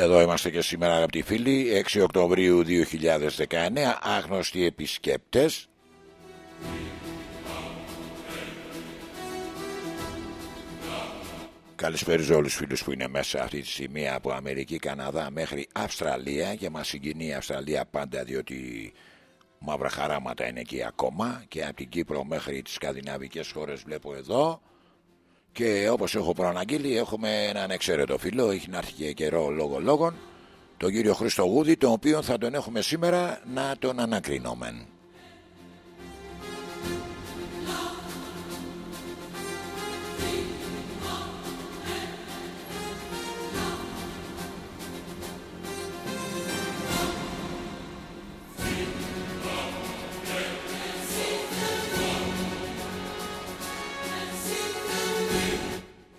Εδώ είμαστε και σήμερα αγαπητοί φίλοι 6 Οκτωβρίου 2019 Άγνωστοι επισκέπτες. Καλησπέριζω όλους τους φίλους που είναι μέσα αυτή τη στιγμή από Αμερική, Καναδά μέχρι Αυστραλία και μας συγκινεί η Αυστραλία πάντα διότι μαύρα χαράματα είναι εκεί ακόμα και από την Κύπρο μέχρι τις σκανδιναβικές χώρες βλέπω εδώ και όπως έχω προαναγγείλει έχουμε έναν εξαίρετο φίλο, έχει να έρθει και καιρό λόγω λόγων τον κύριο Χρήστο Γούδη, τον οποίο θα τον έχουμε σήμερα να τον ανακρινόμεν.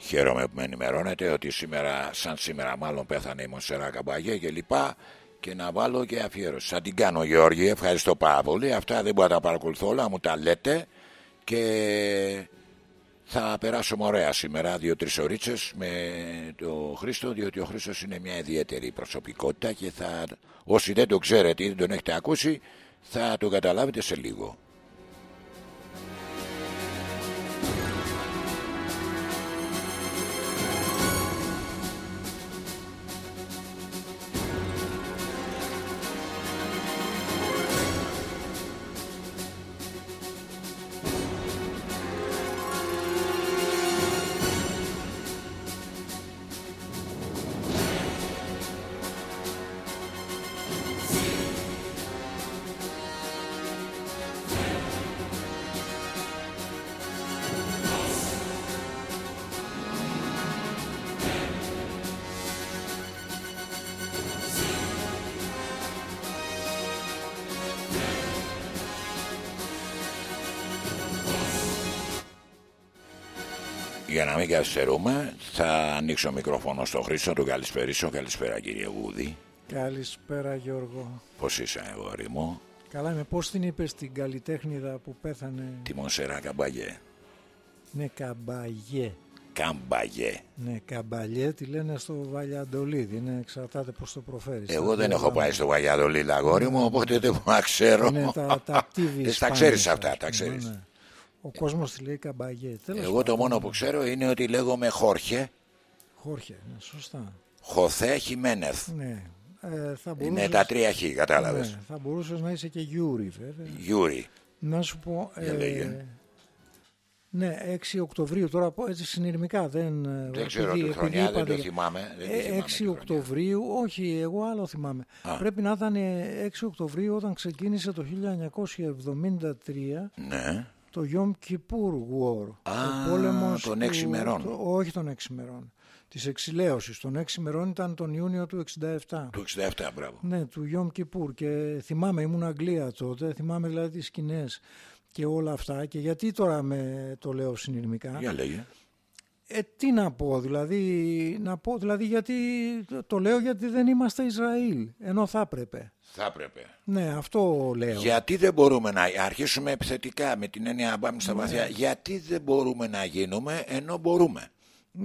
Χαίρομαι που με ενημερώνετε ότι σήμερα, σαν σήμερα μάλλον πέθανε η Μονσερά Καμπαγέ και λοιπά και να βάλω και αφιέρωση. Θα την κάνω Γιώργη, ευχαριστώ πάρα πολύ. Αυτά δεν μπορώ να τα παρακολουθώ όλα, μου τα λέτε και θα περάσουμε ωραία σήμερα δύο-τρεις ωρίτσες με τον Χρήστο διότι ο Χρήστος είναι μια ιδιαίτερη προσωπικότητα και θα, όσοι δεν το ξέρετε ή δεν τον έχετε ακούσει θα το καταλάβετε σε λίγο. Καθυστερούμε, θα ανοίξω μικρόφωνο στο Χρήστο, τον καλησπερίσω. Καλησπέρα κύριε Γούδη. Καλησπέρα Γιώργο. Πώς είσαι αγόρι μου; Καλά είμαι. Πώς την είπες την καλλιτέχνηδα που πέθανε; Τη Μονσερά Καμπαγέ. Ναι, Καμπαγέ. Καμπαγέ. Ναι, Καμπαλιέ τη λένε στο Βαλιαντολίδι. Είναι εξαρτάται πώς το προφέρεις. Εγώ δεν έχω πάει στο Βαλιαντολίδι αγόρι μου, οπότε δεν μπορώ να ξέρω. Είναι τα, τα TV Ε, τα ξέρεις αυτά, τα ξέρεις. Ναι, ναι. Ο κόσμος τη λέει Καμπαγέ. Τέλος Εγώ το πάντων, μόνο που ξέρω είναι ότι λέγομαι Χόρχε, Χόρχε, ναι, σωστά. Χοθέ Χιμένεθ. Ναι. Ε, θα Είναι μπορούσες, τα τρία χ, κατάλαβες. ναι, θα μπορούσες να είσαι και Γιούρι βέβαια. Γιούρι. Να σου πω. Για λέγε. ναι, 6 Οκτωβρίου, τώρα πω έτσι συνειρμικά. Δεν, ε, Δεν ξέρω επειδή- τη χρονιά, επειδή δεν το είπατε- θυμάμαι. Δεν τη Ε, θυμάμαι 6 τη χρονιά. Οκτωβρίου, όχι, εγώ άλλο θυμάμαι. Α. Πρέπει να ήταν ε, 6 Οκτωβρίου όταν ξεκίνησε το 1973 Ναι. Το Yom Kippur War. Α, ο πόλεμος των του- έξι ημερών. το- όχι των 6 ημερών. Της εξηλαίωσης. Των 6 ημερών ήταν τον Ιούνιο του 67. Του 67, μπράβο. Ναι, του Yom Kippur και θυμάμαι, ήμουν Αγγλία τότε, θυμάμαι δηλαδή τις σκηνές και όλα αυτά και γιατί τώρα με το λέω συνειρμικά; Για λέγε. Ε, τι να πω, δηλαδή, να πω, δηλαδή γιατί το λέω γιατί δεν είμαστε Ισραήλ, ενώ θα έπρεπε. Θα έπρεπε. Ναι, αυτό λέω. Γιατί δεν μπορούμε να αρχίσουμε επιθετικά με την έννοια να πάμε Ναι. στα βαθιά. Γιατί δεν μπορούμε να γίνουμε ενώ μπορούμε.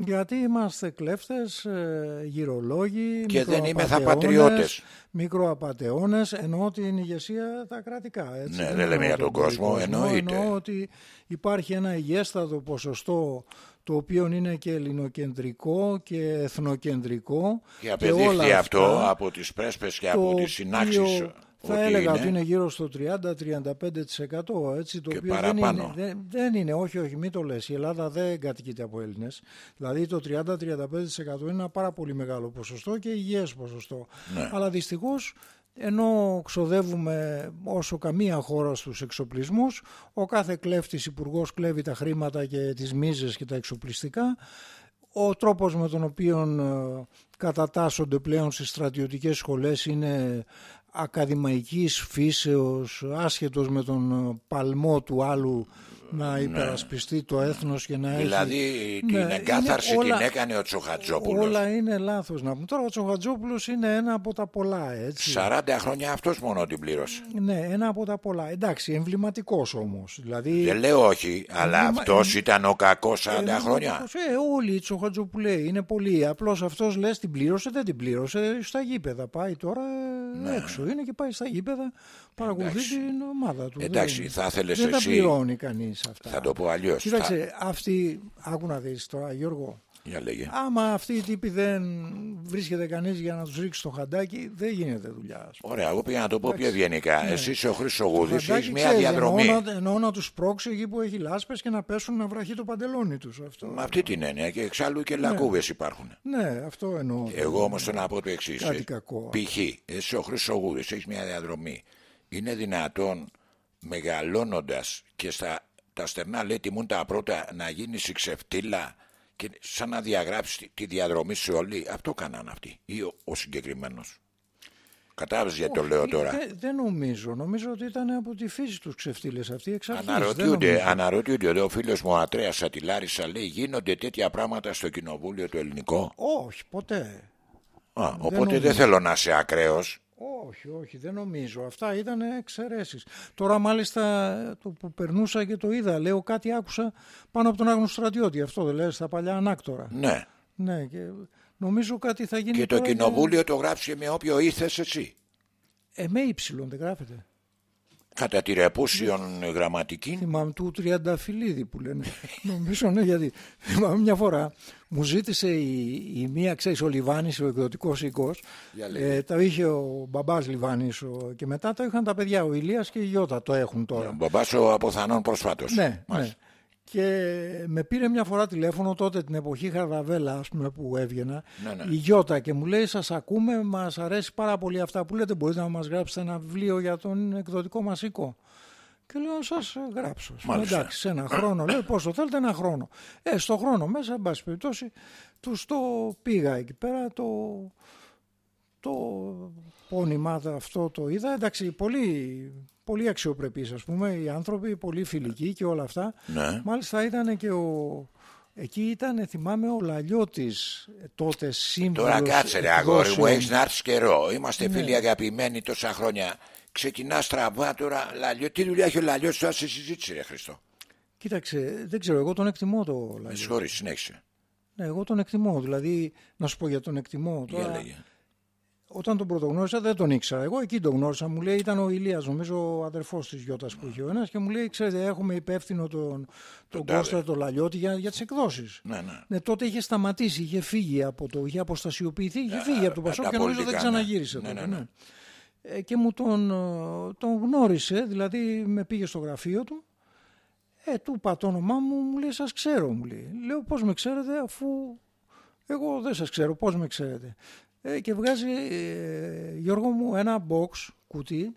Γιατί είμαστε κλέφτες, ε, γυρολόγοι, Και δεν είμαι θα μικροαπατεώνες, πατριώτες. Μικροαπατεώνες, εννοώ την ηγεσία τα κρατικά. Έτσι. Ναι, Δεν δεν λέμε εννοώ για τον κόσμο, πολιτικό, εννοείται. Εννοώ ότι υπάρχει ένα υγιέστατο ποσοστό το οποίο είναι και ελληνοκεντρικό και εθνοκεντρικό Και όλα απεδείχθη αυτά, αυτό από τις πρέσπες και από το τις συνάξεις οποίο θα ότι έλεγα είναι. ότι είναι γύρω στο 30-35% έτσι, το Και οποίο δεν παραπάνω. είναι, δεν, δεν είναι, όχι, όχι, μην το λες. Η Ελλάδα δεν κατοικείται από Έλληνες. Δηλαδή το 30-35% είναι ένα πάρα πολύ μεγάλο ποσοστό και υγιές ποσοστό. Ναι. Αλλά δυστυχώς ενώ ξοδεύουμε όσο καμία χώρα στους εξοπλισμούς, ο κάθε κλέφτης υπουργός κλέβει τα χρήματα και τις μίζες και τα εξοπλιστικά, ο τρόπος με τον οποίο ε, κατατάσσονται πλέον στις στρατιωτικές σχολές είναι ακαδημαϊκής φύσεως, άσχετος με τον παλμό του άλλου να ναι. υπερασπιστεί το έθνος και να έχει... Δηλαδή την ναι, εγκάθαρση την έκανε ο Τσοχατζόπουλος. Όλα είναι λάθος να πούμε. Τώρα ο Τσοχατζόπουλος είναι ένα από τα πολλά έτσι. 40 χρόνια αυτός μόνο την πλήρωσε. Ναι, ένα από τα πολλά. Εντάξει, εμβληματικός όμως. Δηλαδή... Δεν λέω όχι, αλλά Εμβλημα... αυτός ήταν ο κακός 40 χρόνια. Ε, όλοι οι Τσοχατζοπουλέοι είναι πολλοί. Απλώς αυτός λες την πλήρωσε, δεν την πλήρωσε στα γήπεδα. Πάει τώρα ναι. έξω. Είναι και πάει στα γήπεδα, παρακολουθεί την ομάδα του. Εντάξει, δεν, θα ήθελε εσύ. Δεν τα πληρώνει κανείς αυτά. Θα το πω αλλιώς. Κοίταξε, θα... αυτοί. Άκου να δεις τώρα, Γιώργο. Για λέγε. Άμα αυτοί οι τύποι δεν βρίσκεται κανείς για να τους ρίξει το χαντάκι, δεν γίνεται δουλειά. Ωραία, εγώ πήγα να το πω πιο ευγενικά. Ναι. Εσύ είσαι ο Χρυσογούδη, έχεις μια διαδρομή. Εννοώ, εννοώ να τους πρόξει εκεί που έχει λάσπες και να πέσουν να βραχεί το παντελόνι τους. Με αυτή την έννοια και εξάλλου και ναι. λακκούβες υπάρχουν. Ναι, αυτό εννοώ. Εγώ όμως θέλω να πω το εξής. Π.χ. εσύ ο Χρυσογούδη έχεις μια διαδρομή. Είναι δυνατόν μεγαλώνοντας και στα τα στερνά λέει τιμούν τα πρώτα να γίνει η ξεφτύλα και σαν να διαγράψεις τη διαδρομή σε όλη. Αυτό κάναν αυτοί ή ο, ο συγκεκριμένος. Κατάλαβες γιατί το λέω τώρα; Δεν, δεν νομίζω. Νομίζω ότι ήταν από τη φύση τους ξεφτύλες αυτοί εξ αρχής. Αναρωτιούνται, αναρωτιούνται ο φίλος μου ο Ατρέας Ατυλάρισα λέει γίνονται τέτοια πράγματα στο κοινοβούλιο του ελληνικό; Όχι, ποτέ. Α, οπότε δεν θέλω να είσαι ακραίος. Όχι, όχι, δεν νομίζω. Αυτά ήταν εξαιρέσεις. Τώρα, μάλιστα, το που περνούσα και το είδα, λέω κάτι άκουσα πάνω από τον Άγνωστο Στρατιώτη. Αυτό δεν λέει στα παλιά ανάκτορα. Ναι. Ναι, και νομίζω κάτι θα γίνει. Και το κοινοβούλιο το γράψει με όποιο ήρθε εσύ. Ε, με ύψιλον δεν γράφεται. Κατά τη ρεπούσιον γραμματική. Θυμάμαι του Τριανταφυλλίδη που λένε. Νομίζω ναι, γιατί θυμάμαι μια φορά μου ζήτησε η, η μία, ξέρεις, ο Λιβάνης, ο εκδοτικός οίκος. Ε, τα είχε ο μπαμπάς Λιβάνης ο, και μετά τα είχαν τα παιδιά, ο Ηλίας και η Γιώτα το έχουν τώρα. Ο μπαμπάς ο αποθανών προσφάτω. Ναι, ναι. Και με πήρε μια φορά τηλέφωνο τότε την εποχή Χαρδαβέλα ας πούμε, που έβγαινα ναι, ναι. η Γιώτα και μου λέει σας ακούμε, μας αρέσει πάρα πολύ αυτά που λέτε μπορείτε να μας γράψετε ένα βιβλίο για τον εκδοτικό μας οίκο. Και λέω σας γράψω. Μάλιστα. Εντάξει, σε ένα χρόνο. Λέω πόσο θέλετε ένα χρόνο. Ε, στο χρόνο μέσα, εν πάση περιπτώσει, τους το πήγα εκεί πέρα, το, το πόνημά αυτό το είδα. Εντάξει, πολύ πολύ αξιοπρεπείς ας πούμε οι άνθρωποι, πολύ φιλικοί και όλα αυτά. Ναι. Μάλιστα ήταν και ο... Εκεί ήταν, θυμάμαι, ο Λαλιώτης τότε σύμβουλος. Τώρα κάτσε ρε αγόρι μου, έχεις να έρθεις καιρό. Είμαστε ναι. φίλοι αγαπημένοι τόσα χρόνια. Ξεκινά στραβά τώρα, Λαλιώ. Τι δουλειά έχει ο Λαλιώτης τώρα σε συζήτηση ρε Χριστό; Κοίταξε, δεν ξέρω, εγώ τον εκτιμώ το Λαλιώτη. Με συγχωρείς, συνέχισε. Ναι, εγώ τον εκτιμώ. Δηλαδή, να σου πω για τον εκτιμώ. Τώρα, όταν τον πρωτογνώρισα δεν τον ήξερα. Εγώ εκεί τον γνώρισα. Μου λέει ήταν ο Ηλίας, νομίζω ο αδερφός της Γιώτας που είχε ο ένας και μου λέει: Ξέρετε, έχουμε υπεύθυνο τον, τον Κώστα τον Λαλιώτη για, για τις εκδόσεις. Ναι, ναι. ναι, τότε είχε σταματήσει, είχε φύγει από το. είχε αποστασιοποιηθεί, είχε φύγει από το Πασόκ και νομίζω δεν ξαναγύρισε. Ναι, ναι, ναι. Ε, και μου τον, τον γνώρισε, δηλαδή με πήγε στο γραφείο του. Ε, του είπα το όνομά μου, μου λέει: Σας ξέρω, μου λέει. Λέω: Πώς με ξέρετε, αφού εγώ δεν σας ξέρω, πώς με ξέρετε. Ε, και βγάζει ε, Γιώργο μου ένα box κουτί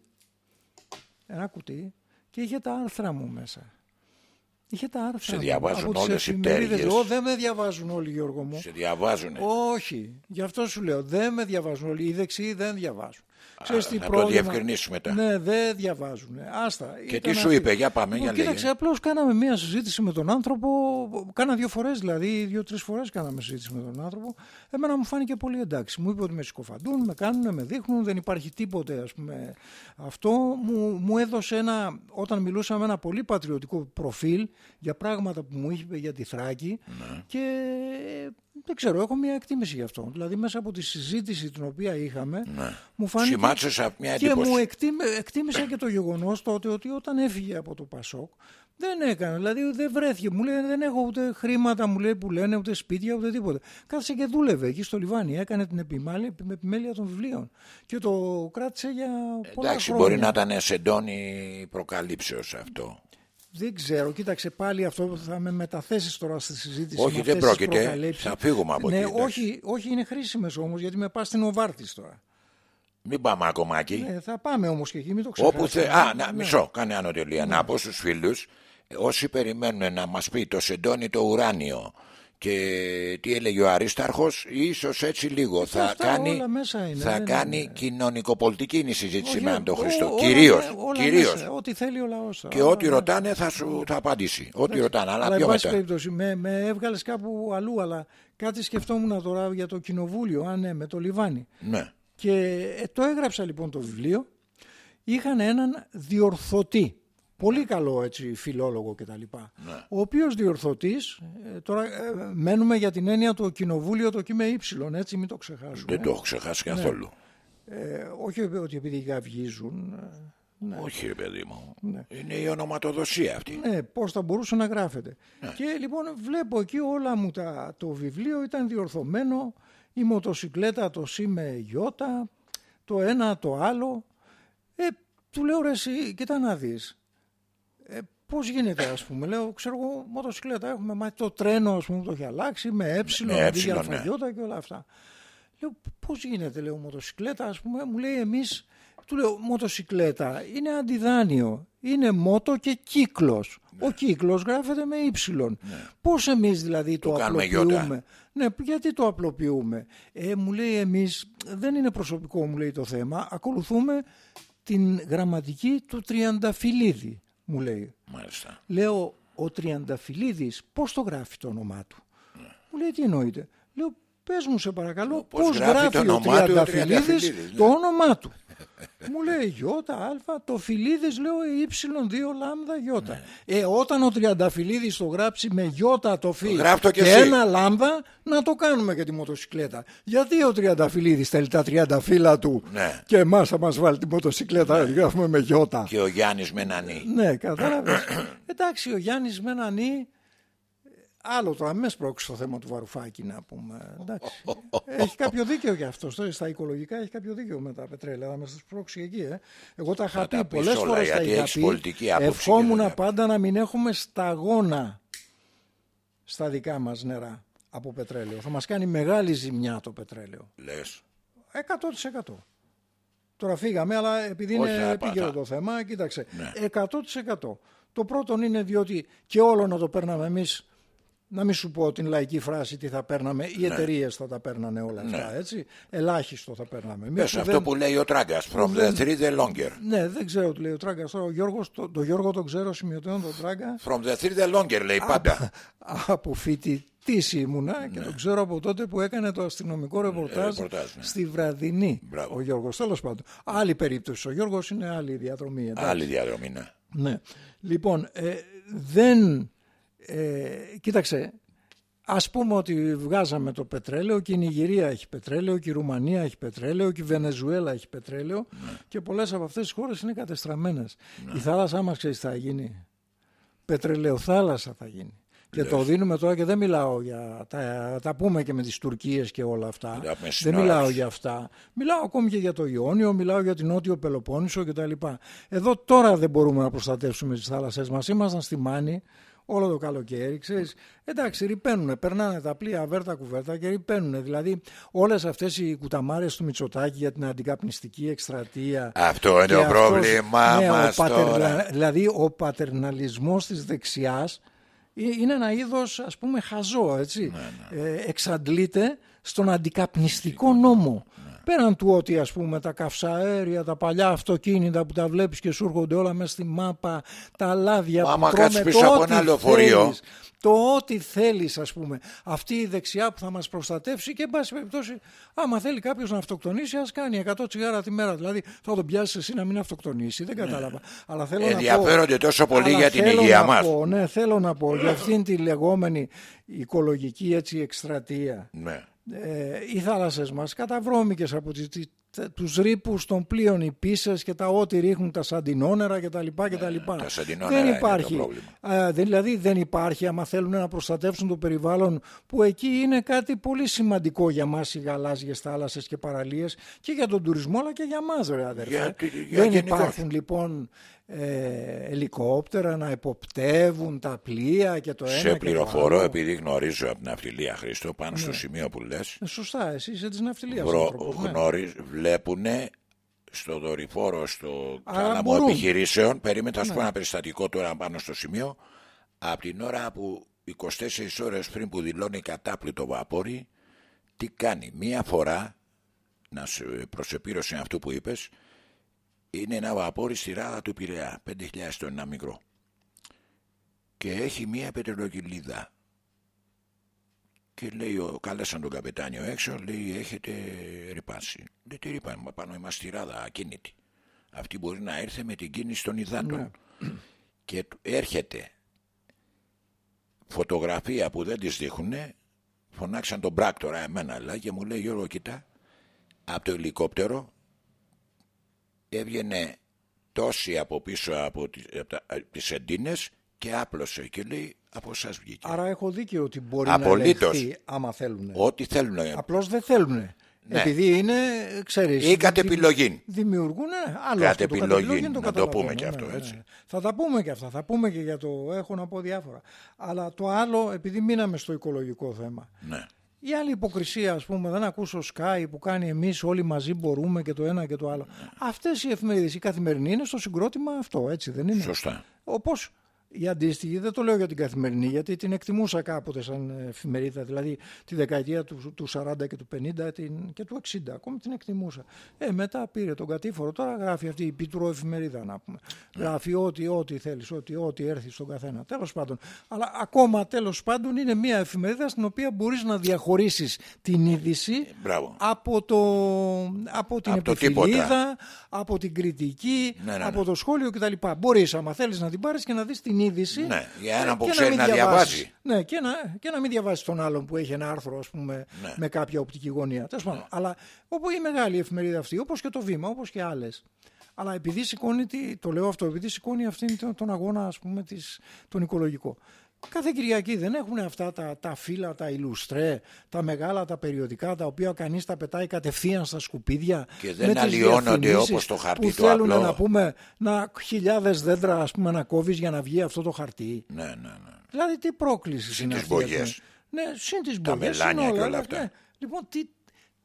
ένα κουτί και είχε τα άρθρα μου μέσα. Είχε τα άρθρα. Σε διαβάζουν όλες οι πτέρυγες. δεν με διαβάζουν όλοι Γιώργο μου. Σε διαβάζουν. Όχι. Γι' αυτό σου λέω. Δεν με διαβάζουν όλοι. Οι δεξιοί δεν διαβάζουν. Ξέρεις τι να πρόβλημα... το διευκρινίσουμε μετά. Ναι, δεν διαβάζουν. Άστα. Και τι σου είπε, για πάμε, για λέγε. Κοίταξε, απλώς κάναμε μία συζήτηση με τον άνθρωπο. Κάνα δύο φορές δηλαδή, δύο-τρεις φορές κάναμε συζήτηση με τον άνθρωπο. Εμένα μου φάνηκε πολύ εντάξει. Μου είπε ότι με συκοφαντούν, με κάνουν, με δείχνουν, δεν υπάρχει τίποτε ας πούμε. Αυτό μου, μου έδωσε ένα, όταν μιλούσαμε ένα πολύ πατριωτικό προφίλ για πράγματα που μου είπε για τη Θράκη ναι. και δεν ξέρω, έχω μια εκτίμηση γι' αυτό. Δηλαδή μέσα από τη συζήτηση την οποία είχαμε ναι. μου φάνηκε μια και μου εκτίμησα και το γεγονός τότε ότι όταν έφυγε από το Πασόκ δεν έκανε, δηλαδή δεν βρέθηκε. Μου λέει δεν έχω ούτε χρήματα μου λέει, που λένε, ούτε σπίτια, ούτε τίποτα. Κάθισε και δούλευε εκεί στο Λιβάνι. Έκανε την επιμέλεια, επιμέλεια των βιβλίων. Και το κράτησε για πολλά Εντάξει, χρόνια. μπορεί να ήταν σε εντόνι προκαλύψεως αυτό. Δεν ξέρω, κοίταξε πάλι αυτό θα με μεταθέσεις τώρα στη συζήτηση. Όχι, δεν πρόκειται. Θα φύγουμε από ναι, εκεί. Όχι, όχι, είναι χρήσιμες όμως γιατί με πας στην Οβάρτης τώρα. Μην πάμε ακόμα εκεί. Ναι, θα πάμε όμως και εκεί, μην το ξεχάσουμε. Όπου θε... Α, να, ναι. μισό, κάνε άνω τελεία. Ναι. Να πω στους φίλους, όσοι περιμένουν να μας πει το σεντόνι το ουράνιο Και τι έλεγε ο Αρίσταρχος, ίσως έτσι λίγο. θα αυτά κάνει, όλα μέσα είναι, θα δεν κάνει είναι. κοινωνικοπολιτική είναι η συζήτηση Όχι, με τον ό- Χριστό. όλα- Κυρίως, όλα κυρίως. μέσα, Ό,τι θέλει ο λαός. Και Όλα, ό,τι ναι. ρωτάνε θα σου θα απαντήσει. Ό,τι ρωτάνε, αλλά Αλλά εν πιο πάση μετά. περιπτώσει, με, με έβγαλες κάπου αλλού, αλλά κάτι σκεφτόμουν τώρα για το κοινοβούλιο, α, ναι, με το Λιβάνι. Ναι. Και ε, το έγραψα λοιπόν το βιβλίο. Είχαν έναν διορθωτή. Πολύ καλό έτσι φιλόλογο κτλ. Ναι. Ο οποίος διορθωτής, ε, τώρα ε, μένουμε για την έννοια το κοινοβούλιο το κύμα ύψιλον, έτσι μην το ξεχάσουμε. Δεν το έχω ξεχάσει καθόλου. Ε, όχι ότι επειδή γαυγίζουν, ε, Όχι, ρε παιδί μου. Είναι η ονοματοδοσία αυτή. ναι, πώς θα μπορούσε να γράφεται. Και λοιπόν βλέπω εκεί όλα μου τα, το βιβλίο ήταν διορθωμένο, η μοτοσυκλέτα το ΣΥ με γιώτα, το ένα το άλλο. Ε, του λέω ρε εσύ, κοίτα να δεις. Ε, πώς γίνεται ας πούμε, λέω, ξέρω εγώ, μοτοσυκλέτα έχουμε, μα το τρένο ας πούμε το έχει αλλάξει με ε, Με αντί για έψιλον, ναι. αλφαγιώτα και όλα αυτά. Λέω, πώς γίνεται, λέω, μοτοσυκλέτα, ας πούμε, μου λέει εμείς, του λέω, μοτοσυκλέτα είναι αντιδάνειο, είναι μότο και κύκλος. Ο κύκλος γράφεται με ύψιλον. Πώς εμείς δηλαδή το, Ναι. Το κάνουμε απλοποιούμε; γιώτα. Ναι, γιατί το απλοποιούμε; Ε, μου λέει εμείς, δεν είναι προσωπικό μου λέει το θέμα, ακολουθούμε την γραμματική του Τριανταφυλλίδη, μου λέει. Μάλιστα. Λέω, ο Τριανταφυλλίδης πώς το γράφει το όνομά του; Μου λέει, τι εννοείται; Λέω, πες μου σε παρακαλώ, Πώς πώς, γράφει γράφει, το ο όνομά του ο Τριανταφυλλίδης Τριανταφυλλίδης, ναι. το όνομά του; Μου λέει γιώτα, α, το Φιλίδης λέω y2 λάμδα γιώτα. Ε, όταν ο Τριανταφυλλίδης το γράψει με γιώτα το φι γράφει το κι και εσύ. ένα λάμδα, να το κάνουμε για τη μοτοσυκλέτα. Γιατί ο Τριανταφυλλίδης θέλει τα 30 φύλλα του Ναι. και εμάς θα μας βάλει τη μοτοσυκλέτα, γράφουμε με γιώτα. Και ο Γιάννης Μενανή. Ναι, κατάλαβες. Εντάξει, ο Γιάννης με ένα νι. Άλλο τώρα, με σπρώξει το θέμα του Βαρουφάκη να πούμε. Εντάξει. έχει κάποιο δίκαιο γι' αυτό. στο- Στα οικολογικά έχει κάποιο δίκαιο με τα πετρέλαια. Θα μες σπρώξει εκεί. Ε. Εγώ τα είχα Θα τα πεις πεις πολλές όλα, φορές. Τα γιατί είχα έχεις πει. πολιτική άποψη και Ευχόμουν δεν- πάντα να μην έχουμε σταγόνα στα δικά μας νερά από πετρέλαιο. Θα μας κάνει μεγάλη ζημιά το πετρέλαιο. Λες. 100%. Τώρα φύγαμε, αλλά επειδή Όχι, είναι θα- επίκαιρο θα- το θέμα, κοίταξε. Ναι. 100%. Το πρώτο είναι διότι και όλο να το παίρναμε εμείς, να μην σου πω την λαϊκή φράση τι θα παίρναμε, οι εταιρείες θα τα παίρνανε όλα αυτά, έτσι. Ελάχιστο θα παίρναμε. Εμείς Πες που αυτό δεν- που λέει ο Τράγκας. From the three the longer. Ναι, δεν ξέρω τι λέει ο Τράγκας τώρα. Ο Γιώργος, το, το Γιώργο τον ξέρω σημειωτέων τον Τράγκα. From the three the longer λέει πάντα. από φοιτητής ήμουνα και τον ξέρω από τότε που έκανε το αστυνομικό ρεπορτάζ, ρεπορτάζ, ναι. στη Βραδινή. Μπράβο. Ο Γιώργος, τέλος πάντων. Άλλη περίπτωση. Ο Γιώργος είναι άλλη διαδρομή. εντάξει. Άλλη διαδρομή, ναι. Ναι. Λοιπόν, ε, δεν. Ε, κοίταξε, ας πούμε ότι βγάζαμε το πετρέλαιο και η Νιγηρία έχει πετρέλαιο και η Ρουμανία έχει πετρέλαιο και η Βενεζουέλα έχει πετρέλαιο και πολλές από αυτές τις χώρες είναι κατεστραμμένες. Η θάλασσά μας ξέρεις τι θα γίνει; Πετρελαιοθάλασσα θα γίνει. Και το δίνουμε τώρα και δεν μιλάω για. Τα, τα πούμε και με τις Τουρκίες και όλα αυτά. Τα πούμε στην Δεν ώρα μιλάω τους. για αυτά. Μιλάω ακόμη και για το Ιόνιο, μιλάω για την Νότιο Πελοπόννησο κτλ. Εδώ τώρα δεν μπορούμε να προστατεύσουμε τις θάλασσές μας. Ήμασταν στη Μάνη όλο το καλοκαίρι, ξέρεις. Εντάξει, ρηπαίνουνε, περνάνε τα πλοία βέρτα κουβέρτα και ρηπαίνουνε. Δηλαδή όλες αυτές οι κουταμάρες του Μητσοτάκη για την αντικαπνιστική εκστρατεία. Αυτό είναι και το αυτός- πρόβλημά ναι, ο μας πατερνα- τώρα. Δηλαδή ο πατερναλισμός της δεξιάς ε, είναι ένα είδος ας πούμε χαζό έτσι. Ναι, Ε, εξαντλείται στον αντικαπνιστικό νόμο. Πέραν του ότι ας πούμε τα καυσαέρια, τα παλιά αυτοκίνητα που τα βλέπεις και σου έρχονται όλα μέσα στη μάπα, τα λάδια Μα που άμα τρώμε, κάτσεις το πίσω από ό,τι ένα λεωφορείο. θέλεις, το ό,τι θέλεις ας πούμε. Αυτή η δεξιά που θα μας προστατεύσει και εν πάση περιπτώσει άμα θέλει κάποιος να αυτοκτονήσει ας κάνει 100 τσιγάρα τη μέρα. Δηλαδή θα τον πιάσεις εσύ να μην αυτοκτονήσει. Δεν κατάλαβα. Αλλά θέλω να πω, Ενδιαφέρονται τόσο πολύ αλλά για την θέλω υγεία να μας. πω, ναι, θέλω να πω για αυτήν τη λεγόμενη οικολογική έτσι εκστρατεία. Ναι. Ε, οι θάλασσες μας καταβρώμικες από τις, τις, τους ρήπους των πλοίων, οι πίσες και τα ό,τι ρίχνουν τα σαντινόνερα και τα λοιπά και τα λοιπά. Ναι, τα σαντινόνερα δεν είναι υπάρχει, το πρόβλημα. α, δεν, δηλαδή δεν υπάρχει άμα θέλουν να προστατεύσουν το περιβάλλον που εκεί είναι κάτι πολύ σημαντικό για μας οι γαλάζιες θάλασσες και παραλίες και για τον τουρισμό αλλά και για μας ρε αδερφέ. Για τη- για δεν γενικώς. υπάρχουν λοιπόν ε, ελικόπτερα να εποπτεύουν τα πλοία και το ένα Σε και πληροφορώ, το άλλο. επειδή γνωρίζω από την αυτιλία Χρήστο, πάνω στο σημείο που λες, Ε, Σωστά, εσύ είσαι της ναυτιλίας. βρο, άνθρωπος, ναι. γνωρίζ, βλέπουνε στο δορυφόρο, στο Άρα θάλαμο μπορούν. Ναι. επιχειρήσεων, περίμενα θα σου πω ένα περιστατικό τώρα πάνω στο σημείο, από την ώρα που 24 ώρες πριν που δηλώνει κατάπλητο βαπόρι τι κάνει; Μία φορά, να σε προσεπίρωσε αυτό που είπες, είναι ένα βαπόρι στη ράδα του Πειραιά, 5.000 το ένα μικρό. Και έχει μία πετρελοκυλίδα. Και λέει, ο, κάλεσαν τον καπετάνιο έξω, λέει, έχετε ρηπάνση. Δεν τι ρηπάνει, μα πάνω είμαστε στη ράδα, ακίνητη. Αυτή μπορεί να έρθει με την κίνηση των υδάτων. Ναι. Και έρχεται φωτογραφία που δεν τις δείχνουν φωνάξαν τον πράκτορα εμένα λέει και μου λέει Γιώργο κοιτά από το ελικόπτερο έβγαινε τόση από πίσω από τις εντίνες και άπλωσε και λέει από εσά βγήκε. Άρα έχω δίκιο ότι μπορεί Απολύτως. να ελεγχθεί άμα θέλουν. Ό,τι θέλουν. Απλώς δεν θέλουν. Ναι. Επειδή είναι, ξέρεις... Ή κατ' δημι- επιλογή. Δημιουργούν άλλο Κατ' αυτό, το επιλογή, επιλογή να το καταλαβαίνω, πούμε και ναι, αυτό, ναι, έτσι. ναι. Θα τα πούμε και αυτά, θα πούμε και για το έχω να πω διάφορα. Αλλά το άλλο, επειδή μείναμε στο οικολογικό θέμα, Ναι. Η άλλη υποκρισία, ας πούμε, δεν ακούσω Sky που κάνει εμείς όλοι μαζί μπορούμε και το ένα και το άλλο. Αυτές οι εφημερίδες, οι καθημερινοί είναι στο συγκρότημα αυτό, έτσι δεν είναι; Σωστά. Όπως η αντίστοιχη, δεν το λέω για την καθημερινή, γιατί την εκτιμούσα κάποτε σαν εφημερίδα, δηλαδή τη δεκαετία του, του 40 και του 50 την, και του 60, ακόμη την εκτιμούσα. Ε, μετά πήρε τον κατήφορο, τώρα γράφει αυτή η πιτρό εφημερίδα να πούμε. Γράφει ό,τι, ό,τι θέλεις, ό,τι, ό,τι έρθει στον καθένα. Τέλος πάντων. Αλλά ακόμα τέλος πάντων είναι μια εφημερίδα στην οποία μπορείς να διαχωρίσεις την είδηση Μπράβο. από, το, από την Από το επιφυλίδα, από την κριτική, Ναι, ναι, ναι. από το σχόλιο κτλ. Μπορείς, άμα θέλεις να την πάρεις και να δεις την είδηση. Ναι, για έναν ε, που και ξέρει μην να διαβάσεις. διαβάζει. Ναι, και να, και να μην διαβάσεις τον άλλον που έχει ένα άρθρο, ας πούμε, Ναι. με κάποια οπτική γωνία. Τέλος πάντων. Αλλά όπου η μεγάλη εφημερίδα αυτή, όπως και το βήμα, όπως και άλλες. Αλλά επειδή σηκώνει, τη- το λέω αυτό, επειδή σηκώνει αυτήν τον, τον αγώνα, ας πούμε, της, τον οικολογικό. Κάθε Κυριακή δεν έχουν αυτά τα, τα φύλλα, τα ηλουστρέ, τα μεγάλα, τα περιοδικά, τα οποία κανείς τα πετάει κατευθείαν στα σκουπίδια. Και δεν με τις αλλοιώνονται διαφημίσεις όπως το χαρτί που το θέλουν απλό. να πούμε να χιλιάδες δέντρα ας πούμε, να κόβεις για να βγει αυτό το χαρτί. Ναι, ναι, ναι. Δηλαδή τι πρόκληση Συν είναι τις αυτή, ας πούμε. μπογιές. Ναι, συν τις Τα μπογιές, μελάνια συν και όλα αλλά, αυτά. ναι. Λοιπόν, τι,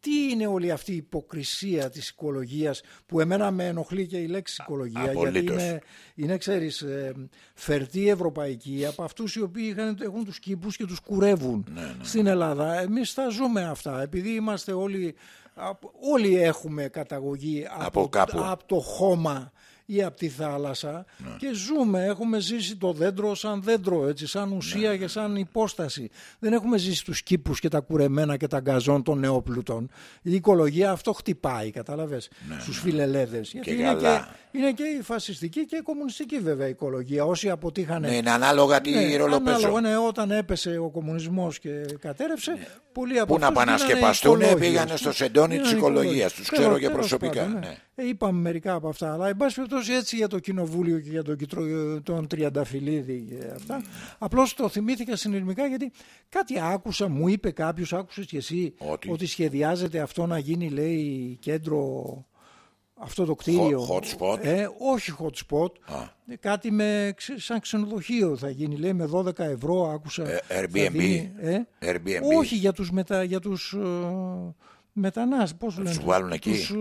τι είναι όλη αυτή η υποκρισία της οικολογίας που εμένα με ενοχλεί και η λέξη οικολογία γιατί Απολύτως. είναι, είναι ξέρεις, ε, φερτή ευρωπαϊκή από αυτούς οι οποίοι είχαν, έχουν τους κήπους και τους κουρεύουν Ναι, στην Ελλάδα. Εμείς τα ζούμε αυτά επειδή είμαστε όλοι, απ- όλοι έχουμε καταγωγή Από κάπου. από το χώμα ή από τη θάλασσα Ναι. και ζούμε, έχουμε ζήσει το δέντρο σαν δέντρο, έτσι, σαν ουσία Ναι, και σαν υπόσταση. Δεν έχουμε ζήσει τους κήπους και τα κουρεμένα και τα γκαζόν των νεόπλουτων. Η οικολογία αυτό χτυπάει, κατάλαβες, στους φιλελέδες. Γιατί είναι, και, Ναι, καλά. είναι και η φασιστική και η κομμουνιστική βέβαια η οικολογία. Όσοι αποτύχανε... Ναι, είναι ανάλογα τι Ναι, ρόλο ανάλογα, παίζουν. ναι, όταν έπεσε ο κομμουνισμός και κατέρευσε, πολλοί από Πού να αυτούς πάνε να γίνανε σκεπαστούν, οικολόγοι, πήγανε ας στο πούμε. σεντόνι της Γίνανε οικολογίας. οικολόγοι. Τους Τέλος- ξέρω και τέλος προσωπικά, πάντων, ναι. Ε, είπαμε μερικά από αυτά, αλλά εν πάση περιπτώσει έτσι για το κοινοβούλιο και για τον, Κιτρο- τον Τριανταφυλλίδη και αυτά. Απλώς το θυμήθηκα συνειρμικά γιατί κάτι άκουσα, μου είπε κάποιος, άκουσες και εσύ, Ότι; ότι σχεδιάζεται αυτό να γίνει λέει κέντρο αυτό το κτίριο. hot spot? Ε, όχι hot spot. Α. Ε, Κάτι με, ξε- σαν ξενοδοχείο θα γίνει, λέει με 12 ευρώ άκουσα. Ε, θα Airbnb. δίνει, ε. Airbnb. Όχι για τους, μετα, για τους ε, μετανάστες, πώς λένε. τους βάλουν εκεί; Τους, ε,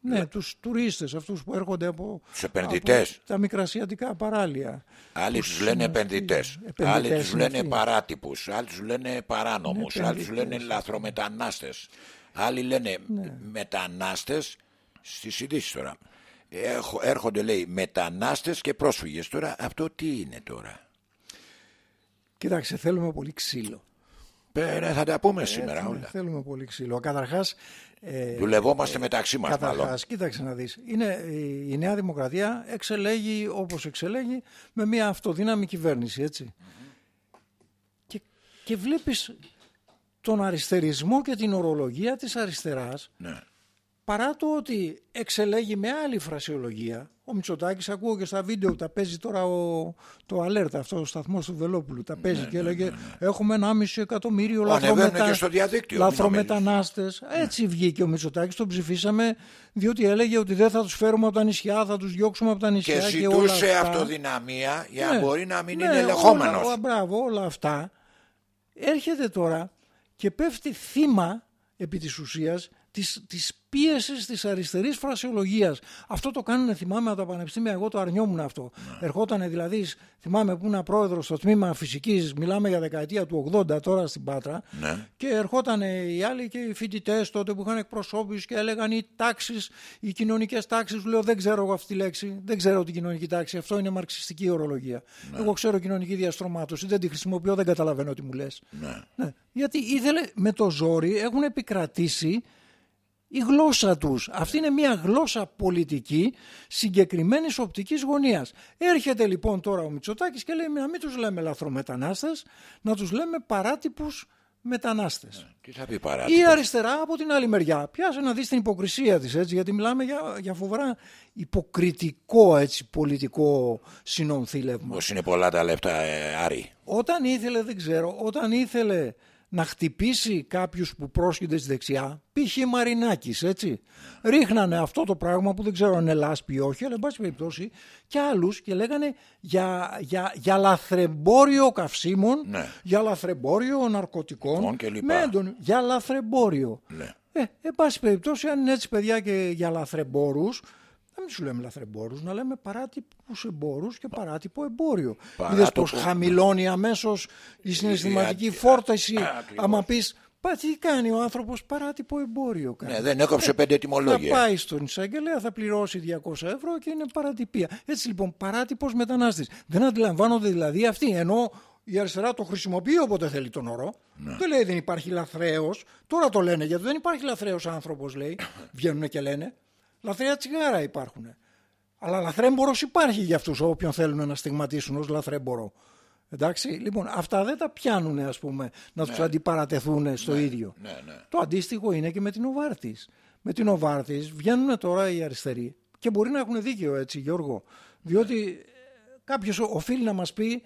ναι, τους τουρίστες, αυτούς που έρχονται από, Τους επενδυτές. από τα μικρασιατικά παράλια. Άλλοι τους λένε επενδυτές, επενδυτές άλλοι τους είναι λένε αυτοί. παράτυπους, άλλοι τους λένε παράνομους, Είναι άλλοι τους λένε επενδυτές. λαθρομετανάστες, άλλοι λένε Ναι. μετανάστες στις ειδήσεις τώρα. Έχ- Έρχονται λέει μετανάστες και πρόσφυγες. Τώρα αυτό τι είναι τώρα; Κοίταξε, θέλουμε πολύ ξύλο. Πέρα θα τα πούμε σήμερα Ναι, όλα. Θέλουμε πολύ ξύλο. Καταρχάς, ε, Δουλευόμαστε μεταξύ μας μάλλον. Καταρχάς, κοίταξε να δεις, είναι, η- η Νέα Δημοκρατία εξελέγει όπως εξελέγει με μια αυτοδύναμη κυβέρνηση, έτσι. Και, και βλέπεις τον αριστερισμό και την ορολογία της αριστεράς Ναι. Παρά το ότι εξελέγει με άλλη φρασιολογία. Ο Μητσοτάκης ακούω και στα βίντεο τα παίζει τώρα ο, το alert αυτό ο σταθμός του Βελόπουλου τα παίζει και έλεγε έχουμε 1,5 εκατομμύριο Ναι, Ανεβαίνουν λαθρομετα... και στο διαδίκτυο, μην λαθρομετανάστες. Έτσι βγήκε ο Μητσοτάκης, τον ψηφίσαμε διότι έλεγε ότι δεν θα τους φέρουμε από τα νησιά, θα τους διώξουμε από τα Και νησιά και, όλα ζητούσε αυτά. αυτοδυναμία για να Ναι, μπορεί να μην ναι, είναι ελεγχόμενος. Όλα, μπράβο, όλα αυτά. Έρχεται τώρα και πέφτει θύμα επί της ουσίας της, της πίεσης της αριστερής φρασιολογίας. Αυτό το κάνουν, θυμάμαι, από τα πανεπιστήμια, εγώ το αρνιόμουν αυτό. Ναι. Ερχόταν δηλαδή, θυμάμαι που ήμουν πρόεδρος στο τμήμα φυσικής, μιλάμε για δεκαετία του 80 τώρα στην Πάτρα, ναι. και ερχόταν οι άλλοι και οι φοιτητές τότε που είχαν εκπροσώπους και έλεγαν οι τάξεις, οι κοινωνικές τάξεις, λέω δεν ξέρω εγώ αυτή τη λέξη, δεν ξέρω την κοινωνική τάξη, αυτό είναι μαρξιστική ορολογία. Ναι. Εγώ ξέρω κοινωνική διαστρωμάτωση, δεν τη χρησιμοποιώ, δεν καταλαβαίνω τι μου λες. Ναι. Ναι. Γιατί ήθελε με το ζόρι έχουν επικρατήσει η γλώσσα τους. Αυτή είναι μια γλώσσα πολιτική συγκεκριμένης οπτικής γωνίας. Έρχεται λοιπόν τώρα ο Μητσοτάκης και λέει να μην τους λέμε λαθρομετανάστες, να τους λέμε παράτυπους μετανάστες. Ε, τι θα πει παράτυπος. Η αριστερά από την άλλη μεριά. Πιάσε να δεις την υποκρισία της έτσι, γιατί μιλάμε για, για φοβερά υποκριτικό έτσι, πολιτικό συνονθήλευμα. Πώς είναι πολλά τα λεφτά ε, Άρη; Όταν ήθελε, δεν ξέρω, όταν ήθελε να χτυπήσει κάποιους που πρόσχονται στη δεξιά, π.χ. Μαρινάκης, έτσι. Ρίχνανε αυτό το πράγμα που δεν ξέρω αν είναι λάσπη ή όχι, αλλά εν πάση περιπτώσει και άλλους και λέγανε για, για, για λαθρεμπόριο καυσίμων, Ναι. για λαθρεμπόριο ναρκωτικών, Λοιπόν και λοιπά. με έντονο- για λαθρεμπόριο. Ναι. Ε, εν πάση περιπτώσει, αν είναι έτσι παιδιά και για λαθρεμπόρους, να μην σου λέμε λαθρεμπόρους, να λέμε παράτυπους εμπόρους και παράτυπο εμπόριο. Παράτοπο. Είδες πως χαμηλώνει αμέσως η συναισθηματική α- φόρταση α- ακριβώς. άμα πεις «Πα, τι κάνει ο άνθρωπος παράτυπο εμπόριο κάνει. Ναι, δεν έκοψε πέντε Θα ετοιμολόγια. πάει στον εισαγγελέα, θα πληρώσει 200 ευρώ και είναι παρατυπία. Έτσι λοιπόν, παράτυπος μετανάστης. Δεν αντιλαμβάνονται δηλαδή αυτοί, ενώ η αριστερά το χρησιμοποιεί όποτε θέλει τον όρο. Δεν λέει δεν υπάρχει λαθρέος. Τώρα το λένε γιατί δεν υπάρχει λαθρέος άνθρωπος λέει. Βγαίνουν και λένε. Λαθρέα τσιγάρα υπάρχουν. Αλλά λαθρέμπορος υπάρχει για αυτούς όποιον θέλουν να στιγματίσουν ως λαθρέμπορο. Εντάξει, λοιπόν, αυτά δεν τα πιάνουν ας πούμε να τους αντιπαρατεθούν στο ίδιο. Ναι, ναι. Το αντίστοιχο είναι και με την Οβάρτης. Με την Οβάρτης βγαίνουν τώρα οι αριστεροί και μπορεί να έχουν δίκιο έτσι Γιώργο. Διότι κάποιος οφείλει να μας πει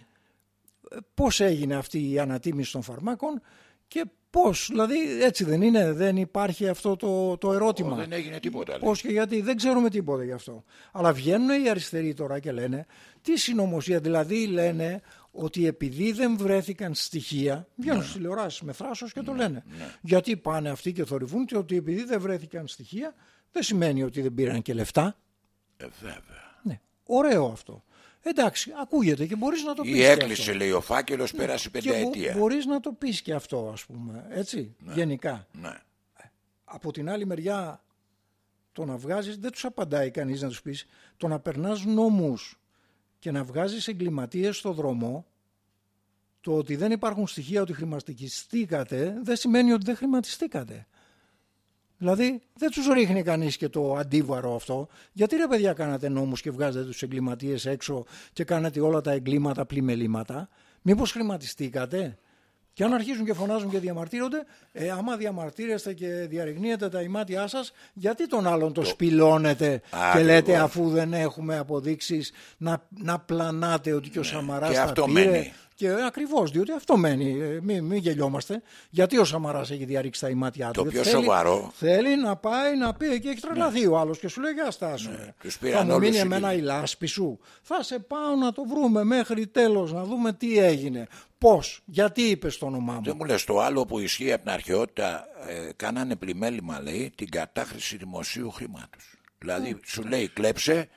ε, πώς έγινε αυτή η ανατίμηση των φαρμάκων και πώς, δηλαδή έτσι δεν είναι, δεν υπάρχει αυτό το, το ερώτημα. Δεν έγινε τίποτα. λέει. Πώς και γιατί δεν ξέρουμε τίποτα γι' αυτό. Αλλά βγαίνουν οι αριστεροί τώρα και λένε τι συνωμοσία, δηλαδή λένε ότι επειδή δεν βρέθηκαν στοιχεία, βγαίνουν Ναι. στις τηλεοράσεις με θράσος και το λένε. Γιατί πάνε αυτοί και θορυβούν και ότι επειδή δεν βρέθηκαν στοιχεία δεν σημαίνει ότι δεν πήραν και λεφτά. Ε, βέβαια. Ναι, ωραίο αυτό. Εντάξει, ακούγεται και μπορείς να το πεις Ή και έκλεισε αυτό. λέει ο φάκελος, πέρασε Και μπο- πενταετία. μπορείς να το πεις και αυτό ας πούμε, έτσι, γενικά. Ναι. Από την άλλη μεριά το να βγάζεις, δεν τους απαντάει κανείς να τους πεις, το να περνάς νόμους και να βγάζεις εγκληματίες στο δρόμο, το ότι δεν υπάρχουν στοιχεία ότι χρηματιστήκατε, δεν σημαίνει ότι δεν χρηματιστήκατε. Δηλαδή δεν τους ρίχνει κανείς και το αντίβαρο αυτό. Γιατί ρε παιδιά κάνατε νόμους και βγάζετε τους εγκληματίες έξω και κάνετε όλα τα εγκλήματα πλημελήματα; Μήπως χρηματιστήκατε; Και αν αρχίζουν και φωνάζουν και διαμαρτύρονται, ε, άμα διαμαρτύρεστε και διαρριγνύετε τα ημάτια σας, γιατί τον άλλον το, σπηλώνετε και Ακριβώς. λέτε αφού δεν έχουμε αποδείξεις να, να πλανάτε ότι και ο Σαμαράς και τα αυτό πήρε. μένει. Και ακριβώς, διότι αυτό μένει. Ε, Μην μη γελιόμαστε. Γιατί ο Σαμαράς έχει διαρρήξει τα ημάτια του. Το Γιατί πιο θέλει- σοβαρό. Θέλει να πάει να πει εκεί έχει τρελαθεί ο άλλος και σου λέει για στάσου. ρε. τους πήραν θα μου όλους μείνει οι εμένα λίγοι. η λάσπη σου. Θα σε πάω να το βρούμε μέχρι τέλος να δούμε τι έγινε. Πώς, γιατί είπες το όνομά Δεν μου. μου λες το άλλο που ισχύει από την αρχαιότητα ε, κάνανε πλημέλημα λέει την κατάχρηση δημοσίου χρήματος. Δηλαδή σου λέει κλέψε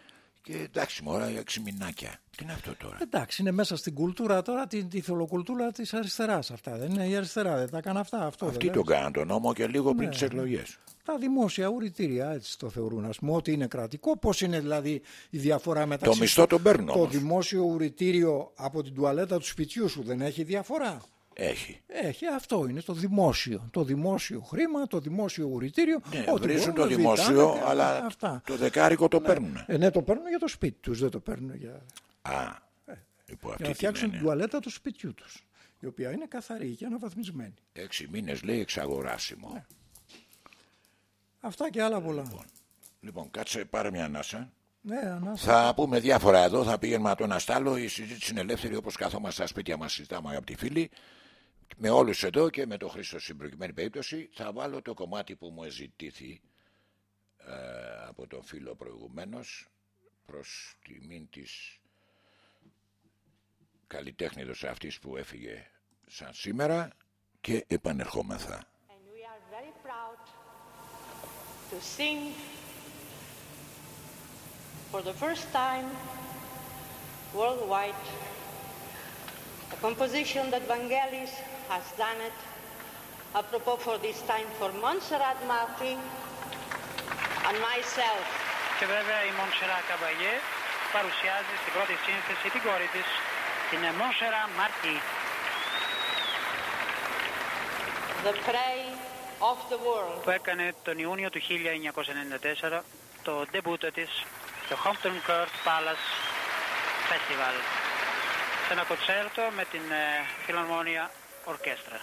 και εντάξει μωρά για έξι μηνάκια. Τι είναι αυτό τώρα; Εντάξει, είναι μέσα στην κουλτούρα τώρα, τη, τη θολοκουλτούρα της αριστεράς αυτά. Δεν είναι η αριστερά, δεν τα έκανε αυτά. Αυτό Αυτοί δεν τον κάναν τον νόμο και λίγο Ναι. πριν τις εκλογές. Τα δημόσια ουρητήρια έτσι το θεωρούν. Ας πούμε, ότι είναι κρατικό. Πώς είναι δηλαδή η διαφορά μεταξύ. Το μισθό τον παίρνουν Το όμως. δημόσιο ουρητήριο από την τουαλέτα του σπιτιού σου δεν έχει διαφορά; Έχει. Έχει, αυτό είναι το δημόσιο. Το δημόσιο χρήμα, το δημόσιο ουρητήριο. Ναι, ό,τι βρίζουν το μπορούν, δημόσιο, βιτάνε, αλλά Αυτά. το δεκάρικο το παίρνουν. Ε, ναι, το παίρνουν για το σπίτι τους, δεν το παίρνουν για, Α, υπό για αυτή να την φτιάξουν την έννοια. τουαλέτα του σπιτιού τους. Η οποία είναι καθαρή και αναβαθμισμένη. Έξι μήνες λέει εξαγοράσιμο. Αυτά και άλλα πολλά. Λοιπόν, κάτσε πάρε μια ανάσα. Ναι, ανάσα. Θα πούμε διάφορα εδώ, θα πηγαίνουμε από το ένα στ' άλλο. Η συζήτηση είναι ελεύθερη όπως καθόμαστε στα σπίτια μας, συζητάμε αγαπητοί φίλοι. Με όλους εδώ και με τον Χρήστο στην προκειμένη περίπτωση. Θα βάλω το κομμάτι που μου εζητήθη ε, από τον φίλο προηγουμένως προς τιμήν της καλλιτέχνητος αυτής που έφυγε σαν σήμερα και επανερχόμεθα. And we are very proud to to sing for the first time worldwide a composition that Vangelis has done it apropos for this time for Montserrat Martin and myself. Και βέβαια η Μονσερά Καμπαγιέ παρουσιάζει στην πρώτη σύνθεση την κόρη της, την Μονσερά Μαρτί. The Prey of the World. Που έκανε τον Ιούνιο του 1994 το ντεμπούτο της στο Hampton Court Palace Festival σε ένα κοτσέρτο με την Φιλαρμόνια Ορκέστρα.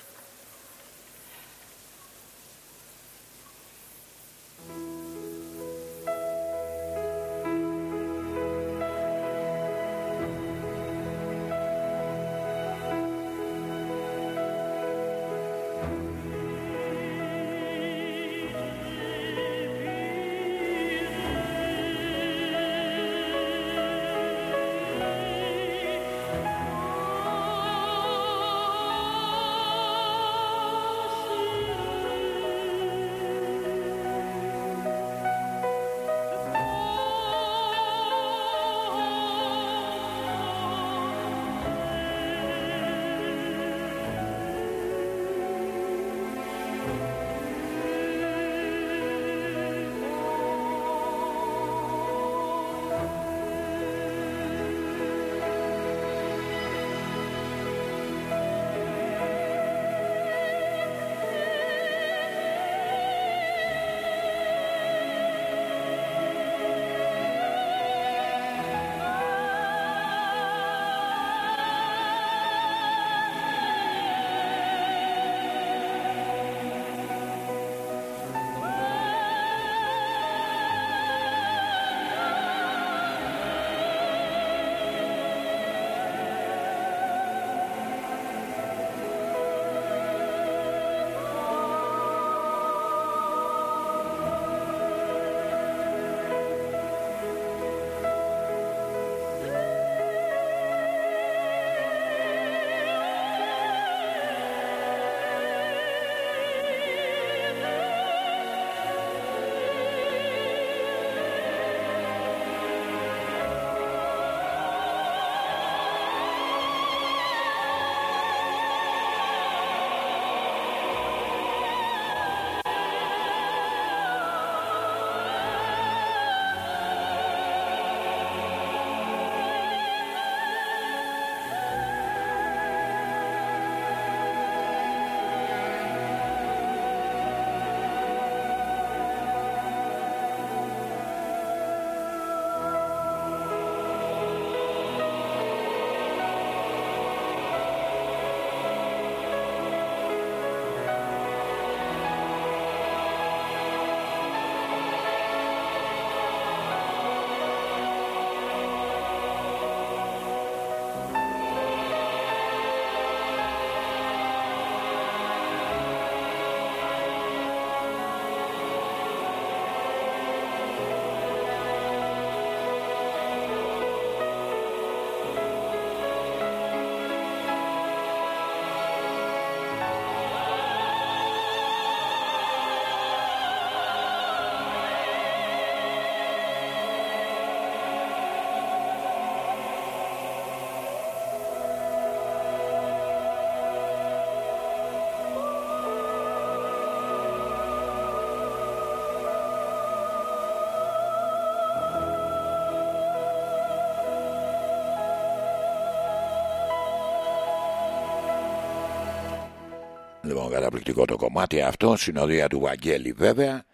Καταπληκτικό το κομμάτι αυτό, συνοδεία του Βαγγέλη βέβαια,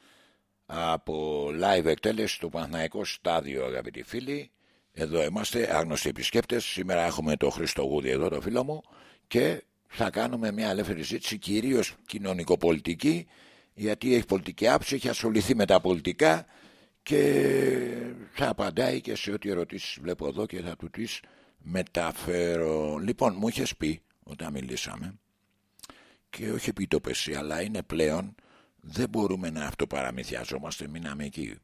από live εκτέλεση του Παναθηναϊκό Στάδιο, αγαπητοί φίλοι. Εδώ είμαστε, άγνωστοι επισκέπτες. Σήμερα έχουμε το Χρήστο Γούδη εδώ, το φίλο μου, και θα κάνουμε μια ελεύθερη ζήτηση, κυρίως κοινωνικοπολιτική, γιατί έχει πολιτική άψη, έχει ασχοληθεί με τα πολιτικά και θα απαντάει και σε ό,τι ερωτήσεις βλέπω εδώ και θα του τις μεταφέρω. Λοιπόν, μου είχες πει όταν μιλήσαμε και όχι πει το πεσί, αλλά είναι πλέον δεν μπορούμε να αυτοπαραμυθιαζόμαστε, μείναμε εκεί.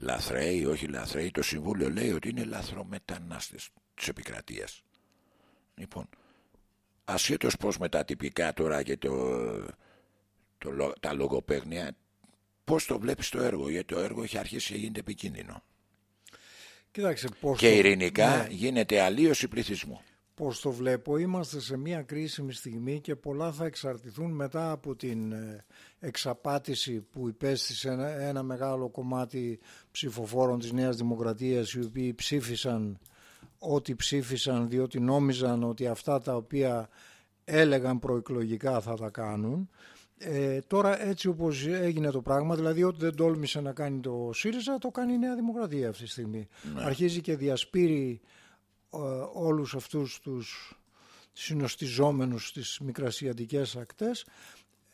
Λαθρέοι, όχι λαθρέοι, το Συμβούλιο λέει ότι είναι λαθρομετανάστες της επικρατείας. Λοιπόν, ασχέτως πως με τα τυπικά τώρα και το, το, τα λογοπαίγνια πώς το βλέπεις το έργο, γιατί το έργο έχει αρχίσει και γίνεται επικίνδυνο. Κοίταξε, πώς Και το- ειρηνικά ναι. γίνεται αλλίωση πληθυσμού. Πώς το βλέπω, είμαστε σε μια κρίσιμη στιγμή και πολλά θα εξαρτηθούν μετά από την ε, εξαπάτηση που υπέστησε ένα, ένα μεγάλο κομμάτι ψηφοφόρων της Νέας Δημοκρατίας οι οποίοι ψήφισαν ό,τι ψήφισαν διότι νόμιζαν ότι αυτά τα οποία έλεγαν προεκλογικά θα τα κάνουν. Ε, τώρα έτσι όπως έγινε το πράγμα, δηλαδή ό,τι δεν τόλμησε να κάνει το ΣΥΡΙΖΑ το κάνει η Νέα Δημοκρατία αυτή τη στιγμή. Αρχίζει και διασπείρει ε, όλους αυτούς τους συνοστιζόμενους στις μικρασιατικές ακτές.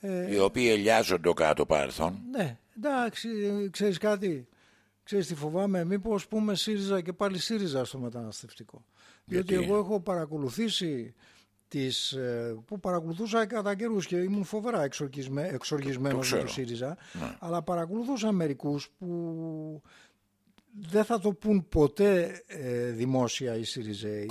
Ε, Οι οποίοι ελιάζονται κάτω το παρελθόν. ναι, εντάξει, ε, ξέρεις κάτι, ξέρεις τι φοβάμαι, μήπως πούμε ΣΥΡΙΖΑ και πάλι ΣΥΡΙΖΑ στο μεταναστευτικό. Διότι Γιατί; εγώ έχω παρακολουθήσει τις, ε, που παρακολουθούσα κατά καιρούς και ήμουν φοβερά εξοργισμέ, εξοργισμένος με ξέρω. το ΣΥΡΙΖΑ, Ναι. αλλά παρακολουθούσα μερικούς που δεν θα το πούν ποτέ ε, δημόσια οι ΣΥΡΙΖΑΙ,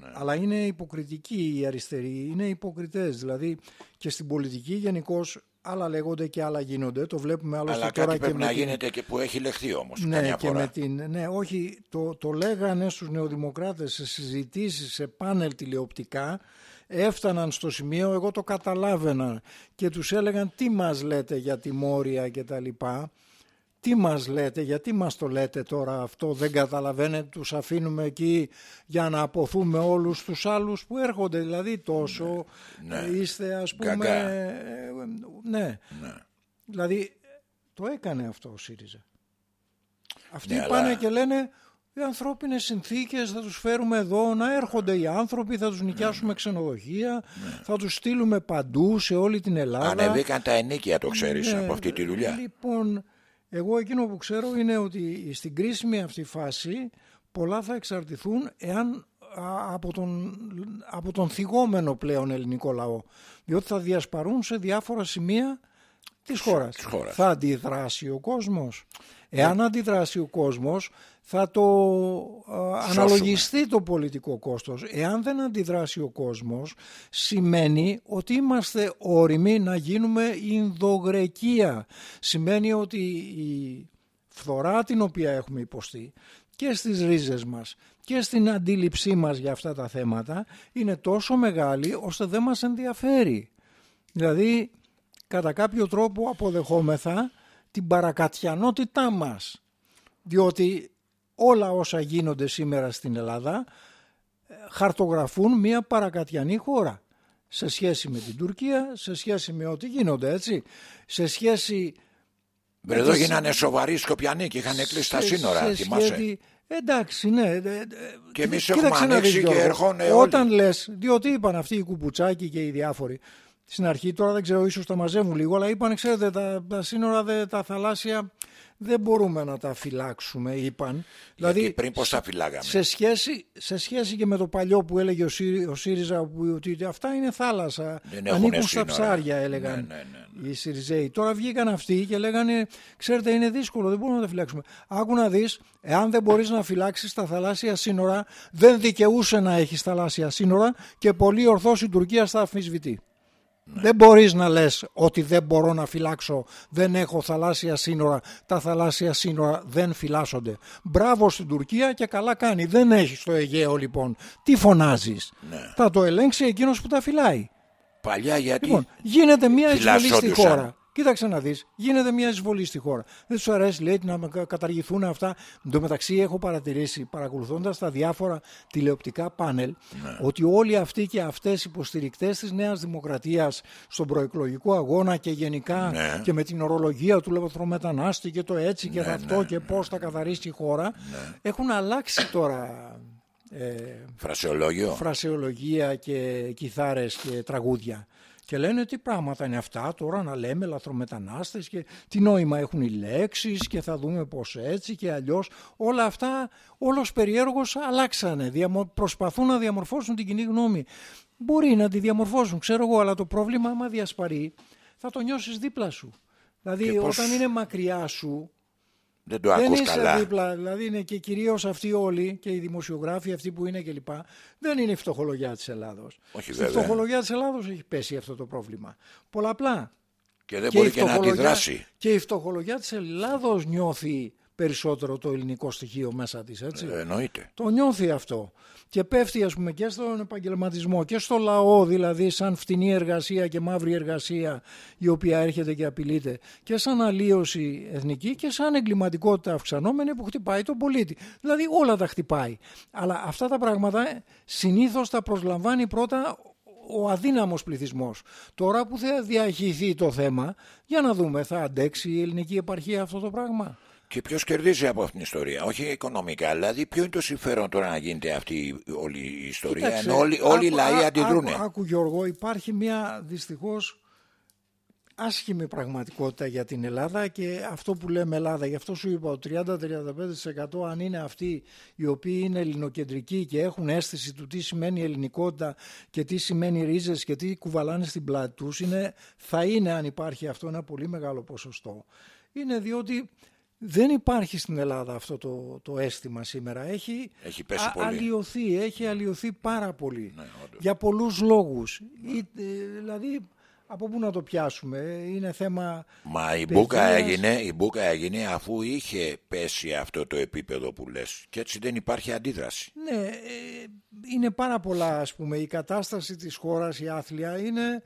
Ναι. αλλά είναι υποκριτικοί οι αριστεροί, είναι υποκριτές. Δηλαδή και στην πολιτική γενικώ άλλα λέγονται και άλλα γίνονται. Το βλέπουμε άλλωστε Αλλά τώρα κάτι και πρέπει με να την- γίνεται και που έχει λεχθεί όμως ναι, καμιά και φορά. με την, ναι, όχι, το, το λέγανε στους νεοδημοκράτες σε συζητήσεις, σε πάνελ τηλεοπτικά, έφταναν στο σημείο, εγώ το καταλάβαινα και τους έλεγαν τι μας λέτε για τη Μόρια και τα λοιπά, τι μας λέτε, γιατί μας το λέτε τώρα αυτό, δεν καταλαβαίνετε, τους αφήνουμε εκεί για να αποθούμε όλους τους άλλους που έρχονται, δηλαδή τόσο Ναι. ε, είστε ας πούμε, Γκαγκά. ε, ναι, Ναι. Δηλαδή το έκανε αυτό ο ΣΥΡΙΖΑ. Αυτοί Ναι, πάνε αλλά- και λένε οι ανθρώπινες συνθήκες θα τους φέρουμε εδώ να έρχονται οι άνθρωποι, θα τους νοικιάσουμε Ναι. ξενοδοχεία, θα τους στείλουμε παντού σε όλη την Ελλάδα. Ανεβήκαν τα ενίκια το ξέρεις Ναι, από αυτή τη δουλειά. Λοιπόν, εγώ εκείνο που ξέρω είναι ότι στην κρίσιμη αυτή φάση πολλά θα εξαρτηθούν εάν α, από τον, από τον θυγόμενο πλέον ελληνικό λαό. Διότι θα διασπαρούν σε διάφορα σημεία της χώρας. της χώρας. Θα αντιδράσει ο κόσμος. Εάν αντιδράσει ο κόσμος θα το α, αναλογιστεί το πολιτικό κόστος. Εάν δεν αντιδράσει ο κόσμος σημαίνει ότι είμαστε όριμοι να γίνουμε Ινδογρεκία. Σημαίνει ότι η φθορά την οποία έχουμε υποστεί και στις ρίζες μας και στην αντίληψή μας για αυτά τα θέματα είναι τόσο μεγάλη ώστε δεν μας ενδιαφέρει. Δηλαδή κατά κάποιο τρόπο αποδεχόμεθα την παρακατιανότητά μας διότι όλα όσα γίνονται σήμερα στην Ελλάδα ε, χαρτογραφούν μια παρακατιανή χώρα σε σχέση με την Τουρκία, σε σχέση με ό,τι γίνονται έτσι, σε σχέση Βρε, Εδώ σε- γίνανε σοβαροί Σκοπιανοί και είχαν κλείσει τα σε- σύνορα, σε θυμάσαι. σχέση- Εντάξει, ναι. ε, ε, Και εμείς κοίταξε έχουμε να δεις, ανοίξει και Γιώργο, ερχόνε Όταν όλοι. λες, διότι είπαν αυτοί οι κουπουτσάκοι και οι διάφοροι, στην αρχή τώρα δεν ξέρω, ίσως τα μαζεύουν λίγο, αλλά είπαν, ξέρετε, τα, τα σύνορα, δε- τα θαλάσσια δεν μπορούμε να τα φυλάξουμε, είπαν. Γιατί δηλαδή, πριν πώς τα φυλάγαμε; σε σχέση, σε σχέση και με το παλιό που έλεγε ο, Σύ- ο ΣΥΡΙΖΑ που, ότι αυτά είναι θάλασσα, Δεν έχουνε ανήκουν στα σύνορα. ψάρια έλεγαν Ναι, ναι, ναι, οι ΣΥΡΙΖΑΙ. Τώρα βγήκαν αυτοί και λέγανε ξέρετε είναι δύσκολο δεν μπορούμε να τα φυλάξουμε. Άκου να δεις, εάν δεν μπορείς να φυλάξεις τα θαλάσσια σύνορα δεν δικαιούσε να έχεις θαλάσσια σύνορα και πολύ ορθώς η Τουρκία στα αμφισβητεί. Δεν μπορείς να λες ότι δεν μπορώ να φυλάξω, δεν έχω θαλάσσια σύνορα, τα θαλάσσια σύνορα δεν φυλάσσονται. Μπράβο στην Τουρκία και καλά κάνει. Δεν έχεις το Αιγαίο λοιπόν. Τι φωνάζεις; Θα το ελέγξει εκείνος που τα φυλάει. Παλιά γιατί Λοιπόν, γίνεται μια εισβολή στη φυλασσόντουσαν. χώρα. Κοίταξε να δεις, γίνεται μια εισβολή στη χώρα. Δεν σου αρέσει, λέει, να κα- καταργηθούν αυτά. Εν τω μεταξύ έχω παρατηρήσει, παρακολουθώντας τα διάφορα τηλεοπτικά πάνελ, Ναι. ότι όλοι αυτοί και αυτές υποστηρικτές της Νέας Δημοκρατίας στον προεκλογικό αγώνα και γενικά Ναι. και με την ορολογία του λεβοθρομετανάστη και το έτσι και Ναι, το αυτό ναι, και πώς θα καθαρίσει η χώρα, έχουν αλλάξει τώρα ε, φρασιολόγιο. φρασεολογία και κιθάρες και τραγούδια. Και λένε τι πράγματα είναι αυτά τώρα να λέμε λαθρομετανάστες και τι νόημα έχουν οι λέξεις και θα δούμε πως έτσι και αλλιώς. Όλα αυτά όλος περιέργως αλλάξανε. Διαμο- Προσπαθούν να διαμορφώσουν την κοινή γνώμη. Μπορεί να τη διαμορφώσουν, ξέρω εγώ, αλλά το πρόβλημα άμα διασπαρεί θα το νιώσεις δίπλα σου. Δηλαδή Και πώς- όταν είναι μακριά σου Δεν το δεν ακούς είσαι καλά. δίπλα, δηλαδή είναι και κυρίως αυτοί όλοι και οι δημοσιογράφοι αυτοί που είναι κλπ. Δεν είναι η φτωχολογιά της Ελλάδος. Όχι, Στη βέβαια. φτωχολογιά της Ελλάδος έχει πέσει αυτό το πρόβλημα. Πολλαπλά. Και δεν μπορεί και να αντιδράσει. Και η φτωχολογιά της Ελλάδος νιώθει περισσότερο το ελληνικό στοιχείο μέσα της, έτσι. Ε, εννοείται. Το νιώθει αυτό. Και πέφτει ας πούμε και στον επαγγελματισμό και στο λαό δηλαδή σαν φτηνή εργασία και μαύρη εργασία η οποία έρχεται και απειλείται και σαν αλλίωση εθνική και σαν εγκληματικότητα αυξανόμενη που χτυπάει τον πολίτη. Δηλαδή όλα τα χτυπάει. Αλλά αυτά τα πράγματα συνήθως τα προσλαμβάνει πρώτα ο αδύναμος πληθυσμός. Τώρα που θα διαχειριστεί το θέμα, για να δούμε, θα αντέξει η ελληνική επαρχία αυτό το πράγμα. Και ποιος κερδίζει από αυτήν την ιστορία, όχι οικονομικά. Δηλαδή, ποιο είναι το συμφέρον τώρα να γίνεται αυτή όλη η ιστορία, Κοίταξε, ενώ όλοι, όλοι οι άκου- λαοί α- αντιδρούν. Άκου, άκου Γιώργο, υπάρχει μια δυστυχώς άσχημη πραγματικότητα για την Ελλάδα και αυτό που λέμε Ελλάδα, γι' αυτό σου είπα, ο 30-35% αν είναι αυτοί οι οποίοι είναι ελληνοκεντρικοί και έχουν αίσθηση του τι σημαίνει ελληνικότητα και τι σημαίνει ρίζες και τι κουβαλάνε στην πλάτη τους, είναι, θα είναι αν υπάρχει αυτό ένα πολύ μεγάλο ποσοστό. Είναι διότι δεν υπάρχει στην Ελλάδα αυτό το, το αίσθημα σήμερα. Έχει, Έχει πέσει πολύ. αλλοιωθεί, έχει αλλοιωθεί πάρα πολύ. Ναι, όντως. για πολλούς λόγους. Ή, ε, δηλαδή, από πού να το πιάσουμε. ε, Είναι θέμα... Μα η παιδείας. μπουκα, έγινε, η μπουκα έγινε αφού είχε πέσει αυτό το επίπεδο που λες. Και έτσι δεν υπάρχει αντίδραση. Ναι, ε, είναι πάρα πολλά ας πούμε. Η κατάσταση της χώρας, η άθλια είναι...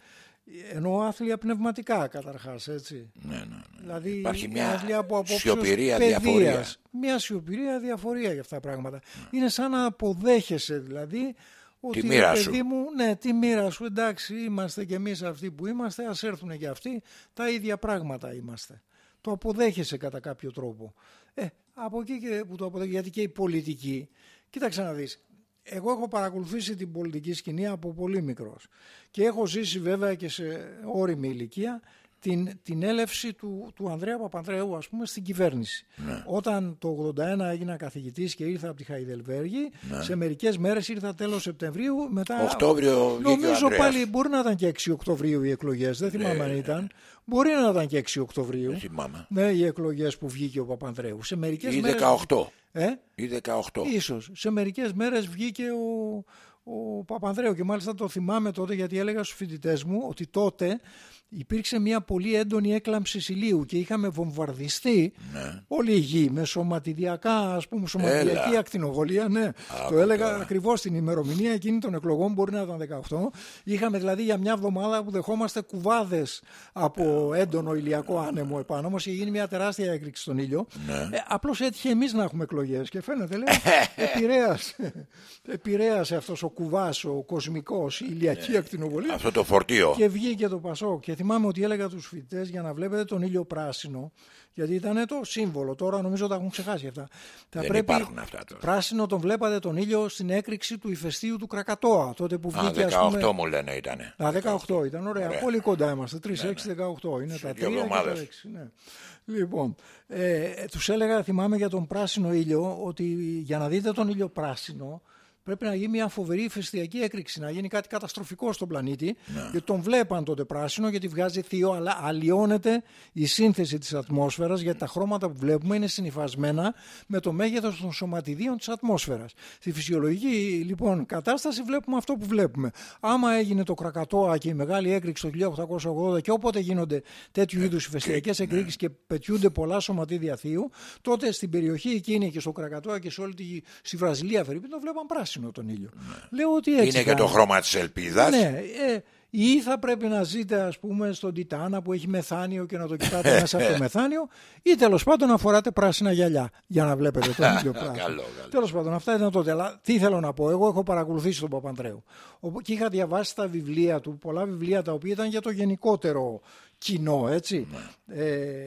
Εννοώ άθλια πνευματικά καταρχάς, έτσι. Ναι, ναι, ναι. Δηλαδή Υπάρχει μια άθλια από απόψεως σιωπηρία παιδείας. διαφορία. Μια σιωπηρία διαφορία για αυτά τα πράγματα. Είναι σαν να αποδέχεσαι δηλαδή ότι μοίρα ρε σου. παιδί μου, ναι, τη μοίρα σου, εντάξει, είμαστε κι εμείς αυτοί που είμαστε, ας έρθουν και αυτοί, τα ίδια πράγματα είμαστε. Το αποδέχεσαι κατά κάποιο τρόπο. Ε, από εκεί και που το αποδέχεσαι, γιατί και η πολιτική, κοίταξε να δεις, εγώ έχω παρακολουθήσει την πολιτική σκηνή από πολύ μικρός. Και έχω ζήσει βέβαια και σε όριμη ηλικία την, την έλευση του, του Ανδρέα Παπανδρέου ας πούμε στην κυβέρνηση. Όταν το 81 έγινα καθηγητής και ήρθα από τη Χαϊδελβέργη, σε μερικές μέρες ήρθα τέλος Σεπτεμβρίου, μετά... Οκτώβριο βγήκε ο Νομίζω Ανδρέας. πάλι μπορεί να ήταν και 6 Οκτωβρίου οι εκλογές, δεν θυμάμαι αν ήταν. Μπορεί να ήταν και 6 Οκτωβρίου. Δεν θυμάμαι. Ναι, οι εκλογές που βγήκε ο Παπανδρέου. Σε μερικές Ή μέρες... 18. Ε; Ή 18. Ίσως. Σε μερικές μέρες βγήκε ο, ο Παπανδρέου και μάλιστα το θυμάμαι τότε γιατί έλεγα στους φοιτητές μου ότι τότε υπήρξε μια πολύ έντονη έκλαμψη ηλίου και είχαμε βομβαρδιστεί Ναι. όλη η γη με σωματιδιακά, ας πούμε, σωματιδιακή Έλα. ακτινοβολία. Ναι. το έλεγα ακριβώς την ημερομηνία εκείνη των εκλογών, μπορεί να ήταν 18. Είχαμε δηλαδή για μια εβδομάδα που δεχόμαστε κουβάδες από έντονο ηλιακό άνεμο επάνω μας και γίνει μια τεράστια έκρηξη στον ήλιο. Ναι. Ε, απλώς έτυχε εμείς να έχουμε εκλογές και φαίνεται λέει επηρέασε, επηρέασε αυτός ο κουβάς, ο κοσμικός, η ηλιακή ακτινοβολία Αυτό το φορτίο. και βγήκε το Πασόκ. Και θυμάμαι ότι έλεγα τους φοιτητές για να βλέπετε τον ήλιο πράσινο, γιατί ήταν το σύμβολο. Τώρα νομίζω τα έχουν ξεχάσει αυτά. Θα Δεν υπάρχουν αυτά τώρα. Πράσινο τον βλέπατε τον ήλιο στην έκρηξη του ηφαιστείου του Κρακατόα. Τότε που Α, βγήκε, ας 18 πούμε. μου λένε ήτανε. Α, 18 ήταν ωραία. Ωραία. Πολύ κοντά είμαστε. 3, 6, 18. Είναι τα δύο 3 και τα εβδομάδες. 6. Ναι. Λοιπόν, ε, τους έλεγα, θυμάμαι για τον πράσινο ήλιο, ότι για να δείτε τον ήλιο πράσινο, πρέπει να γίνει μια φοβερή ηφαιστειακή έκρηξη, να γίνει κάτι καταστροφικό στον πλανήτη. Γιατί τον βλέπαν τότε πράσινο, γιατί βγάζει θείο, αλλά αλλοιώνεται η σύνθεση της ατμόσφαιρας, γιατί τα χρώματα που βλέπουμε είναι συνυφασμένα με το μέγεθος των σωματιδίων της ατμόσφαιρας. Στη φυσιολογική λοιπόν κατάσταση βλέπουμε αυτό που βλέπουμε. Άμα έγινε το Κρακατόα και η μεγάλη έκρηξη το 1880 και όποτε γίνονται τέτοιου είδους ηφαιστειακές εκρήξεις και πετιούνται πολλά σωματίδια θείου, τότε στην περιοχή εκείνη και στο Κρακατόα και σε όλη τη στη Βραζιλία Φερρυπίν το βλέπαν πράσινο τον ήλιο. Λέω ότι έτσι Είναι και κάνει. το χρώμα της ελπίδας. Ναι, ε, ή θα πρέπει να ζείτε ας πούμε στον Τιτάνα που έχει μεθάνιο και να το κοιτάτε μέσα από το μεθάνιο ή τέλος πάντων να φοράτε πράσινα γυαλιά για να βλέπετε τον ήλιο πράσινο. Καλό, καλό. Τέλος πάντων αυτά ήταν τότε. Αλλά τι θέλω να πω, εγώ έχω παρακολουθήσει τον Παπανδρέου Όπου- και είχα διαβάσει τα βιβλία του, πολλά βιβλία τα οποία ήταν για το γενικότερο κοινό, έτσι. Ναι. Ε,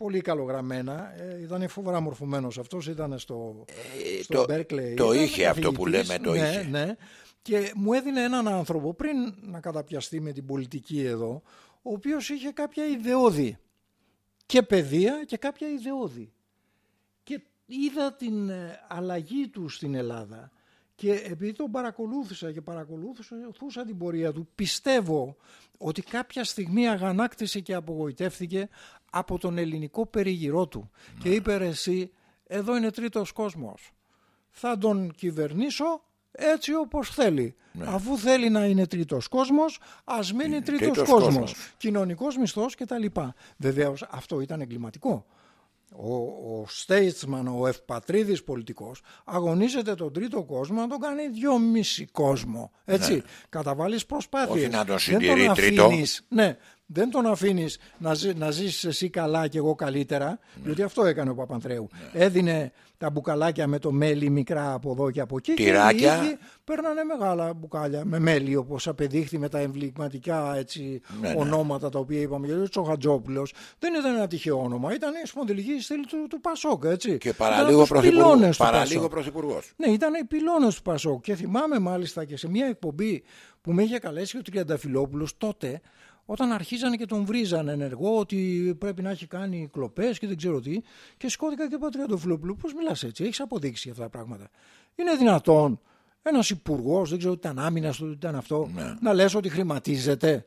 πολύ καλογραμμένα. Ε, ήταν φοβερά μορφωμένος αυτός, ήταν στο, στο το- Berkeley. το ήταν είχε αυτό που καθηγητής. λέμε, το ναι, είχε. Ναι. Και μου έδινε έναν άνθρωπο πριν να καταπιαστεί με την πολιτική εδώ, ο οποίος είχε κάποια ιδεώδη και παιδεία και κάποια ιδεώδη. Και είδα την ε, αλλαγή του στην Ελλάδα και επειδή τον παρακολούθησα και παρακολούθησα την πορεία του, πιστεύω ότι κάποια στιγμή αγανάκτησε και απογοητεύθηκε από τον ελληνικό περιγυρό του και είπε «Ρε εσύ, εδώ είναι τρίτος κόσμος. Θα τον κυβερνήσω έτσι όπως θέλει. Αφού θέλει να είναι τρίτος κόσμος, ας μείνει τρίτος, τρίτος κόσμος. κόσμος. Κοινωνικός μισθός κτλ. Βεβαίως αυτό ήταν εγκληματικό. Ο, ο statesman, ο ευπατρίδης πολιτικός αγωνίζεται τον τρίτο κόσμο να τον κάνει δυόμιση κόσμο. Έτσι, καταβάλεις προσπάθειες. Ναι. Όχι να τον Δεν συντηρεί τρίτο. αφήνεις- ναι, δεν τον αφήνεις να, ζει, να ζήσεις εσύ καλά και εγώ καλύτερα, Ναι. διότι αυτό έκανε ο Παπανδρέου. Έδινε τα μπουκαλάκια με το μέλι μικρά από εδώ και από εκεί Τυράκια. και οι ίδιοι παίρνανε μεγάλα μπουκάλια με μέλι όπως απεδείχθη με τα εμβληματικά έτσι, Ναι, ναι. ονόματα τα οποία είπαμε. Γιατί ο Τσοχατζόπουλος δεν ήταν ένα τυχαίο όνομα, ήταν η σπονδυλική στήλη του, του Πασόκ. Έτσι. Και Ήταν παραλίγο από τους πυλώνες του Παραλίγο Πασόκ. πρωθυπουργός. Ναι, ήταν οι πυλώνες του Πασόκ. Και θυμάμαι μάλιστα και σε μια εκπομπή που με είχε καλέσει ο Τριανταφυλόπουλος τότε, όταν αρχίζανε και τον βρίζανε ενεργό ότι πρέπει να έχει κάνει κλοπές και δεν ξέρω τι, και σηκώθηκα και είπα Τριανταφυλόπουλο, πώς μιλάς έτσι, έχεις αποδείξει αυτά τα πράγματα. Είναι δυνατόν ένας υπουργός, δεν ξέρω τι ήταν άμυνας, τι ήταν αυτό, να λες ότι χρηματίζεται.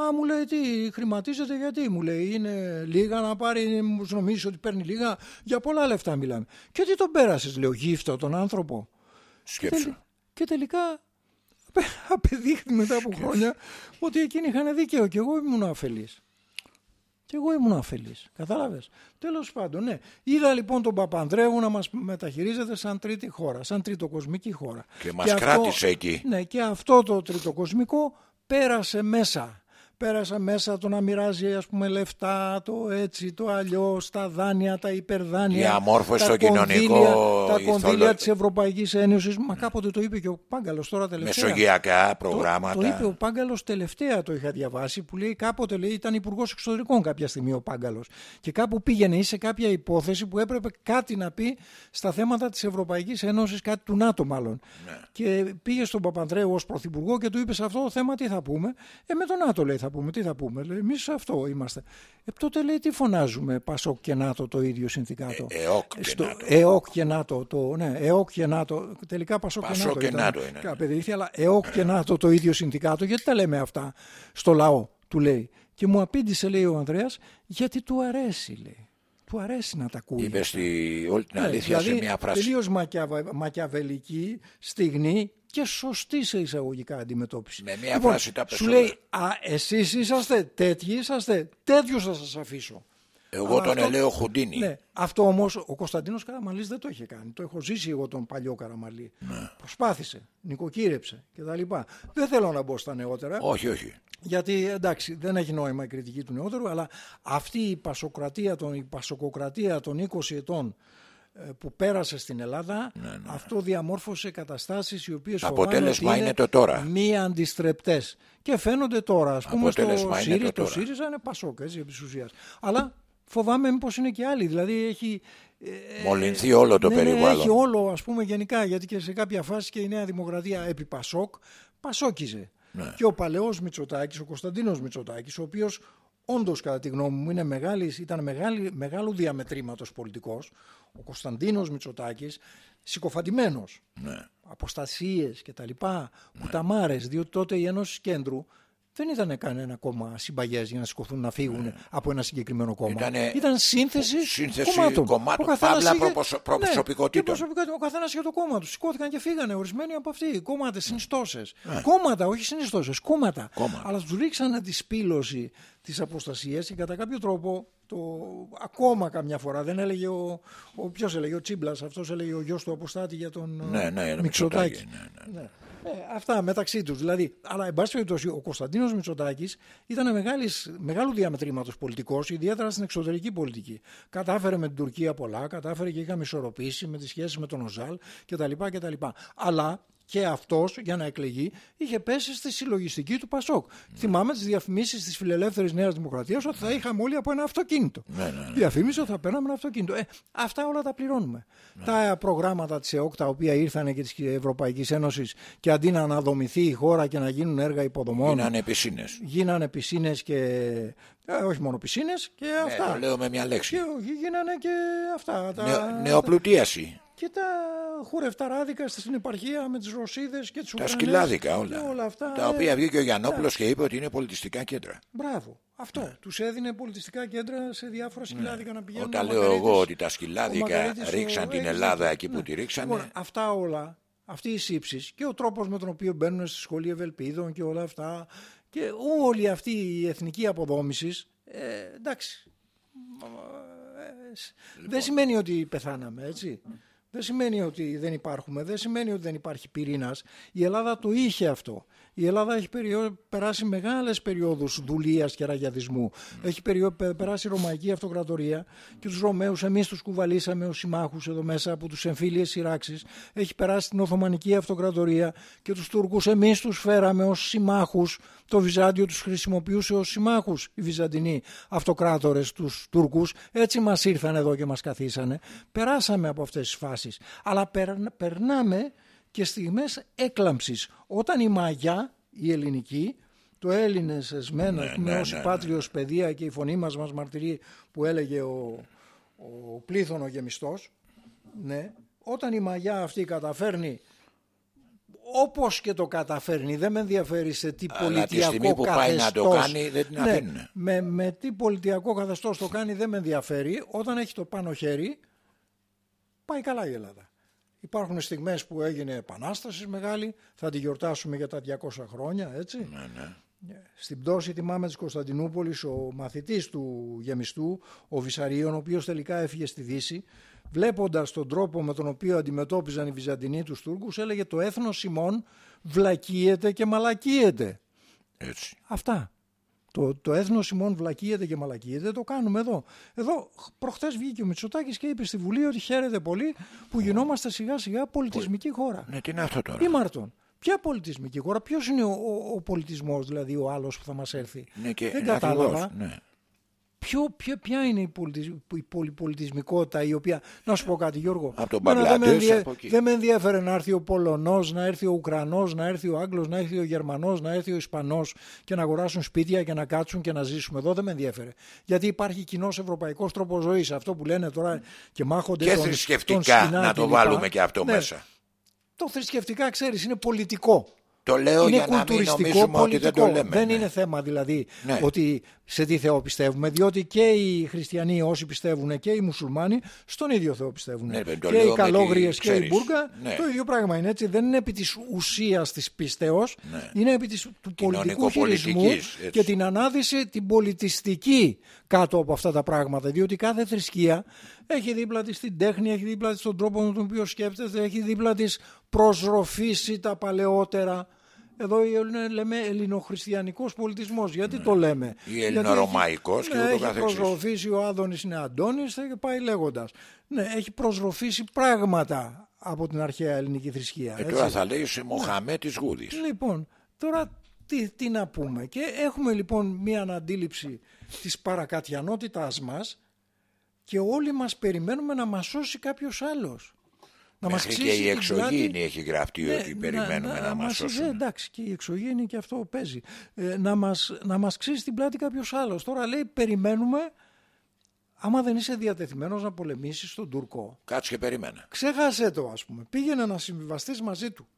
Α, μου λέει τι, χρηματίζεται γιατί, μου λέει, είναι λίγα να πάρει, μου νομίζεις ότι παίρνει λίγα, για πολλά λεφτά μιλάμε. Και τι τον πέρασες, λέω, γύφτο τον άνθρωπο. Σκέψου. Τελ- Και τελικά απε- απεδείχθη μετά από χρόνια ότι εκείνοι είχαν δίκαιο και εγώ ήμουν αφελής. Και εγώ ήμουν αφελής. Κατάλαβες. Τέλος πάντων, ναι. Είδα λοιπόν τον Παπανδρέου να μας μεταχειρίζεται σαν τρίτη χώρα, σαν τριτοκοσμική χώρα. Και μας κράτησε εκεί. Ναι, και αυτό το τριτοκοσμικό πέρασε μέσα. Πέρασε μέσα το να μοιράζει ας πούμε λεφτά, το έτσι, το αλλιώς, τα δάνεια, τα υπερδάνεια. Η αμόρφωση τα στο κονδύλια- κοινωνικό, Τα η κονδύλια θολο- της Ευρωπαϊκής Ένωσης. Μα κάποτε το είπε και ο Πάγκαλος τώρα τελευταία. Μεσογειακά Το, προγράμματα. το είπε ο Πάγκαλος τελευταία, το είχα διαβάσει, που λέει κάποτε λέει, ήταν υπουργός εξωτερικών κάποια στιγμή ο Πάγκαλος. Και κάπου πήγαινε ή σε κάποια υπόθεση που έπρεπε κάτι να πει στα θέματα της Ευρωπαϊκής Ένωσης, κάτι του ΝΑΤΟ μάλλον. Ναι. Και πήγε στον Παπανδρέου ως πρωθυπουργό και του είπε σε αυτό το θέμα τι θα πούμε. Ε, με το ΝΑΤΟ λέει θα πούμε, τι θα πούμε. Λέει, εμείς αυτό είμαστε. Ε, τότε λέει τι φωνάζουμε, Πασόκ και ΝΑΤΟ το ίδιο συνθηκάτο; Ε, ΕΟΚ και Στο- ΝΑΤΟ. ΕΟΚ και ΝΑΤΟ. Το, ναι, ΕΟΚ και ΝΑΤΟ. Τελικά Πασόκ και Πασόκ ΝΑΤΟ. και ήταν. ΝΑΤΟ είναι, ναι. Απεδείχθη, αλλά ΕΟΚ και ΝΑΤΟ το ίδιο συνθηκάτο. Γιατί τα λέμε αυτά στο λαό, του λέει. Και μου απήντησε, λέει ο Ανδρέας, γιατί του αρέσει, λέει. Του αρέσει να τα ακούει. Είπες στη, όλη την Ναι, αλήθεια δηλαδή, σε μια φράση. Τελείως μακιαβε- μακιαβελική, στιγμή και σωστή σε εισαγωγικά αντιμετώπιση. Με μια φράση τα Σου πες όλα. λέει, α, εσείς είσαστε τέτοιοι, είσαστε τέτοιους θα σας αφήσω. Εγώ Αλλά τον αυτό- ελέω Χουντίνη. Ναι, αυτό όμως ο Κωνσταντίνος Καραμαλής δεν το είχε κάνει. Το έχω ζήσει εγώ τον παλιό Καραμαλή. Ναι. Προσπάθησε, νοικοκύρεψε κτλ. Δεν θέλω να μπω στα νεότερα. Όχι, όχι. Γιατί εντάξει δεν έχει νόημα η κριτική του νεότερου, αλλά αυτή η πασοκρατία, των, η πασοκοκρατία των 20 ετών ε, που πέρασε στην Ελλάδα, αυτό διαμόρφωσε καταστάσεις οι οποίες Το φοβάμαι αποτέλεσμα ότι είναι το τώρα. μη αντιστρεπτές. Και φαίνονται τώρα, ας πούμε στο Αποτέλεσμα είναι ΣΥΡΙΖΑ, το το τώρα. ΣΥΡΙΖΑ είναι πασόκ, έτσι, επί της ουσίας. Αλλά φοβάμαι μήπως είναι και άλλοι, δηλαδή έχει... ε, Μολυνθεί όλο το ναι, ναι, περιβάλλον. έχει όλο ας πούμε γενικά γιατί και σε κάποια φάση και η Νέα Δημοκρατία επί Πασόκ πασόκιζε. Ναι. Και ο παλαιός Μητσοτάκης, ο Κωνσταντίνος Μητσοτάκης, ο οποίος όντως κατά τη γνώμη μου είναι μεγάλης, ήταν μεγάλη, μεγάλου διαμετρήματος πολιτικός, ο Κωνσταντίνος Μητσοτάκης, συκοφαντημένος, Ναι. αποστασίες και τα λοιπά, κουταμάρες, διότι τότε η Ένωση Κέντρου δεν ήταν κανένα κόμμα συμπαγές για να σηκωθούν να φύγουν από ένα συγκεκριμένο κόμμα. Ναι. Ήτανε Ήταν σύνθεση, σύνθεση κομμάτων. κομμάτων, Ο καθένας παύλα είχε- προποσο- προσωπικότητων. Ναι, και προσωπικότητα. Ο καθένας είχε το κόμμα του. Σηκώθηκαν και φύγανε ορισμένοι από αυτοί. Κόμματα, συνιστώσεις. Ναι. Κόμματα, όχι συνιστώσεις. Κόμματα. Κόμματα. Αλλά τους ρίξανε τη σπήλωση της αποστασίας και κατά κάποιο τρόπο το, ακόμα καμιά φορά δεν έλεγε ο, ο ποιος έλεγε, ο Τσίμπλας, αυτός έλεγε ο γιος του αποστάτη για τον Ναι, ε, ναι, Μητσοτάκη. Μητσοτάκη, ναι, Ναι. Ε, αυτά μεταξύ τους. Δηλαδή, αλλά εν πάση περιπτώσει, ο Κωνσταντίνος Μητσοτάκης ήταν μεγάλης, μεγάλου διαμετρήματος πολιτικός, ιδιαίτερα στην εξωτερική πολιτική. Κατάφερε με την Τουρκία πολλά, κατάφερε και είχαμε ισορροπήσει με τις σχέσεις με τον Οζάλ κτλ. κτλ. Αλλά και αυτός για να εκλεγεί είχε πέσει στη συλλογιστική του Πασόκ. Θυμάμαι τις διαφημίσεις της φιλελεύθερης Νέας Δημοκρατίας ότι θα είχαμε όλοι από ένα αυτοκίνητο. Ναι, ναι, ναι. Διαφήμισε ότι θα παίρναμε ένα αυτοκίνητο. Ε, αυτά όλα τα πληρώνουμε. Ναι. Τα προγράμματα της ΕΟΚ τα οποία ήρθαν και της Ευρωπαϊκής Ένωσης και αντί να αναδομηθεί η χώρα και να γίνουν έργα υποδομών Γίνανε πισίνες. γίνανε πισίνες και ε, όχι μόνο πισίνες και Ναι, αυτά. το λέω με μια λέξη. Και γίνανε και αυτά. Τα, Νεο- νεοπλουτίαση. Και τα χουρευταράδικα στην επαρχία με τις Ρωσίδες και τις Τα Ουκρανές σκυλάδικα και όλα. όλα αυτά. Τα ε, οποία βγήκε ο Γιαννόπουλος και είπε ότι είναι πολιτιστικά κέντρα. Μπράβο. Αυτό. Τους έδινε πολιτιστικά κέντρα σε διάφορα σκυλάδικα να πηγαίνουν. Ναι. Όταν ο λέω εγώ Μαργαρίτης- ότι τα ο σκυλάδικα Μαργαρίτης ο- ρίξαν την έχεις Ελλάδα δίκιο. εκεί που Ναι. τη ρίξανε. Λοιπόν, αυτά όλα αυτή η σύψη και ο τρόπος με τον οποίο μπαίνουν στη σχολή ευελπίδων και όλα αυτά και όλη αυτή η εθνική αποδόμηση, ε, εντάξει, ε, δεν σημαίνει ότι πεθάναμε, έτσι. Δεν σημαίνει ότι δεν υπάρχουμε, δεν σημαίνει ότι δεν υπάρχει πυρήνας. Η Ελλάδα το είχε αυτό. Η Ελλάδα έχει περάσει μεγάλες περιόδους δουλείας και ραγιαδισμού. Έχει περάσει η Ρωμαϊκή Αυτοκρατορία και τους Ρωμαίους εμείς τους κουβαλήσαμε ως συμμάχους εδώ μέσα από τους εμφύλιες σειράξεις. Έχει περάσει την Οθωμανική Αυτοκρατορία και τους Τούρκους εμείς τους φέραμε ως συμμάχους. Το Βυζάντιο τους χρησιμοποιούσε ως συμμάχους οι Βυζαντινοί αυτοκράτορες τους Τούρκους. Έτσι μας ήρθαν εδώ και μας καθίσανε. Περάσαμε από αυτές τις φάσεις. Αλλά περνάμε και στιγμές έκλαμψης. Όταν η μαγιά, η ελληνική, το Έλληνες εσμένα ναι, ναι, ως ναι, ναι, πάτριος παιδεία και η φωνή μας μας μαρτυρεί που έλεγε ο, ο πλήθωνο γεμιστός, ναι, όταν η μαγιά αυτή καταφέρνει όπως και το καταφέρνει, δεν με ενδιαφέρει σε τι Αλλά πολιτιακό που πάει να το κάνει δεν την ναι, με, με τι πολιτιακό καθεστώς το κάνει δεν με ενδιαφέρει. Όταν έχει το πάνω χέρι, πάει καλά η Ελλάδα. Υπάρχουν στιγμές που έγινε επανάσταση μεγάλη, θα τη γιορτάσουμε για τα 200 χρόνια, έτσι. Ναι, ναι. Ε, στην πτώση θυμάμαι της Κωνσταντινούπολης ο μαθητής του γεμιστού, ο Βυσαρίων, ο οποίος τελικά έφυγε στη Δύση, βλέποντας τον τρόπο με τον οποίο αντιμετώπιζαν οι Βυζαντινοί τους Τούρκους, έλεγε το έθνος Σιμών βλακίεται και μαλακίεται. Έτσι. Αυτά. Το, το έθνος Σιμών βλακίεται και μαλακίεται, το κάνουμε εδώ. Εδώ προχθές βγήκε ο Μητσοτάκης και είπε στη Βουλή ότι χαίρεται πολύ που γινόμαστε σιγά σιγά πολιτισμική χώρα. Ναι, τι είναι αυτό τώρα; Ή Μάρτον. Ποια πολιτισμική χώρα, ποιος είναι ο, ο, ο πολιτισμός, δηλαδή ο άλλος που θα μας έρθει; Ναι, και Δεν κατάλαβα. Ναι. Ποιο, ποιο, ποια είναι η, πολιτισ... η πολυπολιτισμικότητα η οποία. Να σου πω κάτι, Γιώργο. Από τον δεν, με ενδια... δεν με ενδιαφέρε να έρθει ο Πολωνός, να έρθει ο Ουκρανός, να έρθει ο Άγγλος, να έρθει ο Γερμανός, να έρθει ο Ισπανός και να αγοράσουν σπίτια και να κάτσουν και να ζήσουμε εδώ. Δεν με ενδιαφέρε. Γιατί υπάρχει κοινός ευρωπαϊκός τρόπος ζωής. Αυτό που λένε τώρα και μάχονται. Και τον, θρησκευτικά τον να το βάλουμε και αυτό ναι. μέσα. Το θρησκευτικά, ξέρεις, είναι πολιτικό. Το λέω είναι για να μην νομίζουμε ότι δεν το λέμε. Δεν ναι. είναι θέμα δηλαδή ναι. ότι σε τι Θεό πιστεύουμε, διότι και οι χριστιανοί όσοι πιστεύουν και οι μουσουλμάνοι στον ίδιο Θεό πιστεύουν. Ναι, και οι καλόγριες και οι μπουργκα ναι. το ίδιο πράγμα είναι έτσι. Δεν είναι επί της ουσίας της πίστεως, ναι. είναι επί της, του πολιτικού χειρισμού και την ανάδυση την πολιτιστική κάτω από αυτά τα πράγματα. Διότι κάθε θρησκεία έχει δίπλα της την τέχνη, έχει δίπλα της τον τρόπο με τον οποίο σκέφτεται, έχει δίπλα της προσροφήσει τα παλαιότερα εδώ λέμε ελληνοχριστιανικός πολιτισμός. Γιατί το λέμε; Ή ελληνορωμαϊκός και ναι, ούτω Έχει προσροφήσει ο Άδωνης είναι Αντώνης και πάει λέγοντας. Ναι, έχει προσροφήσει πράγματα από την αρχαία ελληνική θρησκεία. Ε, τώρα θα λέει σε Μοχαμέ της Γούδης. Λοιπόν, τώρα τι, τι να πούμε. Και έχουμε λοιπόν μία αντίληψη της παρακατιανότητάς μας και όλοι μας περιμένουμε να μας σώσει κάποιος άλλος. Να μας και η εξωγήινη έχει γραφτεί ναι, ότι περιμένουμε να, να, να μας σώσουν. Ναι, εντάξει και η εξωγήινη και αυτό παίζει. Ε, να, μας, να μας ξύσει την πλάτη κάποιος άλλος. Τώρα λέει περιμένουμε άμα δεν είσαι διατεθειμένος να πολεμήσεις τον Τουρκό. Κάτσε και περιμένα. Ξέχασε το ας πούμε. Πήγαινε να συμβιβαστείς μαζί του.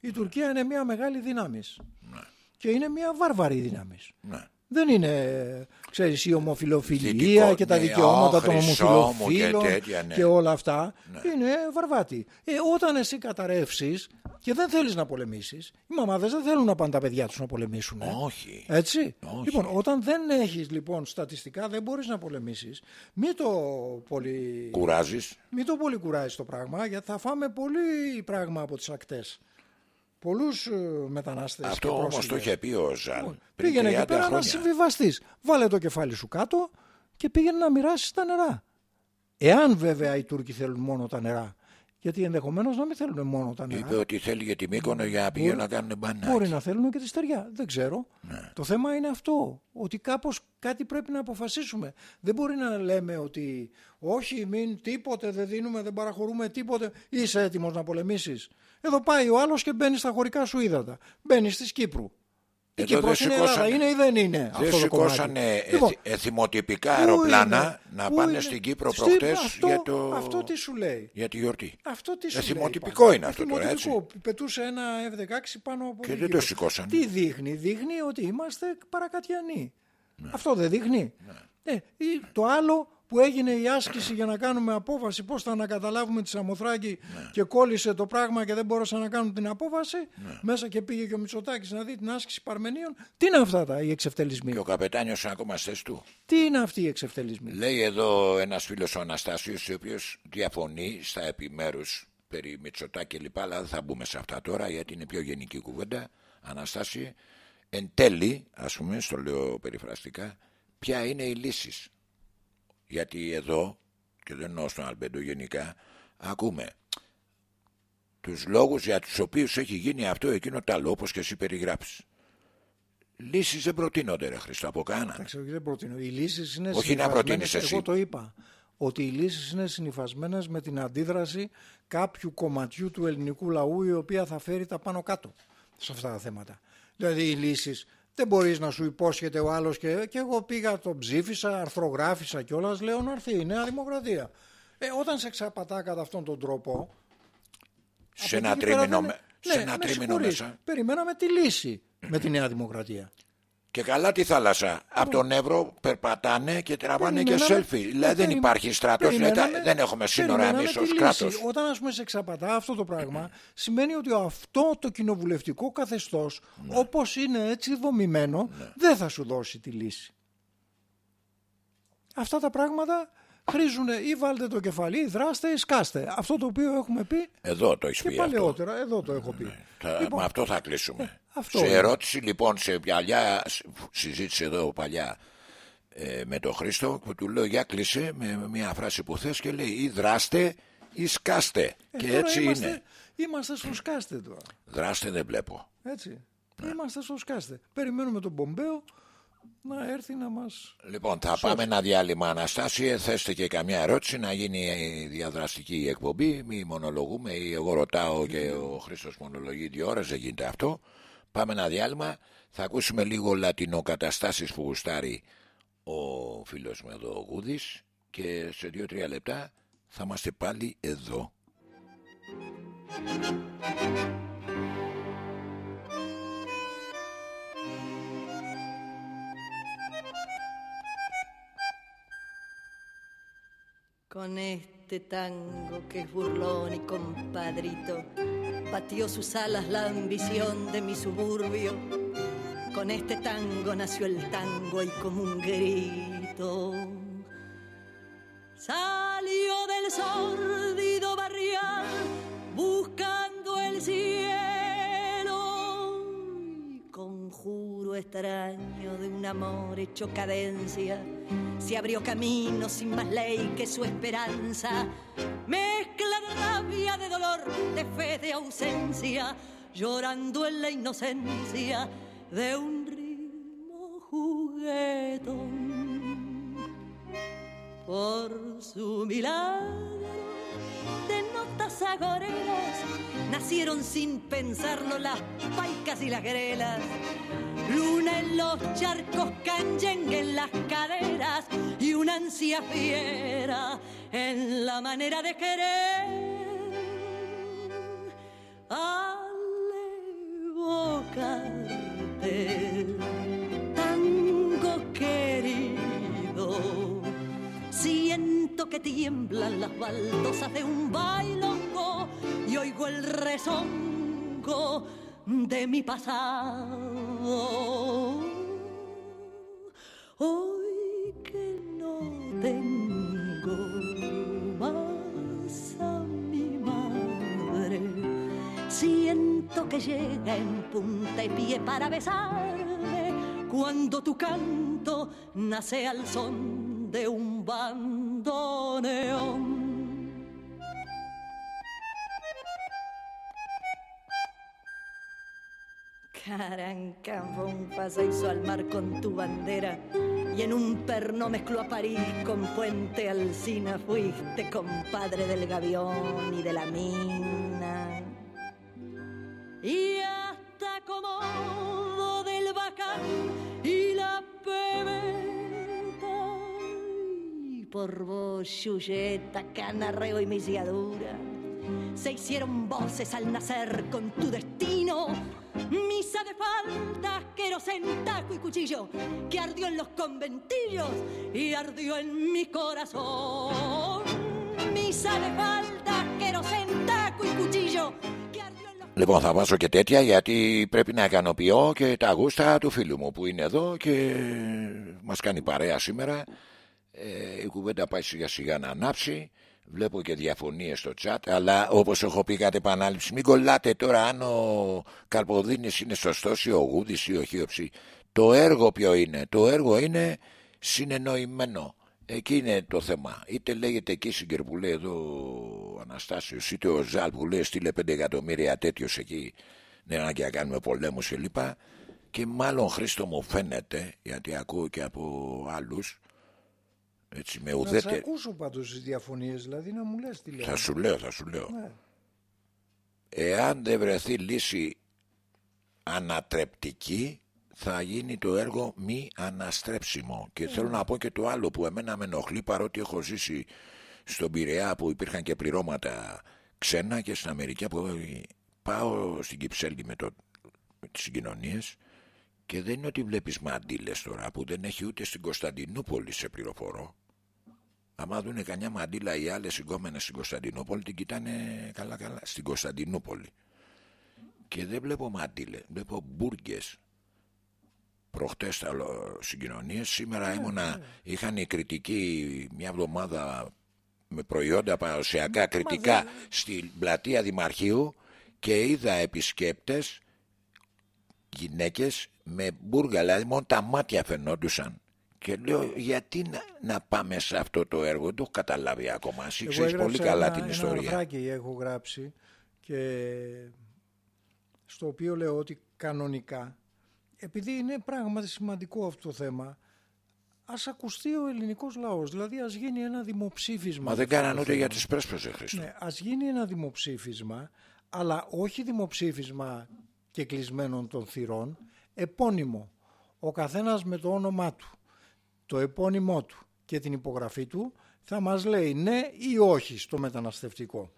Η Τουρκία είναι μια μεγάλη δύναμη. Ναι. Και είναι μια βάρβαρη δύναμη. Ναι. Δεν είναι, ξέρεις, η ομοφιλοφιλία και τα ναι, δικαιώματα των ομοφιλοφίλων και, ναι. και, όλα αυτά. Ναι. Είναι βαρβάτη. Ε, όταν εσύ καταρρεύσεις και δεν θέλεις να πολεμήσεις, οι μαμάδες δεν θέλουν να πάνε τα παιδιά τους να πολεμήσουν. Όχι. Έτσι. Όχι. Λοιπόν, όταν δεν έχεις λοιπόν στατιστικά, δεν μπορείς να πολεμήσεις. Μην το πολύ... Κουράζεις. Μην το πολύ κουράζεις το πράγμα, γιατί θα φάμε πολύ πράγμα από τις ακτές πολλούς ε, μετανάστες. Αυτό όμως το είχε πει ο Ζαν. Λοιπόν, πήγαινε εκεί πέρα χρόνια. να συμβιβαστείς. Βάλε το κεφάλι σου κάτω και πήγαινε να μοιράσεις τα νερά. Εάν βέβαια οι Τούρκοι θέλουν μόνο τα νερά. Γιατί ενδεχομένως να μην θέλουν μόνο τα νερά. Είπε ότι θέλει για τη Μύκονο για να πηγαίνουν να κάνουν μπανάκι. Μπορεί να θέλουν και τη στεριά. Δεν ξέρω. Ναι. Το θέμα είναι αυτό. Ότι κάπως κάτι πρέπει να αποφασίσουμε. Δεν μπορεί να λέμε ότι όχι, μην τίποτε, δεν δίνουμε, δεν παραχωρούμε τίποτε. Είσαι έτοιμος να πολεμήσεις. Εδώ πάει ο άλλος και μπαίνει στα χωρικά σου ύδατα. Μπαίνει στη Κύπρου. Η Κύπρος είναι Ελλάδα, είναι ή δεν είναι Δεν σηκώσανε λοιπόν, εθιμοτυπικά αεροπλάνα να πάνε είναι, στην Κύπρο προχτές για το... Αυτό τι σου λέει; Για τη γιορτή. Αυτό τι σου Εθιμοτυπικό λέει, είναι αυτό τώρα έτσι. Πετούσε ένα F-16 πάνω από Και δεν το σηκώσανε. Τι δείχνει; Δείχνει ότι είμαστε παρακατιανοί. Ναι. Αυτό δεν δείχνει; Ναι. Ε, το άλλο που έγινε η άσκηση για να κάνουμε απόφαση πώς θα ανακαταλάβουμε τη Σαμοθράκη και κόλλησε το πράγμα και δεν μπορούσαν να κάνουν την απόφαση. Μέσα και πήγε και ο Μητσοτάκης να δει την άσκηση Παρμενίων. Τι είναι αυτά τα, οι εξευτελισμοί; Και ο καπετάνιος είναι ακόμα στες του. τι είναι αυτοί οι εξευτελισμοί; Λέει εδώ ένας φίλος ο Αναστάσιος ο οποίος διαφωνεί στα επιμέρους περί Μητσοτάκη και λοιπά αλλά δεν θα μπούμε σε αυτά τώρα γιατί είναι πιο γενική κουβέντα. Αναστάση εν τέλει ας πούμε στο λέω περιφραστικά ποια είναι η λύση γιατί εδώ και δεν εννοώ στον Αλμπέντο γενικά ακούμε τους λόγους για τους οποίους έχει γίνει αυτό εκείνο το άλλο όπως και εσύ περιγράψεις λύσεις δεν προτείνονται ρε Χριστό από κανέναν Εντάξει, όχι, δεν προτείνω. Οι λύσεις είναι Όχι να συνυφασμένες, προτείνεις εσύ. Εγώ το είπα. Ότι οι λύσεις είναι συνυφασμένες με την αντίδραση κάποιου κομματιού του ελληνικού λαού η οποία θα φέρει τα πάνω κάτω σε αυτά τα θέματα. Δηλαδή οι λύσεις δεν μπορείς να σου υπόσχεται ο άλλος και, και εγώ πήγα τον ψήφισα, αρθρογράφησα κιόλας, λέω να έρθει η Νέα Δημοκρατία. Ε, όταν σε ξαπατά κατά αυτόν τον τρόπο σε από ένα εκεί πέρα τρίμηνο, δεν- με- Ναι, σε ένα με τρίμηνο συγχωρείς. μέσα. Περιμέναμε τη λύση με τη Νέα Δημοκρατία. Και καλά τη θάλασσα. Από τον Εύρο περπατάνε και τραβάνε και Περιμέναμε- σέλφι. Δηλαδή δεν περι- υπάρχει στρατός, δηλαδή περιμέναμε- δεν έχουμε σύνορα περιμέναμε εμείς τη ως λύση. κράτος. Όταν ας πούμε σε εξαπατά αυτό το πράγμα, σημαίνει ότι αυτό το κοινοβουλευτικό καθεστώς, Ναι. όπως είναι έτσι δομημένο, δεν θα σου δώσει τη λύση. Αυτά τα πράγματα χρήζουν ή βάλτε το κεφαλί, ή δράστε ή σκάστε. Αυτό το οποίο έχουμε πει Εδώ το έχεις και πει αυτό. παλαιότερα, εδώ το έχω πει. Θα- Λοιπόν, με αυτό θα κλείσουμε. Ε, αυτό σε είναι. ερώτηση λοιπόν σε παλιά συζήτηση εδώ παλιά ε, με τον Χρήστο που του λέω για κλείσε με μια φράση που θες και λέει ή δράστε ή σκάστε. ε, και τώρα έτσι είμαστε, είναι. Είμαστε στο σκάστε τώρα. Δράστε δεν βλέπω. Έτσι. Ναι. Είμαστε στο σκάστε. Περιμένουμε τον Πομπέο να έρθει να μας... Λοιπόν, θα πάμε ένα διάλειμμα, Αναστάση. Θέστε και καμιά ερώτηση να γίνει η διαδραστική η εκπομπή. Μη μονολογούμε ή εγώ ρωτάω και ο Χρήστος μονολογεί δύο ώρες, δεν γίνεται αυτό. Πάμε ένα διάλειμμα. Θα ακούσουμε λίγο λατινοκαταστάσεις που γουστάρει ο φίλος μου εδώ, ο Γούδης. Και σε δύο-τρία λεπτά θα είμαστε πάλι εδώ. Con este tango que es burlón y compadrito, batió sus alas la ambición de mi suburbio. Con este tango nació el tango y como un grito. Salió del sórdido barrial buscando el cielo y conjuro extraño de un amor hecho cadencia. Se abrió camino sin más ley que su esperanza. Mezcla de rabia de dolor de fe de ausencia. Llorando en la inocencia de un ritmo juguetón. Por su milagro de nacieron sin pensarlo las paicas y las grelas. Luna en los charcos, canyengue en las caderas y una ansia fiera en la manera de querer. Al siento que tiemblan las baldosas de un bailongo y oigo el rezongo de mi pasado. Hoy que no tengo más a mi madre, siento que llega en punta y pie para besarme cuando tu canto nace al son de un bandoneón. Carancambón pasa hizo al mar con tu bandera y en un perno mezcló a París con Puente Alsina. Fuiste compadre del gavión y de la mina. Y hasta como del bacán y la pebeta Y por vos, Yuyeta, canarreo y misiadura. se hicieron voces al nacer con tu destino. Misa de faldas, querosén, taco y cuchillo, que ardió en los conventillos y ardió en mi corazón. Misa de faldas, querosén, taco y cuchillo, que ardió en los Λοιπόν, θα βάζω και τέτοια γιατί πρέπει να ικανοποιώ και τα γούστα του φίλου μου που είναι εδώ και μας κάνει παρέα σήμερα. Ε, η κουβέντα πάει σιγά σιγά να ανάψει. Βλέπω και διαφωνίες στο chat, αλλά όπως έχω πει κάτι επανάληψη, μην κολλάτε τώρα αν ο Καρποδίνης είναι σωστός ή ο Γούδης ή ο Χίωψη. Το έργο ποιο είναι, το έργο είναι συνεννοημένο. Εκεί είναι το θέμα. Είτε λέγεται Κίσιγκερ που λέει εδώ ο Αναστάσιος, είτε ο Ζαλ που λέει στείλε 5 εκατομμύρια τέτοιο εκεί, δεν ανάγκη να κάνουμε πολέμους κλπ. Και μάλλον Χρήστο μου φαίνεται, γιατί ακούω και από άλλους, έτσι με Να σε ουδέτερη. ακούσω πάντως τις διαφωνίες, δηλαδή να μου λες τι λέω. Θα σου λέω, θα σου λέω. Ναι. Εάν δεν βρεθεί λύση ανατρεπτική, θα γίνει το έργο μη αναστρέψιμο. Και θέλω να πω και το άλλο που εμένα με ενοχλεί, παρότι έχω ζήσει στον Πειραιά που υπήρχαν και πληρώματα ξένα και στην Αμερική που πάω στην Κυψέλη με, το, με τις συγκοινωνίες και δεν είναι ότι βλέπεις μαντήλες τώρα που δεν έχει ούτε στην Κωνσταντινούπολη σε πληροφορώ. Άμα δούνε κανιά μαντήλα οι άλλες συγκόμενες στην Κωνσταντινούπολη την κοιτάνε καλά καλά στην Κωνσταντινούπολη. Και δεν βλέπω μαντήλε, βλέπω μπουργκες. Προχτές τα συγκοινωνίες, σήμερα ήμουνα, είχαν η κριτική μια εβδομάδα με προϊόντα παραδοσιακά κριτικά στην πλατεία Δημαρχείου και είδα επισκέπτες γυναίκες με μπουργα, δηλαδή μόνο τα μάτια φαινόντουσαν. Και λέω γιατί να, να πάμε σε αυτό το έργο, δεν το έχω καταλάβει ακόμα. Εσύ Εγώ ξέρεις πολύ έγραψα καλά ένα, την ένα ιστορία. αρθράκι έχω γράψει και στο οποίο λέω ότι κανονικά επειδή είναι πράγματι σημαντικό αυτό το θέμα ας ακουστεί ο ελληνικός λαός δηλαδή ας γίνει ένα δημοψήφισμα Μα δεν για αυτό κάνανε το ούτε θέμα. για τις πρέσπες, Χρήστο. Ναι, ας γίνει ένα δημοψήφισμα, αλλά όχι δημοψήφισμα και κλεισμένων των θυρών, επώνυμο. Ο καθένας με το όνομά του, το επώνυμό του και την υπογραφή του θα μας λέει ναι ή όχι στο μεταναστευτικό.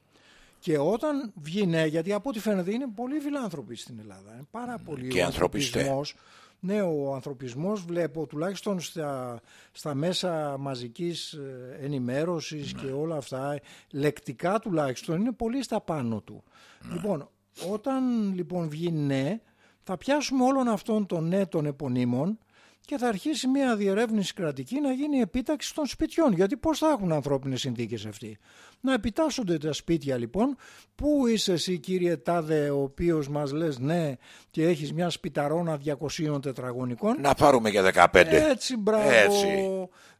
Και όταν βγει ναι, γιατί από ό,τι φαίνεται είναι πολύ φιλάνθρωποι στην Ελλάδα. Είναι πάρα πολύ Και ο ανθρωπιστέ. ανθρωπισμός. Ναι, ο ανθρωπισμός βλέπω τουλάχιστον στα, στα μέσα μαζικής ε, ενημέρωσης Ναι. και όλα αυτά, λεκτικά τουλάχιστον, είναι πολύ στα πάνω του. Ναι. Λοιπόν, όταν λοιπόν βγει ναι, θα πιάσουμε όλων αυτών των ναι των επωνύμων και θα αρχίσει μια διερεύνηση κρατική να γίνει επίταξη των σπιτιών. Γιατί πώς θα έχουν ανθρώπινες συνθήκες αυτοί; Να επιτάσσονται τα σπίτια λοιπόν. Πού είσαι εσύ κύριε Τάδε ο οποίος μας λες ναι και έχεις μια σπιταρόνα 200 τετραγωνικών. Να πάρουμε και 15. Έτσι, μπράβο. Έτσι.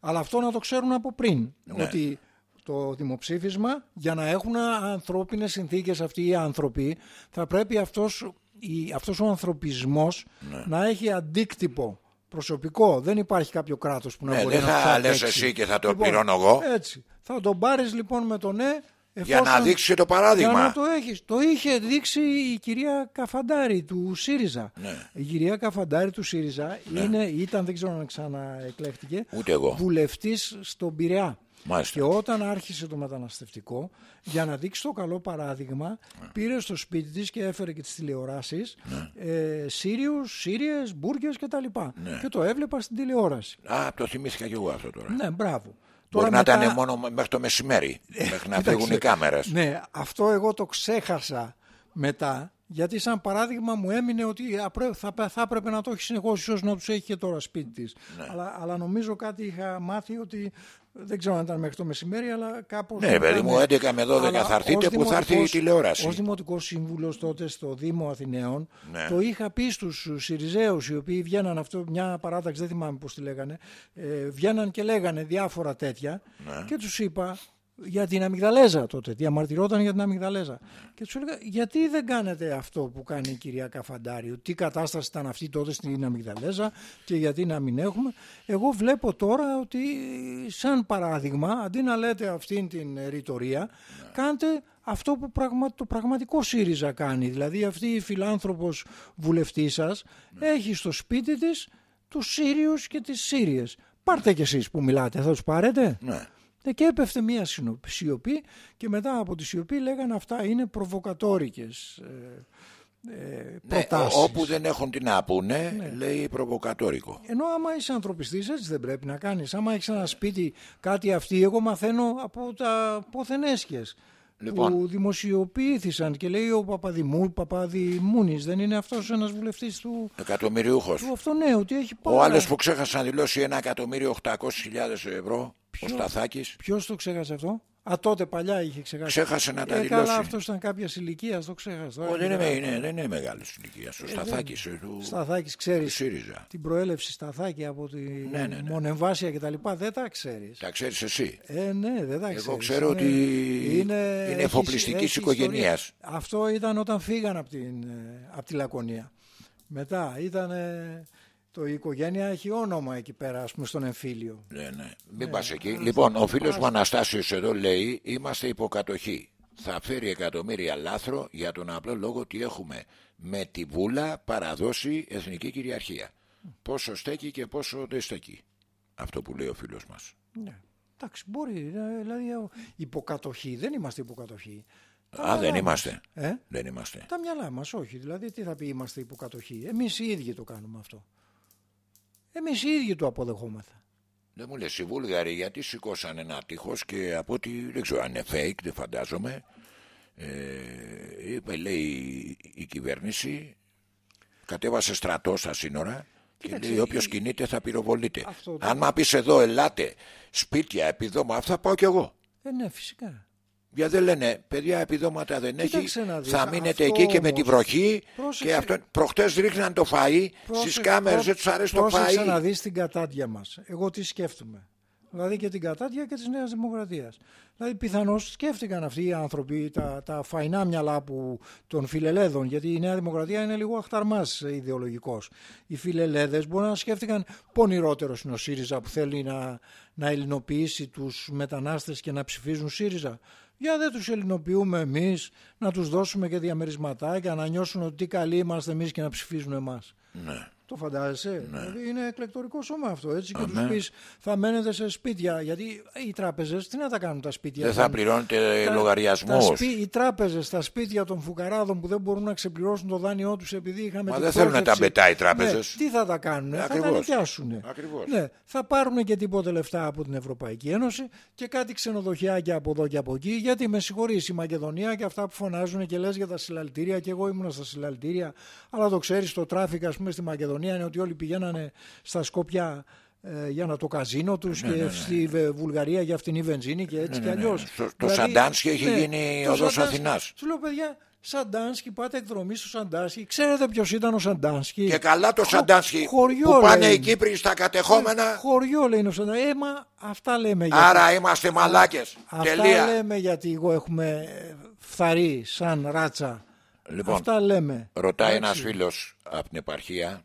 Αλλά αυτό να το ξέρουν από πριν. Ναι. Ότι το δημοψήφισμα για να έχουν ανθρώπινες συνθήκες αυτοί οι άνθρωποι θα πρέπει αυτός, η, αυτός ο ανθρωπισμός Ναι. να έχει αντίκτυπο προσωπικό. Δεν υπάρχει κάποιο κράτος που να Ναι, μπορεί δεν να θα το λες αντέξει. εσύ και θα το Λοιπόν, πληρώνω εγώ. Έτσι. Θα τον πάρεις λοιπόν με το ναι Για να δείξει και το παράδειγμα. για να το έχεις. Το είχε δείξει η κυρία Καφαντάρη του ΣΥΡΙΖΑ. Ναι. Η κυρία Καφαντάρη του ΣΥΡΙΖΑ είναι, ήταν, δεν ξέρω αν ξαναεκλέχτηκε, Ούτε εγώ. βουλευτής στον Πειραιά. Μάλιστα. Και όταν άρχισε το μεταναστευτικό, για να δείξει το καλό παράδειγμα, Ναι. πήρε στο σπίτι της και έφερε και τις τηλεοράσεις ε, Σύριους, Σύριες, Μπουργκες και τα λοιπά. Ναι. Και το έβλεπα στην τηλεόραση. Α, το θυμήθηκα και εγώ αυτό τώρα. Ναι, μπράβο. Μπορεί να μετά- ήταν μόνο μέχρι το μεσημέρι. μέχρι να Κοίταξε, φύγουν οι κάμερες. Ναι, αυτό εγώ το ξέχασα μετά. Γιατί σαν παράδειγμα μου έμεινε ότι απρέ- θα, θα έπρεπε να το έχει συνεχώς ίσως να τους έχει και τώρα σπίτι της. Ναι. Αλλά, αλλά νομίζω κάτι είχα μάθει ότι δεν ξέρω αν ήταν μέχρι το μεσημέρι αλλά κάπως... Ναι, παιδί μου, 11 με 12 Αλλά θα έρθετε ως που θα έρθει η δημοτικός- τηλεόραση. Ως δημοτικός σύμβουλος τότε στο Δήμο Αθηναίων Ναι. το είχα πει στους Σιριζέους οι οποίοι βγαίναν αυτό, μια παράταξη δεν θυμάμαι πώς τη λέγανε, ε, βγαίναν και λέγανε διάφορα τέτοια Ναι. και τους είπα για την αμυγδαλέζα τότε, διαμαρτυρόταν για την αμυγδαλέζα. Και τους έλεγα, γιατί δεν κάνετε αυτό που κάνει η κυρία Καφαντάριου, τι κατάσταση ήταν αυτή τότε στην αμυγδαλέζα και γιατί να μην έχουμε; Εγώ βλέπω τώρα ότι, σαν παράδειγμα, αντί να λέτε αυτήν την ρητορία, κάντε αυτό που πραγμα, το πραγματικό ΣΥΡΙΖΑ κάνει. Δηλαδή αυτή η φιλάνθρωπος βουλευτής σας έχει στο σπίτι της τους Σύριους και τις Σύριες. Πάρτε κι εσείς που μιλάτε, θα τους πάρετε; Ναι. Ναι, και έπεφτε μία συνο- σιωπή και μετά από τη σιωπή λέγανε αυτά είναι προβοκατόρικες ε, ε, Ναι, προτάσεις. όπου δεν έχουν τι να πούνε, λέει προβοκατόρικο. Ενώ άμα είσαι ανθρωπιστής έτσι δεν πρέπει να κάνεις. Άμα έχεις ένα σπίτι κάτι αυτή, εγώ μαθαίνω από τα ποθενέσχες Λοιπόν. που δημοσιοποιήθησαν και λέει ο Παπαδημού, Παπαδημούνης, δεν είναι αυτός ένας βουλευτής του, Εκατομμυριούχος. του αυτό ναι, ότι έχει πάρα... Ο άλλος που ξέχασε να δηλώσει ένα εκατομμύριο 800.000 ευρώ, ο Σταθάκης, Ποιος το ξέχασε αυτό; Α, τότε παλιά είχε ξεχάσει. ξέχασε να τα ε, δηλώσει. καλά, αυτός ήταν κάποιας ηλικίας, το ξέχασε. Ω, δεν, είναι, είναι, δεν είναι μεγάλης ηλικίας. Ε, Ο Σταθάκη του, Σταθάκης, του ξέρεις ΣΥΡΙΖΑ. την προέλευση Σταθάκη από τη Ναι, ναι, ναι. μονεμβάσια και τα λοιπά, δεν τα ξέρεις. Τα ξέρεις εσύ. Ε, ναι, δεν τα ξέρεις. Εγώ ξέρω Είναι- ότι είναι έχει- εφοπλιστικής έχεις οικογένειας. ιστορία. Αυτό ήταν όταν φύγαν από, την, ε, από τη Λακωνία. Μετά ήταν ε, το η οικογένεια έχει όνομα εκεί πέρα, ας πούμε, στον εμφύλιο. Ναι, ναι. Μην πας εκεί. Λοιπόν, ο φίλος μου Αναστάσιος εδώ λέει είμαστε υποκατοχή. Θα φέρει εκατομμύρια λάθρο για τον απλό λόγο ότι έχουμε με τη βούλα παραδώσει εθνική κυριαρχία. Πόσο στέκει και πόσο δεν στέκει. Αυτό που λέει ο φίλος μας. Ναι. Εντάξει, μπορεί. ε, Δηλαδή, ε, υποκατοχή. Δεν είμαστε υποκατοχή. Τα Α, μυαλά δεν μας. είμαστε. Ε; Δεν είμαστε. Τα μυαλά μας, όχι. Δηλαδή, τι θα πει είμαστε υποκατοχή. Εμείς οι ίδιοι το κάνουμε αυτό. Εμείς οι ίδιοι το αποδεχόμεθα. Δεν μου λες οι Βούλγαροι γιατί σηκώσαν ένα τείχος και από ό,τι δεν ξέρω αν είναι fake, δεν φαντάζομαι. Ε, είπε λέει η κυβέρνηση κατέβασε στρατό στα σύνορα και Κοίταξε, λέει όποιος η- κινείται θα πυροβολείται. Αυτό το- Αν μα πεις εδώ ελάτε σπίτια επιδόμα θα πάω κι εγώ. Ε, ναι, φυσικά. Γιατί δεν λένε παιδιά επιδόματα δεν έχει, Κοίταξε να δεις, θα αυτό μείνετε εκεί και με όμως- τη βροχή Πρόσεξε. και αυτό, προχτές ρίχναν το φαΐ στις κάμερες, δεν τους αρέσει το Πρόσεξε φαΐ. να δεις την κατάντια μας. Εγώ τι σκέφτομαι. Δηλαδή και την κατάντια και της Νέας Δημοκρατίας. Δηλαδή πιθανώς σκέφτηκαν αυτοί οι άνθρωποι τα, τα φαϊνά μυαλά που, των φιλελέδων, γιατί η Νέα Δημοκρατία είναι λίγο αχταρμάς ιδεολογικός. Οι φιλελέδες μπορεί να σκέφτηκαν πονηρότερος είναι ο ΣΥΡΙΖΑ που θέλει να, να ελληνοποιήσει τους μετανάστες και να ψηφίζουν ΣΥΡΙΖΑ. Για δεν τους ελληνοποιούμε εμείς, να τους δώσουμε και διαμερισματάκια, να νιώσουν ότι τι καλοί είμαστε εμείς και να ψηφίζουν εμάς. Ναι. Το φαντάζεσαι; Δηλαδή είναι εκλεκτορικό σώμα αυτό. Έτσι και Α, τους ναι. πεις θα μένετε σε σπίτια. Γιατί οι τράπεζες τι να τα κάνουν τα σπίτια. Δεν θα αυτά; πληρώνετε Τα- λογαριασμούς. τα σπί- οι τράπεζες στα σπίτια των φουκαράδων που δεν μπορούν να ξεπληρώσουν το δάνειό τους επειδή είχαμε. Μα την δεν θέλουν να τα πρόσληψη. μπετάει οι τράπεζες. Ναι, τι θα τα κάνουν, θα τα Ακριβώς. νοικιάσουν. Ακριβώς. Ναι, θα πάρουν και τίποτε λεφτά από την Ευρωπαϊκή Ένωση και κάτι ξενοδοχιάκια από εδώ και από εκεί. Γιατί με συγχωρείς η Μακεδονία και αυτά που φωνάζουν και λες για τα συλλαλητήρια. Και εγώ ήμουνα στα συλλαλητήρια. Αλλά το ξέρεις, το traffic, ας πούμε, στη Μακεδονία είναι ότι όλοι πηγαίνανε στα Σκόπια ε, για να το καζίνο τους και στη Βε- Βουλγαρία για φτηνή βενζίνη και έτσι Ναι, και ναι, ναι. αλλιώς. Στο- το Σαντάνσκι έχει γίνει οδός Αθηνάς. Του λέω, παιδιά, Σαντάνσκι, πάτε εκδρομή στο Σαντάνσκι. Ξέρετε ποιος ήταν ο Σαντάνσκι; Και καλά το Χω- Σαντάνσκι χωριό, που πάνε λέει. οι Κύπροι στα κατεχόμενα. Χωριό λέει είναι ο Σαντάνσκι. Ε, μα αυτά λέμε γιατί. Άρα είμαστε μαλάκες. Αυτά Τελεία. λέμε γιατί εγώ έχουμε ε, φθαρεί σαν ράτσα. Λοιπόν, Αυτά λέμε. Ρωτάει Εντάξει. ένας φίλος από την επαρχία.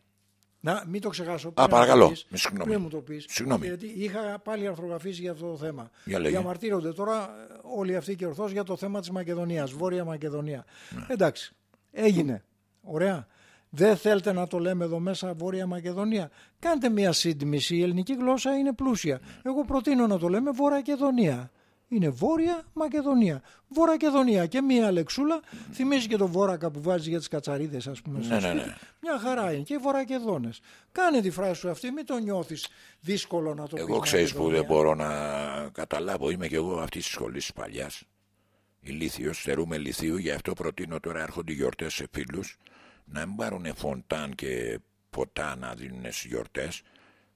Να, μην το ξεχάσω. Α, πριν παρακαλώ. μου το πεις, Με συγγνώμη. Πριν μου το πεις, Συγγνώμη. Γιατί είχα πάλι αρθρογραφήσει για αυτό το θέμα. Για λέγε. Διαμαρτύρονται τώρα ε, όλοι αυτοί και ορθώς για το θέμα της Μακεδονίας, Βόρεια Μακεδονία. Ναι. Εντάξει, έγινε. Ωραία. Δεν θέλετε να το λέμε εδώ μέσα Βόρεια Μακεδονία. Κάντε μια σύντμηση. Η ελληνική γλώσσα είναι πλούσια. Εγώ προτείνω να το λέμε Βόρεια Μακεδονία. Είναι Βόρεια Μακεδονία. Βόρεια Μακεδονία και μία λεξούλα. Θυμίζει και το βόρακα που βάζει για τις κατσαρίδες, ας πούμε. στο Ναι, ναι, σπίτι. ναι. Μια χαρά είναι. Και οι Βορρακεδόνες. Κάνε τη φράση σου αυτή, μην το νιώθεις δύσκολο να το πεις. Εγώ ξέρεις που δεν μπορώ να καταλάβω. Είμαι και εγώ αυτής της σχολής της παλιάς. Ηλίθιος, στερούμε λιθίου. Γι' αυτό προτείνω τώρα έρχονται οι γιορτές σε φίλους να μην πάρουν φοντάν και ποτά να δίνουν στις γιορτές.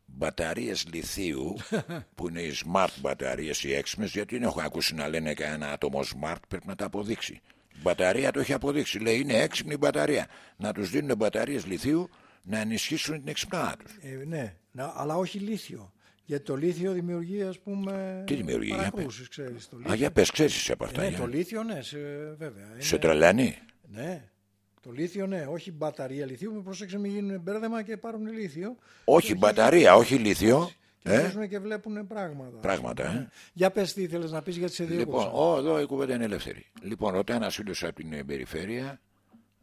Μπαταρίες λιθίου που είναι οι smart μπαταρίες οι έξιμες, γιατί δεν έχω ακούσει να λένε κανένα άτομο smart, πρέπει να τα αποδείξει. Η μπαταρία το έχει αποδείξει. Λέει είναι έξυπνη η μπαταρία. Να τους δίνουν μπαταρίες λιθίου να ενισχύσουν την εξυπνάδα τους. Ε, ναι, να, αλλά όχι λίθιο. Γιατί το λίθιο δημιουργεί, ας πούμε. Τι δημιουργεί, για Παρακρούσεις, ξέρεις. Το Α, λίθιο. για πες, ξέρεις εσύ από αυτά. ναι, για- το λίθιο, ναι, σε, βέβαια. Σε Είναι- τρελαίνει. Ναι. Το λίθιο, ναι, όχι μπαταρία λιθίου. Μην προσέξτε, μην γίνουν μπέρδεμα και πάρουν λίθιο. Όχι μπαταρία, όχι λίθιο. Και Ε, αρχίζουν και βλέπουν πράγματα. Πράγματα, ε; Ναι. Για πες τι ήθελες να πεις για τις Λοιπόν, ο, εδώ η κουβέντα είναι ελεύθερη. Λοιπόν, ρωτάει ένας φίλος από την ε, περιφέρεια,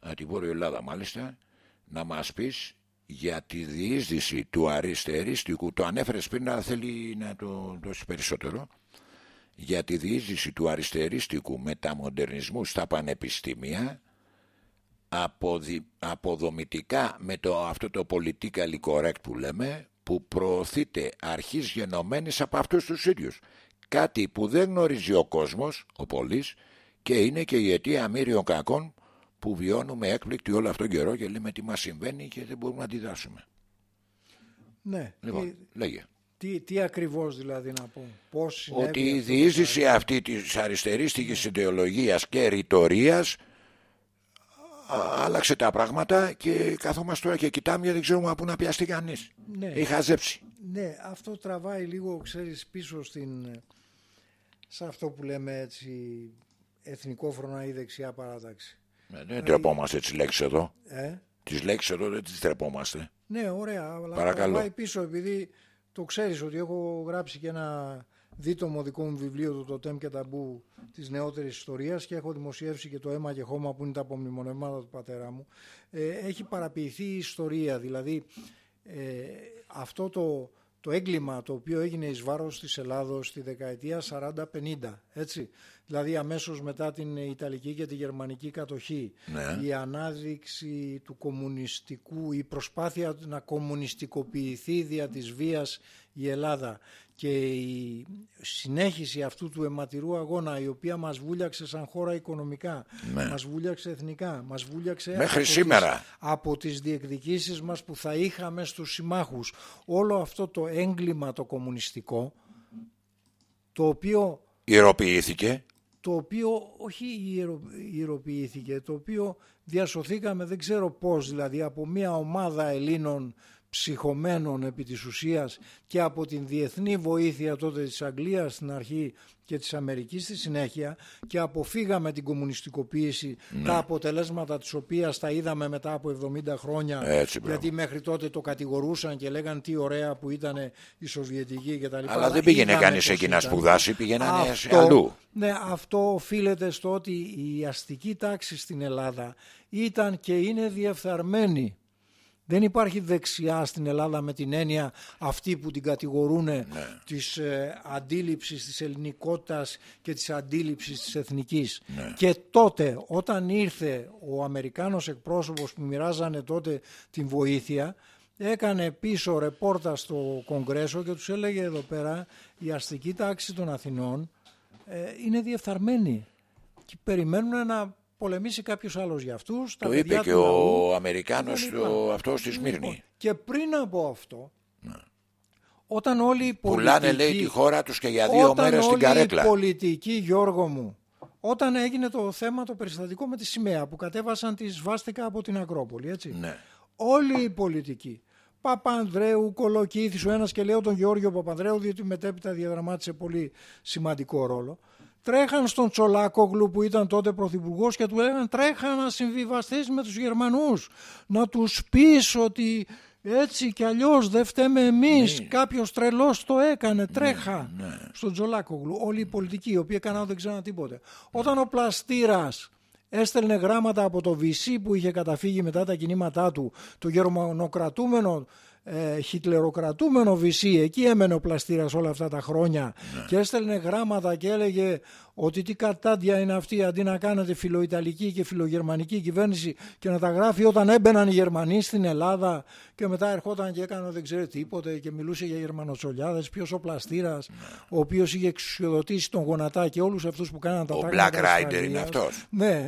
από την Βόρεια Ελλάδα μάλιστα, να μας πεις για τη διείσδυση του αριστεριστικού. Το ανέφερες πριν, αλλά θέλει να το δώσεις περισσότερο. για τη διείσδυση του αριστερίστικου μεταμοντερνισμού στα πανεπιστήμια αποδη, αποδομητικά με το, αυτό το political correct που λέμε που προωθείται αρχής γενομένης από αυτούς τους ίδιους κάτι που δεν γνωρίζει ο κόσμος, ο πολίς και είναι και η αιτία αμύριων κακών που βιώνουμε έκπληκτοι όλο αυτόν τον καιρό και λέμε τι μας συμβαίνει και δεν μπορούμε να αντιδράσουμε. Ναι. Λοιπόν, τι, λέγε. τι, τι ακριβώς δηλαδή να πω. Πώς συνέβη Ότι η αυτό το διείσδυση αυτή της αριστερίστικης ιδεολογίας και ρητορίας α, άλλαξε τα πράγματα και καθόμαστε τώρα και κοιτάμε γιατί δεν ξέρουμε από πού να πιαστεί κανείς. Ναι. Έχει χαζέψει. Ναι, αυτό τραβάει λίγο, ξέρεις, πίσω στην, σε αυτό που λέμε έτσι εθνικό φρονά ή δεξιά παράταξη. Ε, Δεν τρεπόμαστε τις λέξεις εδώ. Ε; Τις λέξεις εδώ δεν τις τρεπόμαστε. Ναι, ωραία, αλλά Παρακαλώ. τραβάει πίσω επειδή το ξέρεις ότι έχω γράψει και ένα δίτομο δικό μου βιβλίο το «Το και Ταμπού» της νεότερης ιστορίας και έχω δημοσιεύσει και το «Αίμα και χώμα» που είναι τα απομνημονεύματα του πατέρα μου. Ε, έχει παραποιηθεί η ιστορία, δηλαδή ε, αυτό το, το έγκλημα το οποίο έγινε εις βάρος της Ελλάδος στη δεκαετία 40-50, έτσι. Δηλαδή αμέσως μετά την Ιταλική και τη Γερμανική κατοχή, Ναι. η ανάδειξη του κομμουνιστικού, η προσπάθεια να κομμουνιστικοποιηθεί δια της βίας η Ελλάδα και η συνέχιση αυτού του αιματηρού αγώνα η οποία μας βούλιαξε σαν χώρα οικονομικά, Ναι. μας βούλιαξε εθνικά, μας βούλιαξε Μέχρι από σήμερα. τις, από τις διεκδικήσεις μας που θα είχαμε στους συμμάχους. Όλο αυτό το έγκλημα το κομμουνιστικό, το οποίο Ηρωποιήθηκε. το οποίο όχι ιερο, ιεροποιήθηκε, το οποίο διασωθήκαμε δεν ξέρω πώς, δηλαδή από μια ομάδα Ελλήνων ψυχωμένων επί της ουσίας και από την διεθνή βοήθεια τότε της Αγγλίας στην αρχή και της Αμερικής στη συνέχεια και αποφύγαμε την κομμουνιστικοποίηση τα αποτελέσματα της οποίας τα είδαμε μετά από 70 χρόνια Έτσι, μπράβο. γιατί μέχρι τότε το κατηγορούσαν και λέγαν τι ωραία που ήταν η Σοβιετική κτλ. Αλλά δεν πήγαινε είδαμε κανείς πώς εκεί να ήταν. σπουδάσει, πήγαιναν σε Αυτό- αλλού. Ναι, αυτό οφείλεται στο ότι η αστική τάξη στην Ελλάδα ήταν και είναι διεφθαρμένη. Δεν υπάρχει δεξιά στην Ελλάδα με την έννοια αυτή που την κατηγορούν Ναι. της ε, αντίληψης της ελληνικότητας και της αντίληψης της εθνικής. Ναι. Και τότε όταν ήρθε ο Αμερικάνος εκπρόσωπος που μοιράζανε τότε την βοήθεια έκανε πίσω ρεπόρτα στο Κογκρέσο και τους έλεγε εδώ πέρα η αστική τάξη των Αθηνών ε, είναι διεφθαρμένη και περιμένουν να πολεμήσει κάποιος άλλος για αυτούς. τα Το παιδιά είπε και του λαού. ο Αμερικάνος κτλ. το, αυτός στη Λοιπόν, Σμύρνη. και πριν από αυτό, όταν όλοι οι πολιτικοί... Πουλάνε λέει τη χώρα τους και για δύο όταν μέρες στην όλοι καρέκλα. οι πολιτικοί, Γιώργο μου, όταν έγινε το θέμα το περιστατικό με τη σημαία που κατέβασαν τη σβάστηκα από την Ακρόπολη, έτσι. Ναι. Όλοι οι πολιτικοί, Παπανδρέου, Κολοκύθης, ο ένας και λέω τον Γεώργιο Παπανδρέου, διότι μετέπειτα διαδραμάτισε πολύ σημαντικό ρόλο. Τρέχαν στον Τσολάκογλου που ήταν τότε πρωθυπουργός και του έλεγαν τρέχα να συμβιβαστείς με τους Γερμανούς, να τους πεις ότι έτσι κι αλλιώς δεν φταίμε εμείς, Ναι. κάποιος τρελός το έκανε, τρέχα στον Τσολάκογλου. Όλοι οι πολιτικοί, οι οποίοι έκαναν δεν ξέραν τίποτε. Όταν ο Πλαστήρας έστελνε γράμματα από το VC που είχε καταφύγει μετά τα κινήματά του, το γερμανοκρατούμενο, ε, χιτλεροκρατούμενο VC, εκεί έμενε ο Πλαστήρας όλα αυτά τα χρόνια και έστελνε γράμματα και έλεγε ότι τι κατάντια είναι αυτή αντί να κάνετε φιλοϊταλική και φιλογερμανική κυβέρνηση και να τα γράφει όταν έμπαιναν οι Γερμανοί στην Ελλάδα και μετά ερχόταν και έκανε δεν ξέρει τίποτε και μιλούσε για Γερμανοτσολιάδες, ποιος ο Πλαστήρας, ο οποίος είχε εξουσιοδοτήσει τον Γονατά και όλους αυτούς που κάναν τα Ο τάγματα Black της Rider Γαλλίας. είναι αυτός. Ναι,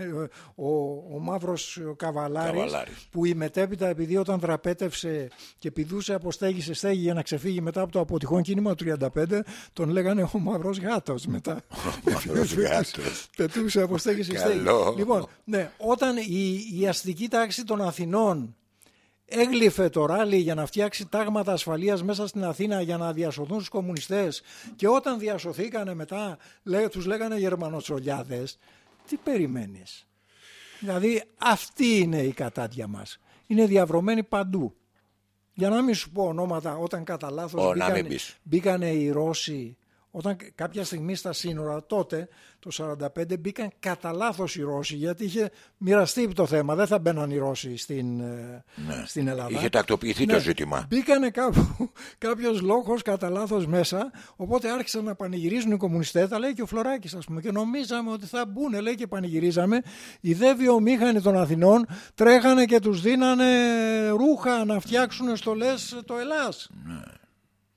ο, ο μαύρος καβαλάρης, Καβαλάρης. που η μετέπειτα επειδή όταν δραπέτευσε και πηδούσε από στέγη σε στέγη για να ξεφύγει μετά από το αποτυχόν κίνημα του 35 τον λέγανε ο μαύρος γάτος μετά. μαύρος γάτος. Πετούσε από στέγη σε στέγη. Καλό. Λοιπόν, ναι, όταν η, η αστική τάξη των Αθηνών έγλυφε το ράλι για να φτιάξει τάγματα ασφαλείας μέσα στην Αθήνα για να διασωθούν στους κομμουνιστές και όταν διασωθήκανε μετά λέ, τους λέγανε Γερμανοτσολιάδες τι περιμένεις; Δηλαδή αυτή είναι η κατάτια μας είναι διαβρωμένη παντού για να μην σου πω ονόματα όταν κατά λάθος Ω, να μην μπήκανε, πεις. μπήκανε οι Ρώσοι Όταν κάποια στιγμή στα σύνορα τότε το 45 μπήκαν κατά λάθος οι Ρώσοι γιατί είχε μοιραστεί το θέμα. Δεν θα μπαίναν οι Ρώσοι στην, ε, Ναι. στην Ελλάδα. Είχε τακτοποιηθεί το ζήτημα. Μπήκανε κάπου, κάποιος λόγος κατά λάθος μέσα, οπότε άρχισαν να πανηγυρίζουν οι κομμουνιστές, τα λέει και ο Φλωράκης ας πούμε, και νομίζαμε ότι θα μπουν, λέει και πανηγυρίζαμε. Οι δε βιομήχανοι των Αθηνών τρέχανε και τους δίνανε ρούχα να φτιάξουν στολές το Ελλάς. Ναι.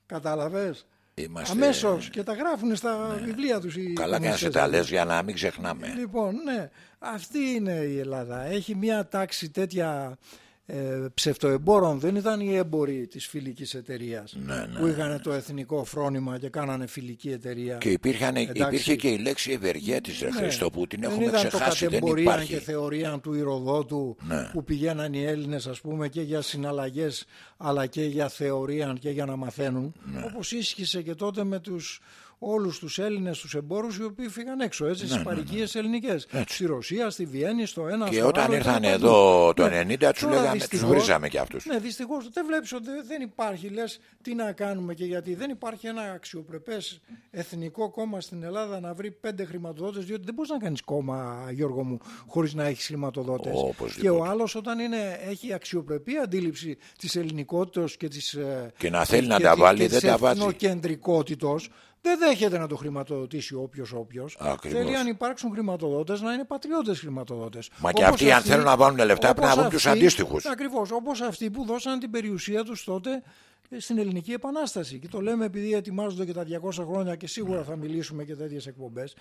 Κατάλαβες; Είμαστε... Αμέσως και τα γράφουν στα βιβλία τους οι Ναι. Καλά και να σε κομμουνιστές. τα λες για να μην ξεχνάμε. Λοιπόν, ναι, αυτή είναι η Ελλάδα. Έχει μια τάξη τέτοια ε, ψευτοεμπόρων. Δεν ήταν οι έμποροι της φιλικής εταιρείας Ναι, που είχαν το εθνικό φρόνημα και κάνανε φιλική εταιρεία. Και υπήρχαν, Εντάξει. υπήρχε και η λέξη ευεργέτης, ρε Ναι. Χριστό, που την δεν έχουμε ήταν ξεχάσει, το δεν κατεμπορίαν υπάρχει. και θεωρίαν του Ηρωδότου Ναι. που πηγαίναν οι Έλληνες ας πούμε και για συναλλαγές αλλά και για θεωρίαν και για να μαθαίνουν Ναι. όπως ίσχυσε και τότε με τους όλους τους Έλληνες τους εμπόρους οι οποίοι φύγαν έξω έτσι στις παροικίες ελληνικές στη Ρωσία, στη Βιέννη, στο ένα Ναι, Και στο όταν άλλο, ήρθαν παντού. εδώ το Ναι. 90 τους Τώρα λέγαμε, τους δυστυχώς- βρίζαμε κι αυτούς. ναι, δυστυχώς δεν βλέπεις ότι δεν υπάρχει. Λες τι να κάνουμε και γιατί δεν υπάρχει ένα αξιοπρεπές εθνικό κόμμα στην Ελλάδα να βρει πέντε χρηματοδότες. Διότι δεν μπορείς να κάνεις κόμμα, Γιώργο μου, χωρίς να έχεις χρηματοδότες. Ω, οπωσδήποτε. Και ο άλλος όταν είναι, έχει αξιοπρεπή αντίληψη της ελληνικότητας και της. Και να θέλει να τα βάλει, δεν τα βάζει. Εθνοκεντρικότητος, δεν δέχεται να το χρηματοδοτήσει όποιος όποιος. Ακριβώς. Θέλει αν υπάρξουν χρηματοδότες να είναι πατριώτες χρηματοδότες. Μα και αυτοί, αν θέλουν να βάλουν λεφτά, πρέπει να βρουν τους αντίστοιχους. Ακριβώς. Όπως αυτοί που δώσαν την περιουσία τους τότε ε, στην Ελληνική Επανάσταση. Και το λέμε επειδή ετοιμάζονται και τα 200 χρόνια και σίγουρα θα μιλήσουμε και τέτοιες εκπομπές.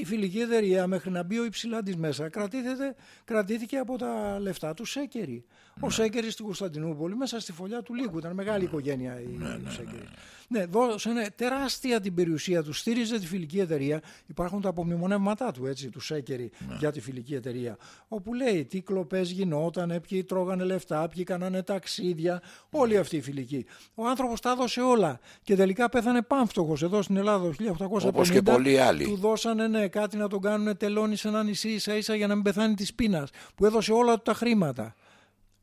Η φιλική εταιρεία μέχρι να μπει ο υψηλά της μέσα κρατήθηκε, κρατήθηκε από τα λεφτά του Σέκερη. Ο Σέκερης στην Κωνσταντινούπολη μέσα στη φωλιά του Λίγου. Ήταν μεγάλη οικογένεια η Σέκερης. Ναι, δώσανε τεράστια την περιουσία τους, στήριζε τη φιλική εταιρεία. Υπάρχουν τα απομνημονεύματά του, έτσι, του Σέκερη για τη φιλική εταιρεία. Όπου λέει τι κλοπές γινόταν, ποιοι τρώγανε λεφτά, ποιοι κάνανε ταξίδια, όλη αυτή η φιλική. Ο άνθρωπος τα έδωσε όλα και τελικά πέθανε πάμφτωχος εδώ στην Ελλάδα το 1850. Όπως και πολλοί άλλοι. Του δώσανε ναι, κάτι να τον κάνουν τελώνει σε ένα νησί ίσα ίσα για να μην πεθάνει της πείνας. Που έδωσε όλα του τα χρήματα.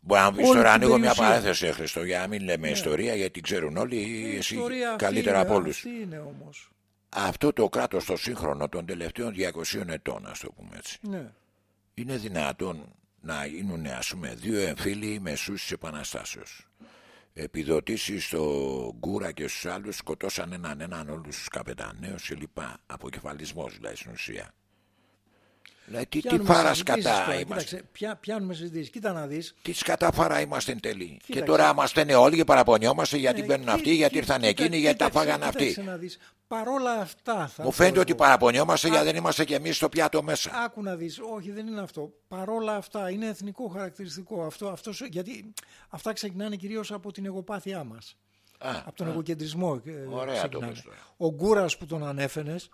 Μπορεί να μου πεις Όλη τώρα, την ανοίγω μια περιουσία. Ναι. παρέθεση, ε, Χριστό, για να μην λέμε ιστορία, γιατί ξέρουν όλοι, Η εσύ ιστορία αυτή καλύτερα είναι, από όλους. Αυτή είναι όμως. Αυτό το κράτος το σύγχρονο των τελευταίων 200 ετών, ας το πούμε έτσι, Ναι. είναι δυνατόν να γίνουν ας πούμε δύο εμφύλοι μεσούς της Επαναστάσεως. Επιδοτήσεις στο Γκούρα και στους άλλους σκοτώσαν έναν έναν όλους τους καπεταναίους και λοιπά. Αποκεφαλισμός δηλαδή στην ουσία. Δηλαδή τι, τι Πιάνουμε φάρας συζητήσεις σκατά τώρα, είμαστε. Κοίταξε, πια, πιάνουμε συζητήσεις. Κοίτα να δεις. Τι σκατάφαρα είμαστε εν τέλει. Και Κοίταξε. τώρα είμαστε όλοι και παραπονιόμαστε γιατί Ε, μπαίνουν κοί- αυτοί, γιατί κοί- ήρθαν κοίτα- εκείνοι, γιατί τα κοίταξε, φάγανε αυτοί. κοίταξε να δεις. Παρόλα αυτά θα Μου πω φαίνεται ότι εγώ. παραπονιόμαστε γιατί δεν είμαστε κι εμείς στο πιάτο μέσα. Άκου να δεις, όχι δεν είναι αυτό. Παρόλα αυτά είναι εθνικό χαρακτηριστικό. Αυτό, αυτός, σου- γιατί αυτά ξεκινάνε κυρίως από την εγωπάθειά μας. Α, από τον εγωκεντρισμό ε, Ωραία το ξεκινάνε. πες τώρα. Ο Γκούρας που τον ανέφερες,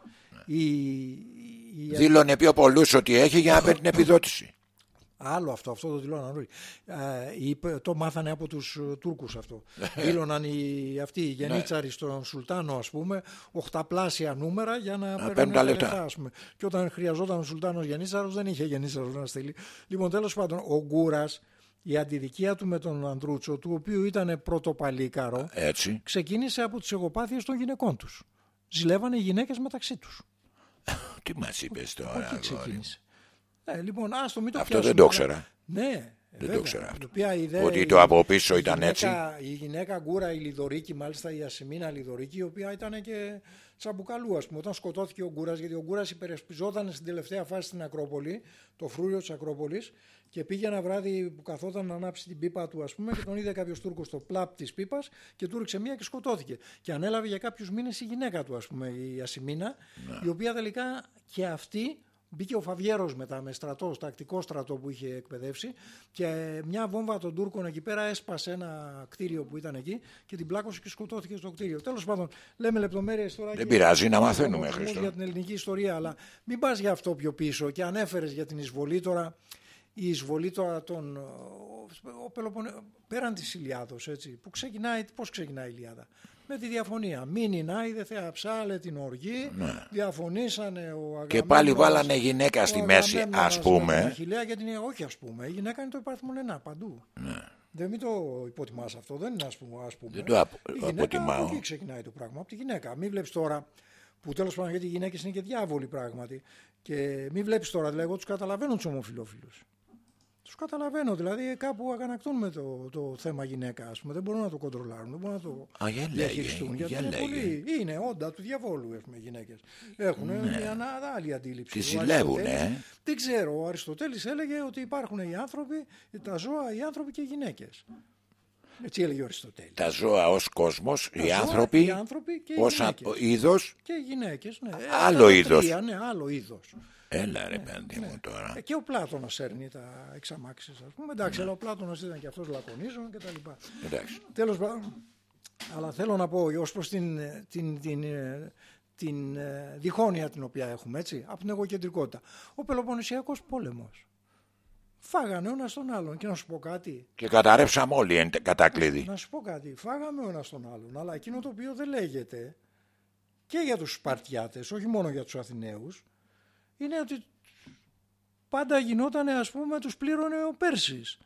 η, η, Δήλωνε πιο πολλούς ότι έχει για να παίρνει την επιδότηση. Άλλο αυτό, αυτό το δηλώναν όλοι. Ε, είπε- το μάθανε από τους ε, Τούρκους αυτό. Δήλωναν οι, αυτοί οι γενίτσαροι στον Σουλτάνο ας πούμε οχταπλάσια νούμερα για να, παίρνουν παίρνουν τα λεφτά. ας πούμε. Και όταν χρειαζόταν ο Σουλτάνος γενίτσαρος δεν είχε γενίτσαρος να στείλει. Λοιπόν τέλος πάντων ο Γκούρας η αντιδικία του με τον Ανδρούτσο του οποίου ήταν πρωτοπαλίκαρο Έτσι. ξεκίνησε από τις εγωπάθειες των γυναικών τους. Ζηλεύανε οι γυναίκες μεταξύ τους. Τι μας είπες τώρα. Από εκεί αγόρι μου; ξεκίνησε. Ε, λοιπόν, άστο, μην το Αυτό πιάσουμε, δεν το αλλά- ήξερα. Ναι, το βέβαια, ήξερα αυτό. η οποία η ιδέα- Ότι η- το από πίσω η ήταν γυναίκα- έτσι. Η γυναίκα Γκούρα, η Λιδωρίκη, μάλιστα η Ασημίνα Λιδωρίκη, η οποία ήταν και τσαμπουκαλού, ας πούμε, όταν σκοτώθηκε ο Γκούρας, γιατί ο Γκούρας υπερασπιζόταν στην τελευταία φάση στην Ακρόπολη, το φρούριο της Ακρόπολης, και πήγε ένα βράδυ που καθόταν να ανάψει την πίπα του, ας πούμε, και τον είδε κάποιος Τούρκος στο πλάπ της πίπας και του ρίξε μία και σκοτώθηκε. Και ανέλαβε για κάποιους μήνες η γυναίκα του, ας πούμε, η Ασημίνα, Ναι. η οποία τελικά και αυτή Μπήκε ο Φαβιέρος μετά με στρατό, τακτικό στρατό που είχε εκπαιδεύσει και μια βόμβα των Τούρκων εκεί πέρα έσπασε ένα κτίριο που ήταν εκεί και την πλάκωσε και σκοτώθηκε στο κτίριο. Τέλος πάντων, λέμε λεπτομέρειες τώρα. Δεν και- πειράζει, να μαθαίνουμε, και Χριστό. Για την ελληνική ιστορία, αλλά μην πας για αυτό πιο πίσω και ανέφερες για την εισβολή τώρα. Η εισβολή τώρα των. Ο Πελοπονε... πέραν της Ηλιάδος, έτσι, που ξεκινάει, πώς ξεκινάει η Ηλιάδα. Με τη διαφωνία. Μην η Νάιδε θεά ψάλε την οργή. Διαφωνήσανε ο Αγαμέμνονας, Ναι. Και πάλι βάλανε γυναίκα στη ο μέση, Αγαμέμνονας ας με πούμε. την Αχιλλέα και την... Όχι ας πούμε. Η γυναίκα είναι το υπαριθμόν ένα παντού. Δεν μην το υποτιμάς αυτό. Δεν είναι ας πούμε. Ας πούμε. Ναι. Δεν το απο- Η γυναίκα αποτιμάω. Από εκεί ξεκινάει το πράγμα. Από τη γυναίκα. Μην βλέπεις τώρα Που τέλος πάντων γιατί οι γυναίκες είναι και διάβολοι πράγματι. Και μην βλέπεις τώρα, δηλαδή, εγώ τους καταλαβαίνω τους ομοφυλόφιλου. Τους καταλαβαίνω, δηλαδή κάπου αγανακτούν με το, το θέμα γυναίκα, ας πούμε. Δεν μπορούν να το κοντρολάρουν, δεν μπορούν να το Α, για λέγε, διαχειριστούν. για γιατί είναι, λέγε. πολύ, είναι όντα του διαβόλου, έχουμε γυναίκες. Έχουν μια να- άλλη αντίληψη. Τις Ο ζηλεύουνε, Αριστοτέλης- ε. Δεν ξέρω, ο Αριστοτέλης έλεγε ότι υπάρχουν οι άνθρωποι, τα ζώα, οι άνθρωποι και οι γυναίκες. Έτσι έλεγε ο Αριστοτέλης. Τα ζώα ως κόσμος, Τα οι ζώα, άνθρωποι, οι άνθρωποι και οι ως γυναίκες. είδος, Και οι γυναίκες, ναι. Ε, Άλλο τα είδος. τρία, Ναι, άλλο είδος. Έλα ρε παιδί μου τώρα. Ε, Και ο Πλάτωνας έρνει τα εξαμάξεις, ας πούμε. Εντάξει, αλλά ο Πλάτωνας ήταν και αυτός λακωνίζων και τα λοιπά. Εντάξει. Τέλος πάντων, αλλά θέλω να πω ως προς την, την, την, ε, την ε, διχόνοια την οποία έχουμε, έτσι, από την εγωκεντρικότητα. Ο Πελοποννησιακός πόλεμος. Φάγανε ο ένας τον άλλον και να σου πω κάτι. Και καταρρεύσαμε όλοι εν κατάκλειδη. Να σου πω κάτι. Φάγαμε ο ένας τον άλλον, αλλά εκείνο το οποίο δεν λέγεται και για τους Σπαρτιάτες, όχι μόνο για τους Αθηναίους, είναι ότι πάντα γινόταν ας πούμε τους πλήρωνε ο Πέρσης.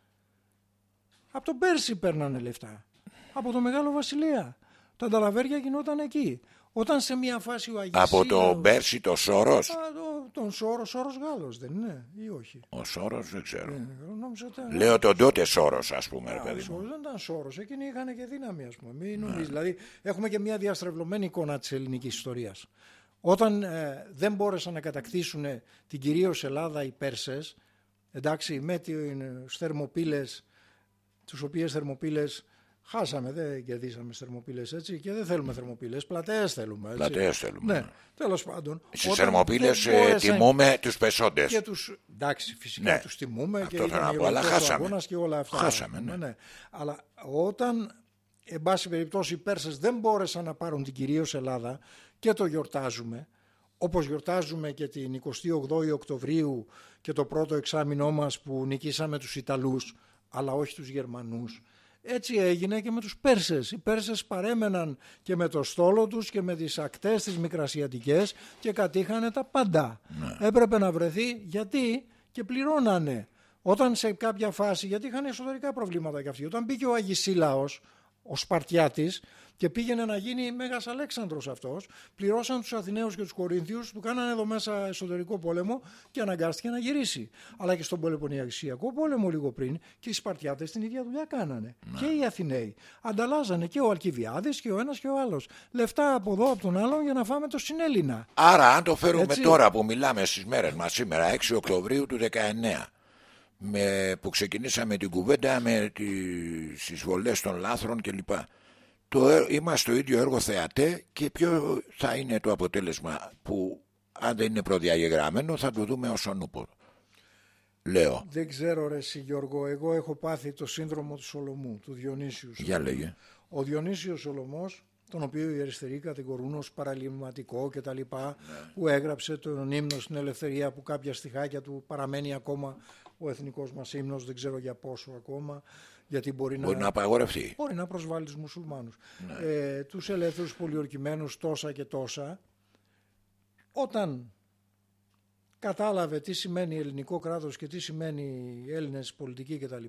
Από τον Πέρση παίρνανε λεφτά. Από το Μεγάλο Βασιλεία. Τα ανταλαβέρια γινόταν εκεί. Όταν σε μια φάση ο Αγισίλαος... Από το Μπέρσι το Σόρος; Α, το- τον Σόρος, Σόρος Γάλλος δεν είναι ή όχι; Ο Σόρος δεν ξέρω. Ε, νόμιζα ότι ήταν- Λέω τον τότε Σόρος ας πούμε ρε Α, ο παιδί μου. Σόρος δεν ήταν Σόρος, εκείνοι είχαν και δύναμη ας πούμε. Μην νομίζεις. Δηλαδή έχουμε και μια διαστρεβλωμένη εικόνα της ελληνικής ιστορίας. Όταν ε, δεν μπόρεσαν να κατακτήσουν την κυρίως Ελλάδα οι Πέρσες, εντάξει, με τις θερμοπύλες, τους οποίες θερμοπύλες χάσαμε, δεν κερδίσαμε τις θερμοπύλες έτσι και δεν θέλουμε θερμοπύλες, πλατείες θέλουμε. Έτσι. Πλατείες θέλουμε. Ναι, τέλος πάντων. Στις όταν θερμοπύλες δεν ε, μπόρεσαν τιμούμε τους πεσόντες. και τους, εντάξει, φυσικά Ναι. τους τιμούμε Αυτό και θέλω ήταν να πω, αλλά ειρωνικός ο χάσαμε. αγώνας και όλα αυτά. Χάσαμε, ναι. Αλλά όταν, εν πάση περιπτώσει, οι Πέρσες δεν μπόρεσαν να πάρουν την κυρίως Ελλάδα και το γιορτάζουμε, όπως γιορτάζουμε και την 28η Οκτωβρίου και το πρώτο εξάμηνό μας που νικήσαμε τους Ιταλούς, αλλά όχι τους Γερμανούς, έτσι έγινε και με τους Πέρσες. Οι Πέρσες παρέμεναν και με το στόλο τους και με τις ακτές τις μικρασιατικές και κατήχανε τα πάντα. Έπρεπε να βρεθεί γιατί και πληρώνανε. Όταν σε κάποια φάση, γιατί είχαν εσωτερικά προβλήματα κι αυτοί, όταν μπήκε ο Αγισίλαος, ο Σπαρτιάτης, και πήγαινε να γίνει Μέγας Αλέξανδρος αυτός, πληρώσαν τους Αθηναίους και τους Κορίνθιους, του κάνανε εδώ μέσα εσωτερικό πόλεμο και αναγκάστηκε να γυρίσει. Αλλά και στον Πελοποννησιακό πόλεμο λίγο πριν και οι Σπαρτιάτες την ίδια δουλειά κάνανε. Και οι Αθηναίοι. Ανταλλάζανε και ο Αλκιβιάδης και ο ένας και ο άλλος. Λεφτά από εδώ από τον άλλον για να φάμε το συνέλληνα. Άρα αν το φέρουμε Έτσι. τώρα που μιλάμε στις μέρες μας σήμερα 6 Οκτωβρίου του 19 με, που ξεκινήσαμε την κουβέντα με τις εισβολές των λάθρων κλπ. Το, ε- είμαστε στο ίδιο έργο θεατέ και ποιο θα είναι το αποτέλεσμα που αν δεν είναι προδιαγεγραμμένο θα το δούμε ως ονούπο. Λέω, Δεν ξέρω ρε εσύ Γιώργο, εγώ έχω πάθει το σύνδρομο του Σολομού, του Διονύσιου. για λέγε. Ο Διονύσιος Σολομός, τον οποίο οι αριστεροί κατηγορούν ως παραλυμματικό και τα λοιπά, που έγραψε τον ύμνο στην ελευθερία που κάποια στιχάκια του παραμένει ακόμα ο εθνικός μας ύμνος, δεν ξέρω για πόσο ακόμα, γιατί μπορεί, Μπορεί να απαγορευτεί. μπορεί να προσβάλλει τους μουσουλμάνους. Ε, τους ελεύθερους πολιορκημένους τόσα και τόσα. Όταν κατάλαβε τι σημαίνει ελληνικό κράτος και τι σημαίνει Έλληνες πολιτικοί κτλ.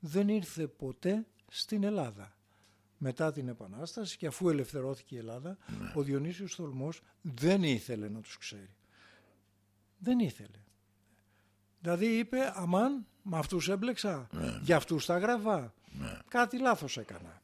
Δεν ήρθε ποτέ στην Ελλάδα. Μετά την Επανάσταση και αφού ελευθερώθηκε η Ελλάδα, ο Διονύσιος Θολμός δεν ήθελε να τους ξέρει. Δεν ήθελε. Δηλαδή είπε, αμάν, με αυτούς έμπλεξα, για αυτούς τα γραβά. Κάτι λάθος έκανα.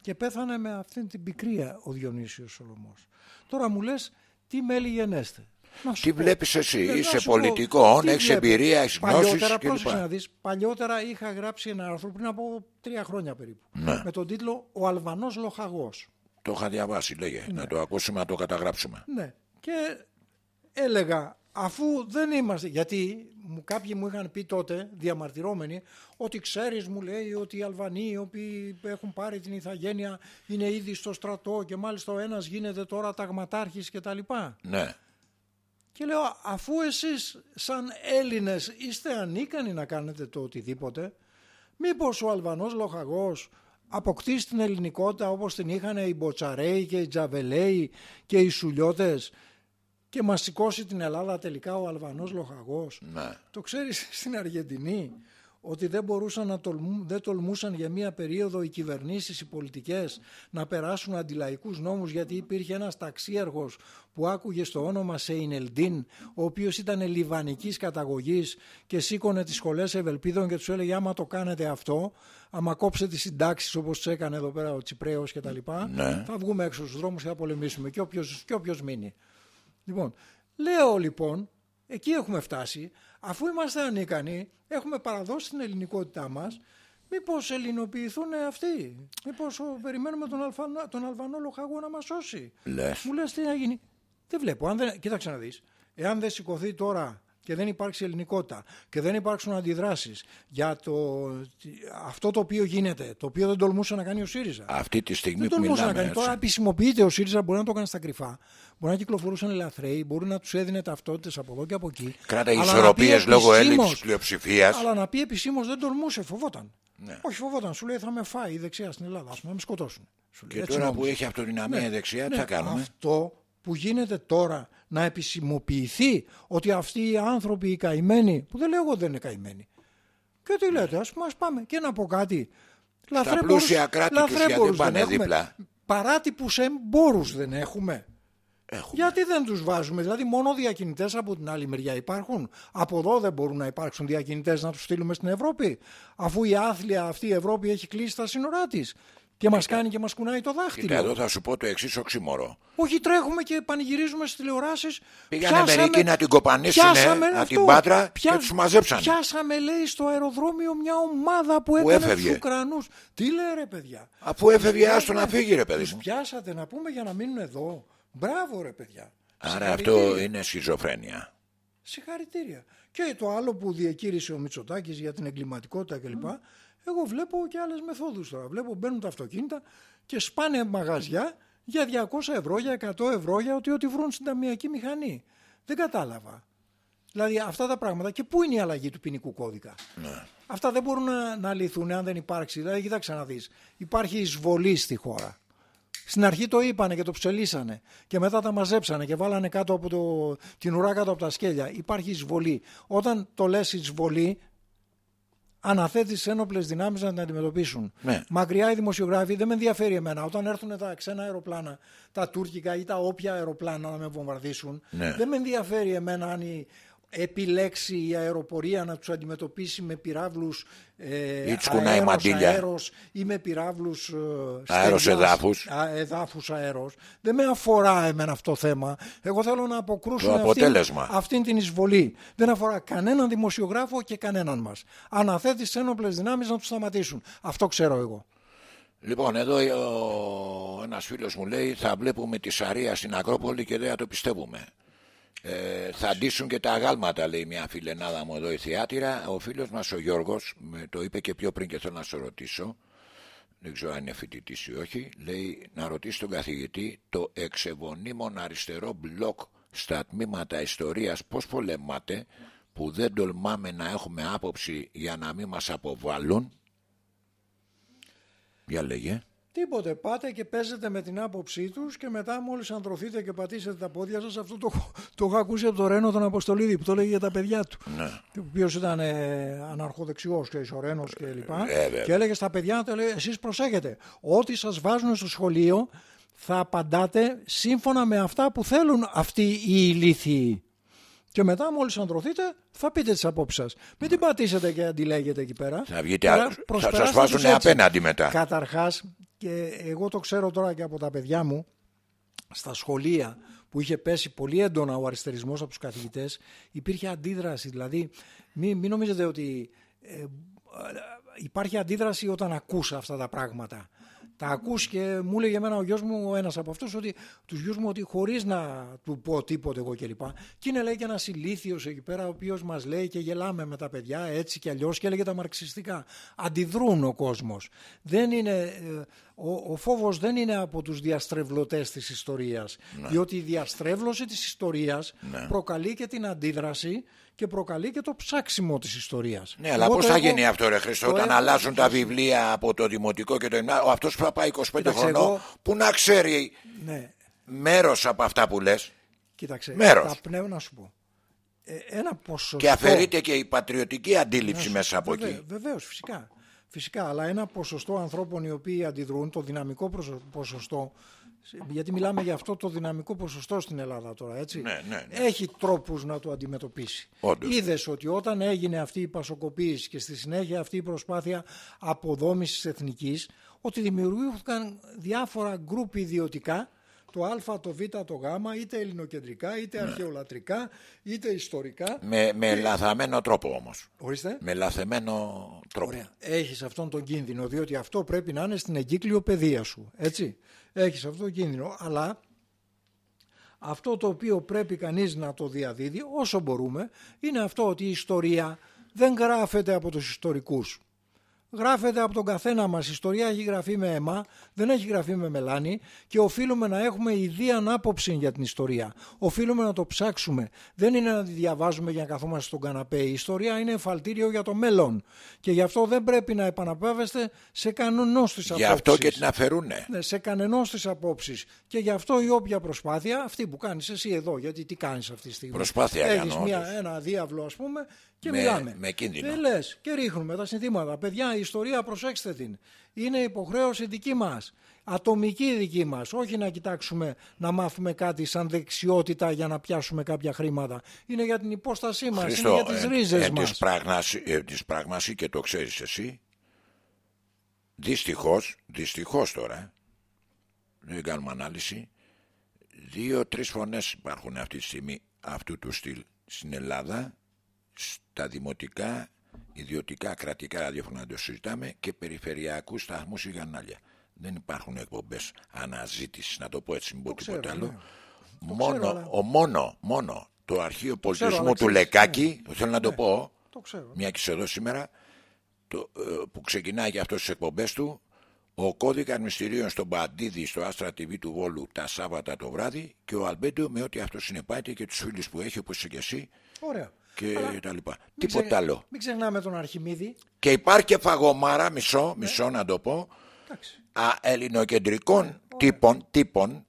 Και πέθανε με αυτήν την πικρία ο Διονύσιος Σολομός. Τώρα μου λες, τι μέλη γενέστε. Να σου Τι πω. βλέπεις εσύ, Ε, να είσαι σου πω, πολιτικό, τι έχεις βλέπω. εμπειρία, έχεις γνώσεις Παλιότερα, κλπ. πρόσεξε να δεις, παλιότερα είχα γράψει ένα άρθρο πριν από τρία χρόνια περίπου. Ναι. Με τον τίτλο «Ο Αλβανός Λοχαγός». Το είχα διαβάσει, λέγε. Να το ακούσουμε, να το καταγράψουμε. Ναι. Και έλεγα, αφού δεν είμαστε, γιατί μου, κάποιοι μου είχαν πει τότε, διαμαρτυρόμενοι, ότι ξέρεις μου λέει ότι οι Αλβανοί οι οποίοι έχουν πάρει την ηθαγένεια είναι ήδη στο στρατό και μάλιστα ο ένας γίνεται τώρα ταγματάρχης και τα λοιπά. Ναι. Και λέω, αφού εσείς σαν Έλληνες είστε ανίκανοι να κάνετε το οτιδήποτε, μήπως ο Αλβανός λοχαγός αποκτήσει την ελληνικότητα όπως την είχαν οι Μποτσαρέοι και οι Τζαβελέοι και οι Σουλιώτες και μας σηκώσει την Ελλάδα τελικά ο Αλβανός λοχαγός. Ναι. Το ξέρεις στην Αργεντινή ότι δεν μπορούσαν να τολμούν, δεν τολμούσαν για μία περίοδο οι κυβερνήσεις, οι πολιτικές να περάσουν αντιλαϊκούς νόμους γιατί υπήρχε ένας ταξίεργος που άκουγε στο όνομα Σεϊνελντίν ο οποίος ήταν λιβανικής καταγωγής και σήκωνε τις σχολές ευελπίδων και τους έλεγε άμα το κάνετε αυτό άμα κόψετε τις συντάξεις όπως τους έκανε εδώ πέρα ο Τσιπρέος και τα λοιπά Ναι. θα βγούμε έξω στους δρόμους και θα πολεμήσουμε και όποιος, και όποιος μείνει. Λοιπόν, λέω λοιπόν, εκεί έχουμε φτάσει, αφού είμαστε ανίκανοι, έχουμε παραδώσει την ελληνικότητά μας, μήπως ελληνοποιηθούν αυτοί, μήπως ο, περιμένουμε τον, Αλφανό, τον Αλβανό Λοχαγό να μας σώσει; Λες. Μου λες τι να γίνει. Δεν βλέπω, αν δεν, κοίταξε να δεις, εάν δεν σηκωθεί τώρα και δεν υπάρξει ελληνικότητα και δεν υπάρξουν αντιδράσεις για το, αυτό το οποίο γίνεται, το οποίο δεν τολμούσε να κάνει ο ΣΥΡΙΖΑ. Αυτή τη στιγμή Δεν που τολμούσε να μιλάμε κάνει. έτσι. Τώρα επισημοποιείται ο ΣΥΡΙΖΑ, μπορεί να το κάνει στα κρυφά. Μπορεί να κυκλοφορούσαν ελαθρέοι, μπορεί να τους έδινε ταυτότητες από εδώ και από εκεί. Κράτα Αλλά να ισορροπίες πει λόγω επισήμως- έλλειψη πλειοψηφίας. Αλλά να πει επισήμως δεν τολμούσε, φοβόταν. Ναι. Όχι, φοβόταν. Σου λέει θα με φάει η δεξιά στην Ελλάδα, ας πούμε, να με σκοτώσουν. Σου λέει, Και έτσι τώρα που νόμιζες. έχει αυτοδυναμία η δεξιά, τι Ναι, θα κάνουμε; Αυτό που γίνεται τώρα να επισημοποιηθεί ότι αυτοί οι άνθρωποι οι καημένοι, που δεν λέω εγώ δεν είναι καημένοι. Και τι λέτε, ας πούμε, ας πάμε. Και να πω κάτι. Λαθρέμπορους- πλούσια κράτη τους, γιατί λαθρέμπορους δεν πάνε έχουμε. δίπλα. Παράτυπους εμπόρους δεν έχουμε. Έχουμε. Γιατί δεν τους βάζουμε, δηλαδή μόνο διακινητές από την άλλη μεριά υπάρχουν. Από εδώ δεν μπορούν να υπάρξουν διακινητές να τους στείλουμε στην Ευρώπη. Αφού η άθλια αυτή η Ευρώπη έχει κλείσει τα σύνορά της και μας κάνει και μας κουνάει το δάχτυλο. Κοίτα, εδώ θα σου πω το εξής οξύμορο. Όχι, τρέχουμε και πανηγυρίζουμε στις τηλεοράσεις. Πήγανε μερικοί να την κοπανίσουνε από την Πάτρα και τους μαζέψανε. Πιάσαμε, λέει, στο αεροδρόμιο μια ομάδα που έκανε έφευγε. του Ουκρανούς. Τι λέει, ρε παιδιά; Αφού έφευγε, Τους άστο να πιάσατε- φύγει, ρε παιδί τους μου. πιάσατε να πούμε για να μείνουν εδώ. Μπράβο, ρε παιδιά. Άρα αυτό Συγχαρητήρια. είναι σχιζοφρένεια. Συγχαρητήρια. Και το άλλο που διακήρυσε ο Μητσοτάκης για την εγκληματικότητα κλπ. Εγώ βλέπω και άλλες μεθόδους τώρα. Βλέπω μπαίνουν τα αυτοκίνητα και σπάνε μαγαζιά για 200 ευρώ, για 100 ευρώ, για ότι, ότι βρουν στην ταμιακή μηχανή. Δεν κατάλαβα. Δηλαδή αυτά τα πράγματα και πού είναι η αλλαγή του ποινικού κώδικα; Αυτά δεν μπορούν να, να λυθούν αν δεν υπάρξει. Δηλαδή, κοίταξε να δεις. Υπάρχει εισβολή στη χώρα. Στην αρχή το είπανε και το ψελίσανε και μετά τα μαζέψανε και βάλανε κάτω από το, την ουρά κάτω από τα σκέλια. Υπάρχει εισβολή. Όταν το λες εισβολή, αναθέτεις τι ένοπλες δυνάμεις να την αντιμετωπίσουν. Ναι. Μακριά οι δημοσιογράφοι δεν με ενδιαφέρει εμένα. Όταν έρθουν τα ξένα αεροπλάνα, τα τουρκικά ή τα όποια αεροπλάνα να με βομβαρδίσουν, Ναι. δεν με ενδιαφέρει εμένα αν η, επιλέξει η αεροπορία να τους αντιμετωπίσει με πυράβλους ε, Ή τους κουνάει αέρος, μαντίλια. αέρος ή με πυράβλους ε, Αέρος στεριάς, εδάφους. α, εδάφους αέρος. Δεν με αφορά εμένα αυτό το θέμα. Εγώ θέλω να αποκρούσουν Το αυτήν, αποτέλεσμα. αυτήν την εισβολή. Δεν αφορά κανέναν δημοσιογράφο και κανέναν μας. Αναθέτει στις ένοπλες δυνάμεις να τους σταματήσουν. Αυτό ξέρω εγώ. Λοιπόν, εδώ ο... ένας φίλος μου λέει θα βλέπουμε τη Σαρία στην Ακρόπολη και δεν θα το πιστεύουμε. Ε, θα ντύσουν και τα αγάλματα, λέει μια φιλενάδα μου εδώ η θεάτηρα. Ο φίλος μας ο Γιώργος, με το είπε και πιο πριν και θέλω να σε ρωτήσω, δεν ξέρω αν είναι φοιτητής ή όχι, λέει να ρωτήσει τον καθηγητή το εξεβονίμων αριστερό μπλοκ στα τμήματα ιστορίας πώς πολεμάτε που δεν τολμάμε να έχουμε άποψη για να μην μας αποβάλουν. Για λέγε. Τίποτε. Πάτε και παίζετε με την άποψή τους και μετά μόλις ανθρωθείτε και πατήσετε τα πόδια σας αυτό το, το έχω ακούσει από τον Ρένο τον Αποστολίδη που το λέγει για τα παιδιά του. Ναι. Ο οποίος ήταν ε, αναρχοδεξιός και ο Ρένος και λοιπά. Ε, βέβαια. και έλεγε στα παιδιά του, λέει, εσείς προσέχετε. Ό,τι σας βάζουν στο σχολείο θα απαντάτε σύμφωνα με αυτά που θέλουν αυτοί οι ηλίθιοι. Και μετά μόλις ανθρωθείτε θα πείτε τις απόψεις σας. Μην την πατήσετε και αντιλέγετε εκεί πέρα. Θα βγείτε, Πέρα- α- θα προσπεράστε σας βάζουν τους έτσι. απέναντι μετά. Καταρχάς, και εγώ το ξέρω τώρα και από τα παιδιά μου, στα σχολεία που είχε πέσει πολύ έντονα ο αριστερισμός από τους καθηγητές, υπήρχε αντίδραση. Δηλαδή, μην, μην νομίζετε ότι ε, υπάρχει αντίδραση όταν ακούς αυτά τα πράγματα. Τα ακούς και μου έλεγε εμένα ο γιος μου, ο ένας από αυτούς, ότι, τους γιους μου ότι χωρίς να του πω τίποτε εγώ κλπ. Και είναι λέει και ένας ηλίθιος εκεί πέρα, ο οποίος μας λέει και γελάμε με τα παιδιά έτσι και αλλιώς και έλεγε τα μαρξιστικά. Αντιδρούν ο κόσμος. Δεν είναι, ε, ο, ο φόβος δεν είναι από τους διαστρεβλωτές της ιστορίας. Διότι η διαστρέβλωση της ιστορίας προκαλεί και την αντίδραση και προκαλεί και το ψάξιμο της ιστορίας. Ναι, αλλά Εγώ πώς το θα έχω- γίνει αυτό, ρε Χριστό, το όταν έχω αλλάζουν τα αποφασίσει. βιβλία από το δημοτικό και το γυμνάσιο. Ο αυτός που θα πάει 25 Κοίταξε, χρονών, εγώ- που να ξέρει Ναι, μέρος από αυτά που λες; κοίταξε. Μέρος. Τα πνεύμα να σου πω. ε, ένα ποσοστό... Και αφαιρείται και η πατριωτική αντίληψη Ναι, μέσα από βεβαίως, εκεί. Βεβαίως, φυσικά. Φυσικά, αλλά ένα ποσοστό ανθρώπων οι οποίοι αντιδρούν, το δυναμικό προσω- ποσοστό, γιατί μιλάμε για αυτό το δυναμικό ποσοστό στην Ελλάδα τώρα, έτσι, Ναι, ναι, ναι. έχει τρόπους να το αντιμετωπίσει. Όντως. Είδες ότι όταν έγινε αυτή η πασοκοποίηση και στη συνέχεια αυτή η προσπάθεια αποδόμησης εθνικής, ότι δημιουργήθηκαν διάφορα γκρουπ ιδιωτικά, το Α, το Β, το Γ, είτε ελληνοκεντρικά, είτε Ναι. αρχαιολατρικά, είτε ιστορικά. Με, με λαθαμένο τρόπο όμως. Ορίστε. Με λαθεμένο τρόπο. Ωραία. Έχεις αυτόν τον κίνδυνο, διότι αυτό πρέπει να είναι στην εγκύκλιο παιδεία σου. Έτσι. Έχεις αυτόν τον κίνδυνο. Αλλά αυτό το οποίο πρέπει κανείς να το διαδίδει όσο μπορούμε είναι αυτό ότι η ιστορία δεν γράφεται από τους ιστορικούς. Γράφεται από τον καθένα μας. Η ιστορία έχει γραφεί με αίμα, δεν έχει γραφεί με μελάνι και οφείλουμε να έχουμε ιδίαν άποψη για την ιστορία. Οφείλουμε να το ψάξουμε. Δεν είναι να τη διαβάζουμε για να καθόμαστε στον καναπέ. Η ιστορία είναι εφαλτήριο για το μέλλον. Και γι' αυτό δεν πρέπει να επαναπάβεστε σε κανονός της Γι' απόψεις. αυτό και την αφαιρούνε. Ναι, σε κανενός της απόψεις. Και γι' αυτό η όποια προσπάθεια, αυτή που κάνεις εσύ εδώ, γιατί τι κάνεις αυτή τη στιγμή; Προσπάθεια Έχεις κάνω, μια, όντως. ένα διάβλο, ας πούμε, και Με- μιλάμε. με κίνδυνο. Δεν λες και ρίχνουμε τα συνθήματα. Παιδιά, η ιστορία, προσέξτε την. Είναι υποχρέωση δική μας. Ατομική δική μας. Όχι να κοιτάξουμε να μάθουμε κάτι σαν δεξιότητα για να πιάσουμε κάποια χρήματα. Είναι για την υπόστασή μας. Είναι Χριστό, για τις εν- ρίζες εν μας. της πράγμαση- εν της πράγμαση και το ξέρεις εσύ, δυστυχώς, δυστυχώς τώρα, δεν κάνουμε ανάλυση, δύο-τρεις φωνές υπάρχουν αυτή τη στιγμή αυτού του στυλ στην Ελλάδα, στα δημοτικά, ιδιωτικά, κρατικά ραδιόφωνα το συζητάμε και περιφερειακούς σταθμούς ή κανάλια. Δεν υπάρχουν εκπομπές αναζήτησης, να το πω έτσι, μην πω ξέρω, τίποτα άλλο. ναι. Μόνο, ξέρω, αλλά- ο, μόνο, μόνο το αρχείο ξέρω, πολιτισμού αλλά του ξέρεις, Λεκάκη, θέλω να το πω, Το ξέρω. μια και είσαι εδώ σήμερα, το, ε, που ξεκινάει και αυτός στις εκπομπές του, ο κώδικας μυστηρίων στον Παντίδη στο Άστρα TV του Βόλου τα Σάββατα το βράδυ και ο Αλμπέντο με ό,τι αυτός συνεπάγεται και τους φίλους που έχει όπως είσαι και εσύ Ωραία. Και Αλλά τα λοιπά. μην Τίποτα ξε- άλλο. Μην ξεχνάμε τον Αρχιμίδη. Και υπάρχει και φαγωμάρα, μισό, Ναι. μισό να το πω, Εντάξει. α, ελληνοκεντρικών τύπων, τύπων,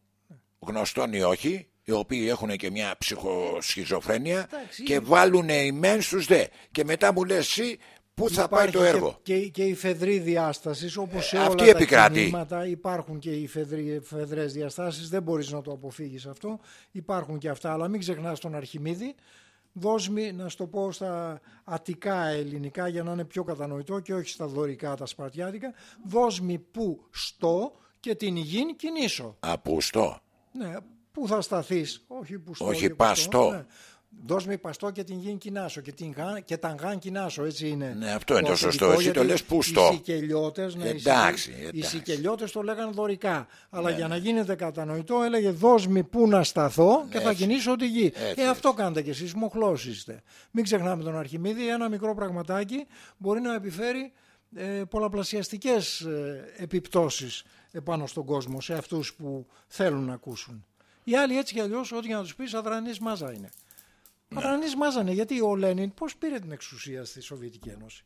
γνωστών ή όχι, οι οποίοι έχουν και μια ψυχοσχιζοφρένεια Εντάξει, και βάλουν οι μεν στους δε. Και μετά μου λες εσύ πού θα πάει Υπάρχει το έργο; Και, και, και η φεδρή διάστασης, όπως σε Ε, αυτή όλα επικρατεί. τα κινήματα υπάρχουν και οι φεδροί, φεδρές διαστάσεις, δεν μπορείς να το αποφύγεις αυτό. Υπάρχουν και αυτά, αλλά μην ξεχνάς τον Αρχιμίδη. Δόσμη, να σου το πω στα αττικά ελληνικά για να είναι πιο κατανοητό και όχι στα δωρικά τα σπαρτιάτικα. Δόσμη που στο και την υγιήν κινήσω. Απουστό. Ναι, πού θα σταθείς, όχι που στο Όχι, και που παστό. ναι. Δώσ' με παστό και την γην κοινάσω και, την γαν, και τα γαν κοινάσω, έτσι είναι. Ναι, αυτό είναι το αφεντικό, σωστό. Εσύ το γιατί λες πουστό. Οι σικελιώτες, ναι, οι Εντάξει, σικε- οι εντάξει. σικελιώτες το λέγανε δωρικά. Αλλά Ναι, για να γίνεται κατανοητό έλεγε δώσ' με πού να σταθώ και θα Έτσι. κινήσω τη γη. Έτσι, ε, αυτό κάνετε κι εσείς, μοχλός είστε. Μην ξεχνάμε τον Αρχιμίδη, ένα μικρό πραγματάκι μπορεί να επιφέρει ε, πολλαπλασιαστικές ε, επιπτώσεις επάνω στον κόσμο, σε αυτούς που θέλουν να ακούσουν. Οι άλλοι έτσι κι αλλιώς, ό,τι για να τους πεις, αδρανής μάζα είναι. Ναι. Αδρανής μάζα είναι, γιατί ο Λένιν πώς πήρε την εξουσία στη Σοβιετική Ένωση;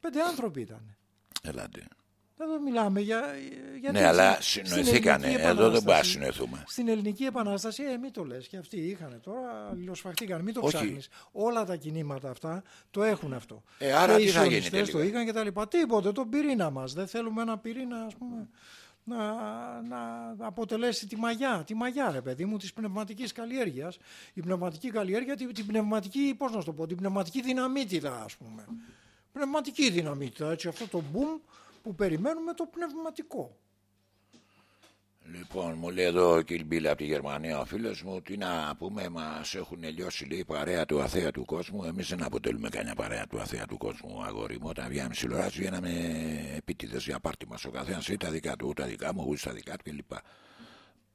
Πέντε άνθρωποι ήταν. Ελάτε. Εδώ μιλάμε για. για Ναι, την- αλλά στην συνοηθήκανε. Ελληνική Εδώ δεν Επανάσταση. πάει να συνοηθούμε. Στην ελληνική επανάσταση, ε, μην το λες. Και αυτοί είχαν τώρα, αλληλοσφαχτήκαν. Μην το Όχι. ψάχνεις. Όλα τα κινήματα αυτά το έχουν αυτό. Ε, άρα και τι οι θα γίνει σιωνιστές το τελικά; είχαν και τα λοιπά. Τίποτε, τον πυρήνα μας. Δεν θέλουμε ένα πυρήνα, ας πούμε. Να, να αποτελέσει τη μαγιά, τη μαγιά ρε παιδί μου, της πνευματικής καλλιέργειας. Η πνευματική καλλιέργεια, την, την πνευματική, πώς να σου το πω, την πνευματική δυναμίτιδα ας πούμε. Πνευματική δυναμίτιδα, έτσι αυτό το boom που περιμένουμε το πνευματικό. Λοιπόν, μου λέει εδώ ο Κιλμπίλ από τη Γερμανία ο φίλος μου, τι να πούμε, μας έχουν λιώσει λέει η παρέα του αθέα του κόσμου. Εμείς δεν αποτελούμε κανένα παρέα του αθέα του κόσμου, αγόρι μου. Όταν βγαίναμε ψιλορά, βγαίναμε επίτηδες για πάρτι μας. Ο καθένας ή τα δικά του, ή τα δικά μου, ούτε τα δικά του κλπ.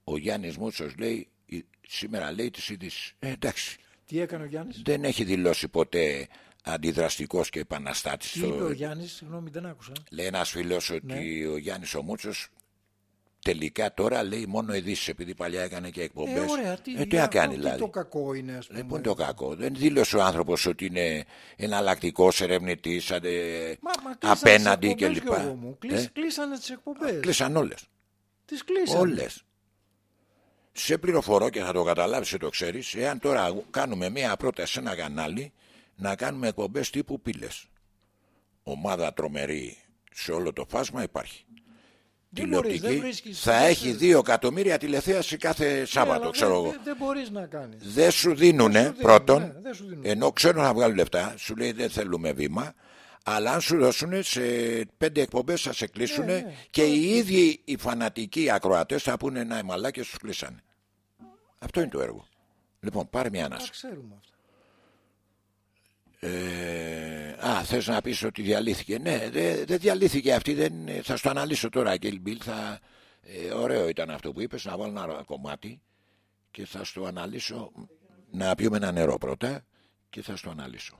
Ο Γιάννης Μούτσος λέει, «Η- σήμερα λέει τι ειδήσει. Ε, εντάξει, Τι έκανε ο Γιάννης, δεν έχει δηλώσει ποτέ αντιδραστικός και επαναστάτης. τι είπε ο Γιάννης, συγγνώμη δεν άκουσα. Λέει ένας φίλος ότι ο Γιάννης ο Μούτσος τελικά τώρα λέει μόνο ειδήσεις επειδή παλιά έκανε και εκπομπές. Ε, ωραία, τι, τι να αυτό κάνει τι δηλαδή. το κακό είναι ας πούμε. Δεν είναι το κακό. Δεν δήλωσε ο άνθρωπος ότι είναι εναλλακτικός ερευνητής Μα, μα κλείσανε απέναντι τις εκπομπές, κλπ. Γιώργο μου. Κλείς- Ε, Κλείσανε τις εκπομπές. Κλείσαν όλες. Τις κλείσανε. Όλες. Σε πληροφορώ και θα το καταλάβεις το ξέρεις Εάν τώρα κάνουμε μία πρόταση σε ένα κανάλι Να κάνουμε εκπομπές τύπου πύλες Ομάδα τρομερή σε όλο το φάσμα υπάρχει τηλεοπτική θα έχει δύο εκατομμύρια τηλεθέαση κάθε ναι, Σάββατο, ναι, ξέρω εγώ. Δεν, μπορείς να κάνεις. Δεν σου δίνουνε πρώτον, ναι, ενώ ξέρουν να βγάλουν λεφτά, σου λέει δεν θέλουμε βήμα, αλλά αν σου δώσουν σε πέντε εκπομπές θα σε κλείσουν και οι ίδιοι οι φανατικοί ακροατές θα πούνε να οι μαλάκες τους κλείσανε. Αυτό είναι το έργο. Λοιπόν, πάρε μια ανάσα. ξέρουμε αυτό. Ε, α, θες να πεις ότι διαλύθηκε. Ναι, δεν δε διαλύθηκε αυτή. Δεν, θα στο αναλύσω τώρα, Kill Bill. Θα, ε, ωραίο ήταν αυτό που είπες, να βάλω ένα κομμάτι και θα στο αναλύσω. Να πιούμε ένα νερό πρώτα και θα στο αναλύσω.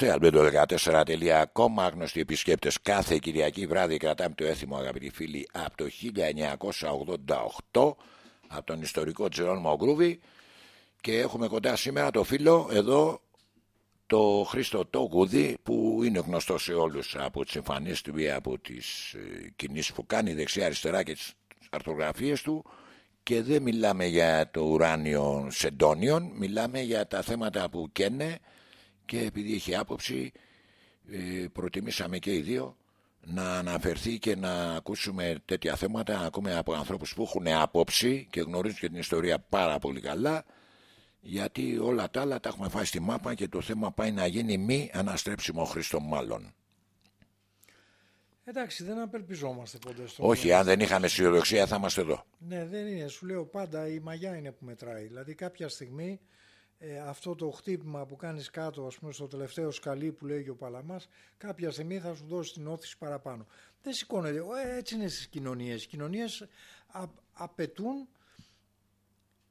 Είμαστε, albedo14.com, άγνωστοι επισκέπτες. Κάθε Κυριακή βράδυ κρατάμε το έθιμο, αγαπητοί φίλοι, από το 1988, από τον ιστορικό Τζερόν Μογκρούβι. Και έχουμε κοντά σήμερα το φίλο εδώ, το Χρήστο Τόκουδη, που είναι γνωστό σε όλους από τις εμφανίσεις του ή από τις ε, κινήσεις που κάνει δεξιά-αριστερά και τις αρθρογραφίε του. Και δεν μιλάμε για το ουράνιο σεντόνιον, μιλάμε για τα θέματα που καίνε και επειδή έχει άποψη ε, προτιμήσαμε και οι δύο να αναφερθεί και να ακούσουμε τέτοια θέματα, να ακούμε από ανθρώπους που έχουν άποψη και γνωρίζουν και την ιστορία πάρα πολύ καλά γιατί όλα τα άλλα τα έχουμε φάει στη μάπα και το θέμα πάει να γίνει μη αναστρέψιμο Χριστό μάλλον. Εντάξει, δεν απελπιζόμαστε ποτέ στο Όχι, αν δεν είχαμε αισιοδοξία θα είμαστε εδώ. Ναι, δεν είναι. Σου λέω πάντα η μαγιά είναι που μετράει. Δηλαδή κάποια στιγμή ε, αυτό το χτύπημα που κάνεις κάτω, ας πούμε, στο τελευταίο σκαλί που λέει ο Παλαμάς, κάποια στιγμή θα σου δώσει την όθηση παραπάνω. Δεν σηκώνεται. Ε, έτσι είναι στις κοινωνίες. Οι κοινωνίες απαιτούν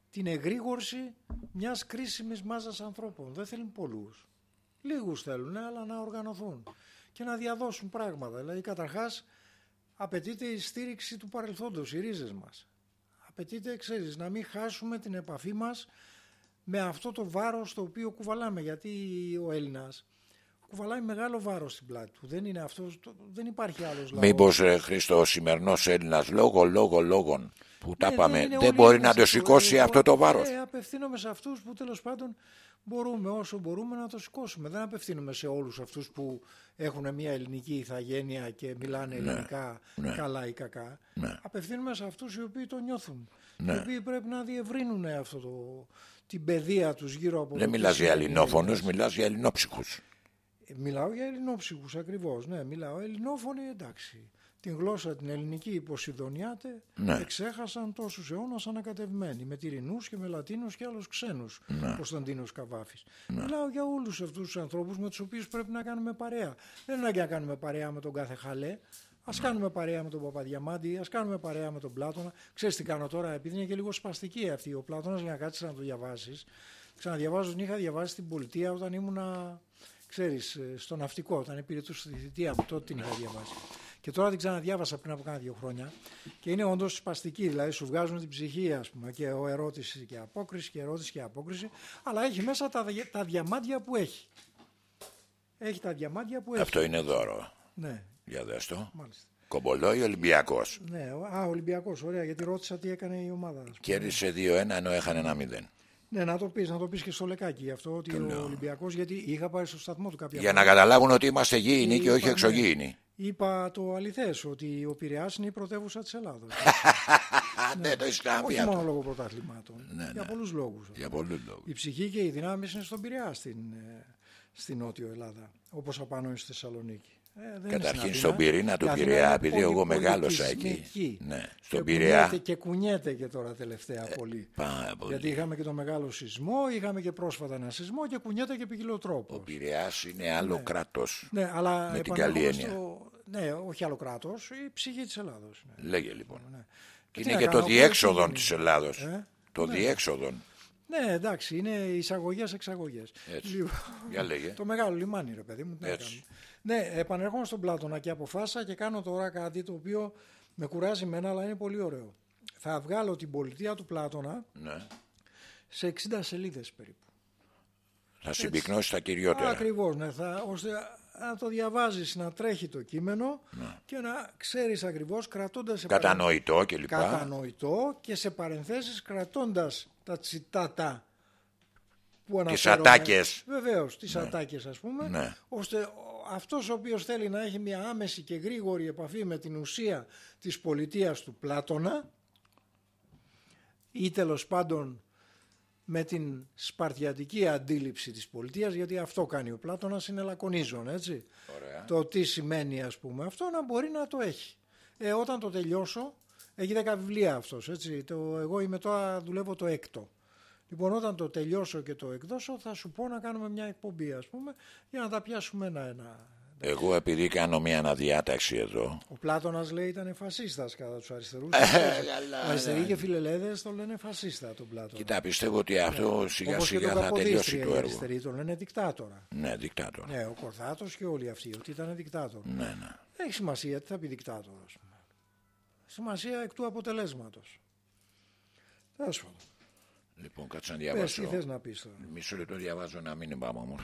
την εγρήγορση μιας κρίσιμης μάζας ανθρώπων. Δεν θέλουν πολλούς. Λίγους θέλουν, αλλά να οργανωθούν και να διαδώσουν πράγματα. Δηλαδή, καταρχάς, απαιτείται η στήριξη του παρελθόντος, οι ρίζες μας. Απαιτείται, ξέρεις, να μην χάσουμε την επαφή μας με αυτό το βάρος το οποίο κουβαλάμε. Γιατί ο Έλληνας κουβαλάει μεγάλο βάρος στην πλάτη του. Δεν, είναι αυτός, δεν υπάρχει άλλος λαός. Μήπως, ε, Χριστό, ο σημερινός Έλληνας, λόγω, λόγω, λόγων, που τα ναι, πάμε, δεν, μπορεί να το σηκώσει αυτό το βάρος; Ε, απευθύνομαι σε αυτούς που τέλος πάντων μπορούμε όσο μπορούμε να το σηκώσουμε. Δεν απευθύνομαι σε όλους αυτούς που έχουν μια ελληνική ηθαγένεια και μιλάνε ναι, ελληνικά ναι. καλά ή κακά. Ναι. Απευθύνομαι σε αυτούς οι οποίοι το νιώθουν. Ναι. Οι οποίοι πρέπει να διευρύνουν αυτό το, την παιδεία τους γύρω από Δεν μιλάς για ελληνόφωνους, μιλάς για ελληνόψυχους. Ε, μιλάω για ελληνόψυχους ακριβώς, ναι, μιλάω ελληνόφωνοι εντάξει την γλώσσα την ελληνική υποσυδονιάτε ναι. εξέχασαν τόσους αιώνας ανακατευμένοι με Τυρινούς και με Λατίνους και άλλους ξένους ναι. Κωνσταντίνος Καβάφης. Ναι. Μιλάω για όλους αυτούς τους ανθρώπους με τους οποίους πρέπει να κάνουμε παρέα. Δεν είναι να κάνουμε παρέα με τον κάθε χαλέ. Α ναι. κάνουμε παρέα με τον Παπαδιαμάντη, ας κάνουμε παρέα με τον Πλάτωνα. Ξέρεις τι κάνω τώρα, επειδή είναι και λίγο σπαστική αυτή. Ο Πλάτωνας για να κάτσεις να το διαβάσεις. Ξαναδιαβάζω, την είχα διαβάσει στην πολιτεία όταν ήμουνα, ξέρεις, ε, στο ναυτικό, όταν υπηρετούσα στη θητεία μου. Τότε την είχα διαβάσει. Και τώρα την ξαναδιάβασα πριν από κάνα δύο χρόνια και είναι όντως σπαστική. Δηλαδή σου βγάζουν την ψυχή, ας πούμε, και ο ερώτησης και απόκριση και ερώτηση και απόκριση, αλλά έχει μέσα τα, τα διαμάντια που έχει. Έχει τα διαμάντια που έχει. Αυτό είναι δώρο. Ναι. Για δες το. Μάλιστα. Κομπολό ή Ολυμπιακός. Ναι, α, Ολυμπιακός, ωραία, γιατί ρώτησα τι έκανε η ομάδα. Κέρδισε 2-1 ενώ έχανε ένα 0. Ναι, να το πεις, να το πεις και στο λεκάκι αυτό ότι ο Ολυμπιακός, γιατί είχα πάει στο σταθμό του κάποια Για να καταλάβουν ότι είμαστε γήινοι και όχι εξωγήινοι. Είπα το αληθές ότι ο Πειραιάς είναι η πρωτεύουσα της Ελλάδα. ναι, το έχει Όχι μόνο λόγω πρωταθλημάτων. Ναι, για ναι. πολλούς λόγους. Για πολλούς λόγους. Η ψυχή και οι δυνάμεις είναι στον Πειραιάς στην, ε, στην Νότιο Ελλάδα. Όπως απάνω στη Θεσσαλονίκη. Ε, Καταρχήν στον πυρήνα του Πειραιά, επειδή εγώ μεγάλωσα εκεί. Ναι, στον και Πειραιά. Κουνιέται, και κουνιέται και τώρα τελευταία ε, πολύ. πολύ. Γιατί είχαμε και το μεγάλο σεισμό, είχαμε και πρόσφατα ένα σεισμό και κουνιέται και τρόπο. Ο Πειραιά είναι άλλο ναι. κράτος. Ναι, αλλά με την καλή έννοια. Στο... Ναι, όχι άλλο κράτος, η ψυχή της Ελλάδος. Ναι. Λέγε λοιπόν. Ναι. Και είναι και το διέξοδο της Ελλάδος. Ε; Το ναι. διέξοδο. Ναι, εντάξει, είναι εισαγωγέ-εξαγωγέ. Λοιπόν, Για λέγε. το μεγάλο λιμάνι, ρε παιδί μου. Έτσι. Ναι, επανερχόμαι στον Πλάτωνα και αποφάσισα και κάνω τώρα κάτι το οποίο με κουράζει μένα, αλλά είναι πολύ ωραίο. Θα βγάλω την πολιτεία του Πλάτωνα ναι. σε 60 σελίδες περίπου. Θα συμπυκνώσεις τα κυριότερα. Ακριβώς, ναι, θα, ώστε να το διαβάζεις, να τρέχει το κείμενο ναι. και να ξέρεις ακριβώς κρατώντας... Σε κατανοητό και λοιπά. Κατανοητό και σε παρενθέσεις κρατώντας τα τσιτάτα που Τις ατάκες. Βεβαίως, τις ναι. ατάκες ας πούμε, ναι. ώστε αυτός ο οποίος θέλει να έχει μια άμεση και γρήγορη επαφή με την ουσία της πολιτείας του Πλάτωνα ή τέλος πάντων με την σπαρτιατική αντίληψη της πολιτείας γιατί αυτό κάνει ο Πλάτωνας είναι λακωνίζον έτσι. Το τι σημαίνει ας πούμε αυτό να μπορεί να το έχει. Ε, όταν το τελειώσω έχει 10 βιβλία αυτός έτσι. Το, εγώ είμαι τώρα δουλεύω το έκτο Λοιπόν, όταν το τελειώσω και το εκδώσω, θα σου πω να κάνουμε μια εκπομπή, ας πούμε, για να τα πιάσουμε ένα-ένα. Εγώ επειδή κάνω μια αναδιάταξη εδώ. Ο Πλάτωνας λέει ήταν φασίστας κατά τους αριστερούς. Ε, Αριστεροί και φιλελέδες το λένε φασίστα τον Πλάτωνα. Κοιτά, πιστεύω ότι αυτό σιγά σιγά θα τελειώσει το έργο. Οι αριστεροί το λένε δικτάτορα. Ναι, δικτάτορα. Ναι, ο Κορθάτος και όλοι αυτοί ότι ήταν δικτάτορα. Ναι, ναι. Έχει σημασία τι θα πει δικτάτορα. Σημασία εκ του αποτελέσματος. Τέλος πάντων. Λοιπόν, κάτσε να διαβάσω. Πες, τι θες να πεις τώρα. Μισό λεπτό διαβάζω ένα μήνυμα μου,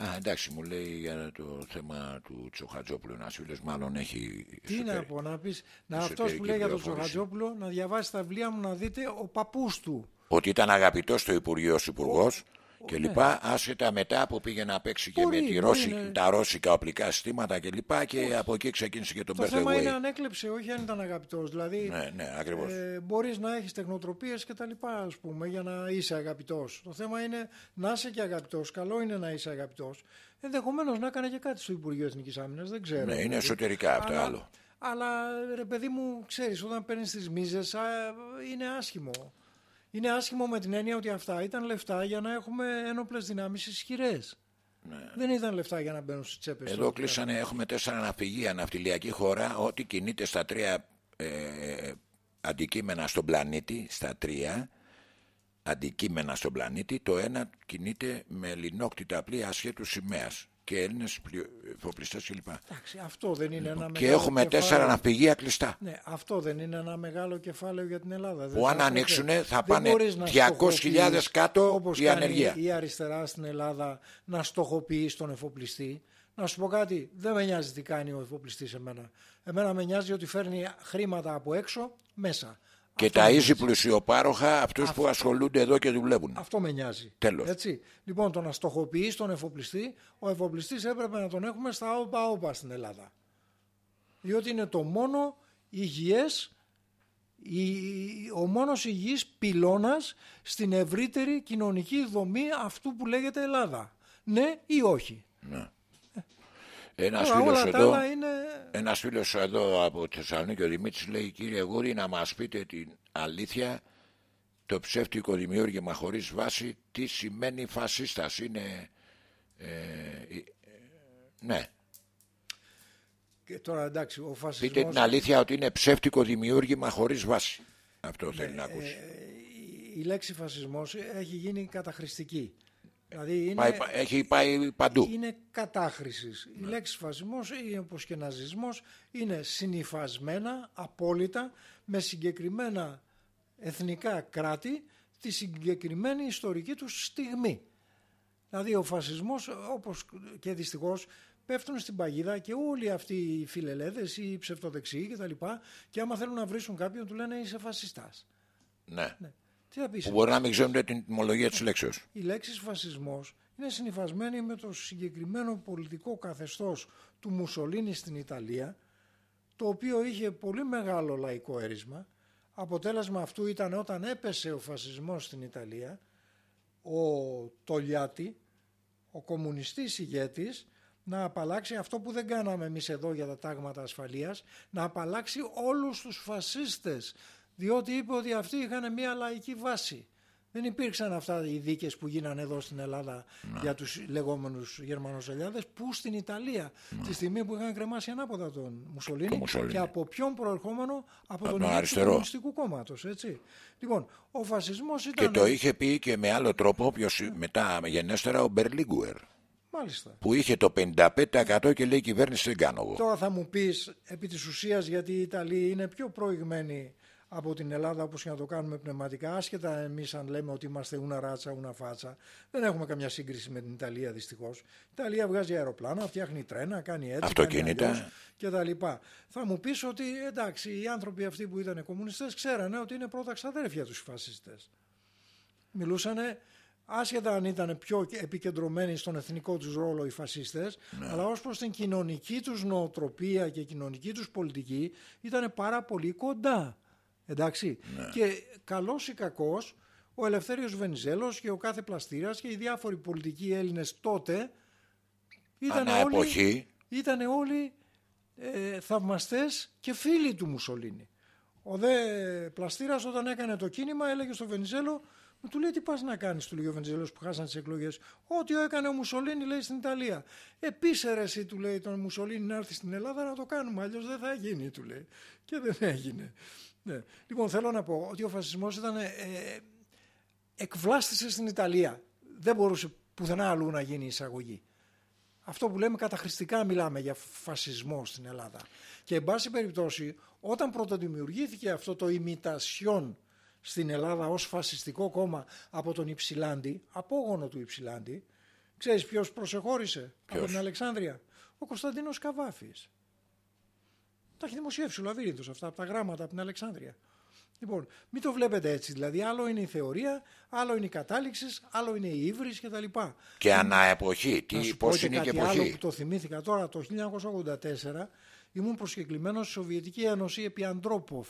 Α, εντάξει, μου λέει για το θέμα του Τσοχατζόπουλου. Ένα φίλο μάλλον έχει. Τι να πω, να πεις. Να αυτός που λέει για τον Τσοχατζόπουλο, να διαβάσει τα βιβλία μου να δείτε ο παππούς του. Ότι ήταν αγαπητός στο Υπουργείο ως Υπουργός και λοιπά, άσχετα μετά που πήγε να παίξει και Μπορεί, με τη μπορεί Ρώση, να- τα ρώσικα οπλικά συστήματα και λοιπά και από εκεί ξεκίνησε και τον Το Birthday θέμα είναι Way. αν έκλεψε, όχι αν ήταν αγαπητός. Δηλαδή, Ναι, ναι, ακριβώς. ε, μπορείς να έχεις τεχνοτροπίες και τα λοιπά, ας πούμε, για να είσαι αγαπητός. Το θέμα είναι να είσαι και αγαπητός. Καλό είναι να είσαι αγαπητός. Ενδεχομένως να έκανε και κάτι στο Υπουργείο Εθνικής Άμυνας, δεν ξέρω. Ναι, είναι δηλαδή. εσωτερικά αυτό Αλλά- άλλο. Αλλά ρε παιδί μου, ξέρεις, όταν παίρνεις τις μίζες, είναι άσχημο. Είναι άσχημο με την έννοια ότι αυτά ήταν λεφτά για να έχουμε ένοπλες δυνάμεις ισχυρές. Δεν ήταν λεφτά για να μπαίνουν στις τσέπες. Ναι. Εδώ κλείσανε, έχουμε τέσσερα ναυπηγεία, ναυτιλιακή χώρα, ό,τι κινείται στα τρία ε, αντικείμενα στον πλανήτη, στα τρία αντικείμενα στον πλανήτη, το ένα κινείται με λινόκτητα πλοία ασχέτου σημαίας και Έλληνες εφοπλιστές κλπ. Εντάξει, αυτό δεν είναι ένα Και μεγάλο έχουμε κεφάλαιο. τέσσερα ναυπηγεία κλειστά. Ναι, αυτό δεν είναι ένα μεγάλο κεφάλαιο για την Ελλάδα. Που αν θα ανοίξουνε έπρεπε- θα δεν πάνε μπορείς να 200.000 στοχοποιείς, κάτω όπως η κάνει ανεργία. Η αριστερά στην Ελλάδα να στοχοποιείς τον εφοπλιστή. Να σου πω κάτι, δεν με νοιάζει τι κάνει ο εφοπλιστής εμένα. Εμένα με νοιάζει ότι φέρνει χρήματα από έξω μέσα. Και Αυτό με ταΐζει νοιάζει. πλουσιοπάροχα αυτούς που ασχολούνται εδώ και δουλεύουν. Αυτό με νοιάζει. Τέλος. Έτσι. Λοιπόν, το να στοχοποιείς τον εφοπλιστή, ο εφοπλιστής έπρεπε να τον έχουμε στα όπα-όπα στην Ελλάδα. Διότι είναι το μόνο υγιές, η- ο μόνος υγιής πυλώνας στην ευρύτερη κοινωνική δομή αυτού που λέγεται Ελλάδα. Ναι ή όχι. Ένας Τώρα, φίλος όλα τα εδώ, άλλα είναι... ένας φίλος εδώ από τη Θεσσαλονίκη, ο Δημήτρης λέει κύριε Γούρη να μας πείτε την αλήθεια. Το ψεύτικο δημιούργημα χωρίς βάση τι σημαίνει φασίστας; Είναι ε, ε, ναι Και τώρα εντάξει, ο φασισμός... πείτε την αλήθεια ότι είναι ψεύτικο δημιούργημα χωρίς βάση. Αυτό θέλει να ακούσει. η λέξη φασισμός έχει γίνει καταχρηστική. Δηλαδή είναι... Πάει- έχει πάει παντού είναι κατάχρησης. Η λέξη φασισμός ή όπως και ναζισμός είναι συνυφασμένα, απόλυτα, με συγκεκριμένα εθνικά κράτη τη συγκεκριμένη ιστορική τους στιγμή. Δηλαδή ο φασισμός όπως και δυστυχώς πέφτουν στην παγίδα και όλοι αυτοί οι φιλελέδες ή οι ψευτοδεξιοί και τα λοιπά και άμα θέλουν να βρίσουν κάποιον του λένε είσαι φασιστάς. ναι. Τι θα πεις που μπορεί να μην ξέρουν την τιμολογία της λέξεως η λέξη φασισμός είναι συνυφασμένη με το συγκεκριμένο πολιτικό καθεστώς του Μουσολίνη στην Ιταλία, το οποίο είχε πολύ μεγάλο λαϊκό έρισμα. Αποτέλεσμα αυτού ήταν όταν έπεσε ο φασισμός στην Ιταλία, ο Τολιάτη, ο κομμουνιστής ηγέτης, να απαλλάξει αυτό που δεν κάναμε εμείς εδώ για τα τάγματα ασφαλείας, να απαλλάξει όλους τους φασίστες, διότι είπε ότι αυτοί είχαν μια λαϊκή βάση. Δεν υπήρξαν αυτά οι δίκες που γίνανε εδώ στην Ελλάδα για τους λεγόμενους Γερμανοσελιάδες που στην Ιταλία τη στιγμή που είχαν κρεμάσει ανάποδα τον Μουσολίνη, Τον Μουσολίνη. και από ποιον προερχόμενο από τον τον ηγέτη του αριστερό. Κομμουνιστικού Κόμματος. Έτσι. Λοιπόν, ο φασισμός και ήταν... το είχε πει και με άλλο τρόπο ποιος, μετά γενέστερα ο Μπερλίγκουερ Μάλιστα. που είχε το 55% και λέει η κυβέρνηση δεν κάνω εγώ. Τώρα θα μου πεις επί της ουσίας γιατί οι Ιταλοί είναι πιο προηγμένοι από την Ελλάδα όπως και να το κάνουμε πνευματικά άσχετα εμείς αν λέμε ότι είμαστε ούνα ράτσα ούνα φάτσα. Δεν έχουμε καμιά σύγκριση με την Ιταλία δυστυχώς. Η Ιταλία βγάζει αεροπλάνα, φτιάχνει τρένα, κάνει έτσι Αυτοκίνητα. κάνει αλλιώς και τα λοιπά. Θα μου πεις ότι εντάξει οι άνθρωποι αυτοί που ήταν κομμουνιστές ξέρανε ότι είναι πρώτα ξαδέρφια τους οι φασιστές μιλούσανε άσχετα αν ήταν πιο επικεντρωμένοι στον εθνικό τους ρόλο οι φασίστες, αλλά ως προς την κοινωνική τους νοοτροπία και κοινωνική τους πολιτική ήταν πάρα πολύ κοντά. Εντάξει. Και καλός ή κακός, ο Ελευθέριος Βενιζέλος και ο κάθε πλαστήρας και οι διάφοροι πολιτικοί Έλληνες τότε ήταν Ανά όλοι, εποχή. ήτανε όλοι ε, θαυμαστές και φίλοι του Μουσολίνη. Ο δε πλαστήρας όταν έκανε το κίνημα έλεγε στο Βενιζέλο μου του λέει τι πας να κάνεις του λέει ο Βενιζέλος που χάσαν τις εκλογές ό,τι έκανε ο Μουσολίνη λέει στην Ιταλία επίσερε εσύ του λέει τον Μουσολίνη να έρθει στην Ελλάδα να το κάνουμε αλλιώς δεν θα γίνει του λέει και δεν έγινε ναι. λοιπόν θέλω να πω ότι ο φασισμός ήταν ε, εκβλάστησε στην Ιταλία δεν μπορούσε πουθενά αλλού να γίνει εισαγωγή αυτό που λέμε καταχρηστικά μιλάμε για φασισμό στην Ελλάδα. Και εν πάση περιπτώσει, όταν πρωτοδημιουργήθηκε αυτό το ημιτασιόν στην Ελλάδα ως φασιστικό κόμμα από τον Υψηλάντη, απόγονο του Υψηλάντη, ξέρεις ποιος προσεχώρησε από την Αλεξάνδρεια; Ο Κωνσταντίνος Καβάφης. Τα έχει δημοσιεύσει ο Λαβύρινθος αυτά από τα γράμματα από την Αλεξάνδρεια. Λοιπόν, μην το βλέπετε έτσι. Δηλαδή, άλλο είναι η θεωρία, άλλο είναι η κατάληξης, άλλο είναι η ύβρις κτλ. Και ανά εποχή. Να Τι, σου πώς πω είναι και κάτι άλλο εποχή. που το θυμήθηκα τώρα. Το 1984 ήμουν προσκεκλημένος στη Σοβιετική Ένωση επί Αντρόποφ.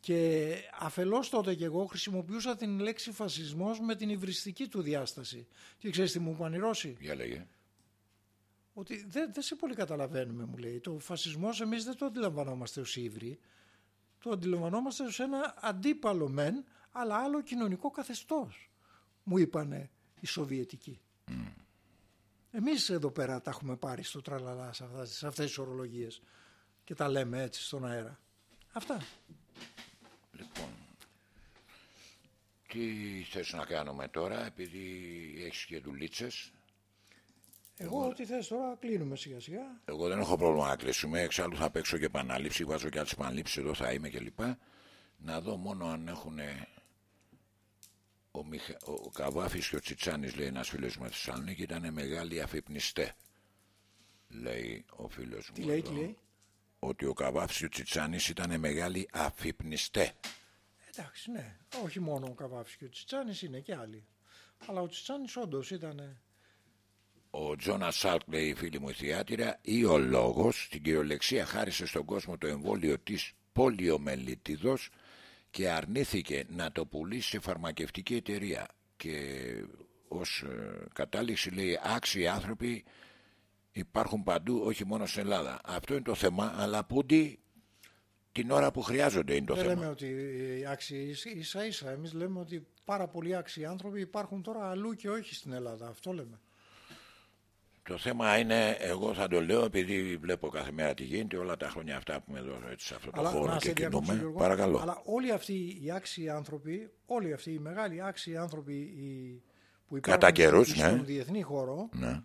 Και αφελώς τότε και εγώ χρησιμοποιούσα την λέξη φασισμός με την υβριστική του διάσταση. Και ξέρεις τι μου είπαν οι Ρώσοι. Για λέγε. Ότι δεν, δεν σε πολύ καταλαβαίνουμε μου λέει. Το φασισμός εμείς δεν το αντιλαμβανόμαστε ως ύβρι. Το αντιλαμβανόμαστε ως ένα αντίπαλο μεν, αλλά άλλο κοινωνικό καθεστώς. Μου είπανε οι Σοβιετικοί. Εμείς εδώ πέρα τα έχουμε πάρει στο τραλαλά σε, αυτά, σε αυτές τις ορολογίες και τα λέμε έτσι στον αέρα. Αυτά. Λοιπόν, τι θες να κάνουμε τώρα, επειδή έχεις και δουλίτσες; Εγώ ό,τι θες τώρα κλείνουμε σιγά σιγά. Εγώ δεν έχω πρόβλημα να κλείσουμε. Εξάλλου θα παίξω και επανάληψη. Βάζω και άλλες επαναλήψεις εδώ, θα είμαι κλπ. Να δω μόνο αν έχουν. Ο, Μιχα... ο Καβάφης και ο Τσιτσάνης λέει ένας φίλος μου στη Θεσσαλονίκη ήταν μεγάλοι αφυπνιστέ. Λέει ο φίλος μου. Τι λέει, εδώ, τι λέει; Ότι ο Καβάφης και ο Τσιτσάνης ήταν μεγάλοι αφυπνιστέ. Εντάξει, ναι. Όχι μόνο ο Καβάφης και ο Τσιτσάνης είναι και άλλοι. Αλλά ο Τσιτσάνης όντως ήταν... Ο Τζόνα Σάλκ, λέει η φίλη μου η θεάτηρα, ή ο λόγος στην κυριολεξία χάρισε στον κόσμο το εμβόλιο της πολιομελίτιδο και αρνήθηκε να το πουλήσει σε φαρμακευτική εταιρεία. Και ως κατάληξη λέει άξιοι άνθρωποι υπάρχουν παντού, όχι μόνο στην Ελλάδα. Αυτό είναι το θέμα, αλλά πούντι την ώρα που χρειάζονται είναι το Δεν θέμα. λέμε ότι οι άξιοι ίσα ίσα. Εμείς λέμε ότι πάρα πολλοί άξιοι άνθρωποι υπάρχουν τώρα αλλού και όχι στην Ελλάδα. Αυτό λέμε. Το θέμα είναι, εγώ θα το λέω επειδή βλέπω κάθε μέρα τι γίνεται, όλα τα χρόνια αυτά που είμαι εδώ έτσι, σε αυτό το χώρο να και σε διακόψω, κινούμε. Γιώργο, Παρακαλώ. Αλλά όλοι αυτοί οι άξιοι άνθρωποι, όλοι αυτοί οι μεγάλοι άξιοι άνθρωποι οι, που υπάρχουν Κατά καιρούς, στον ναι. διεθνή χώρο, Ναι.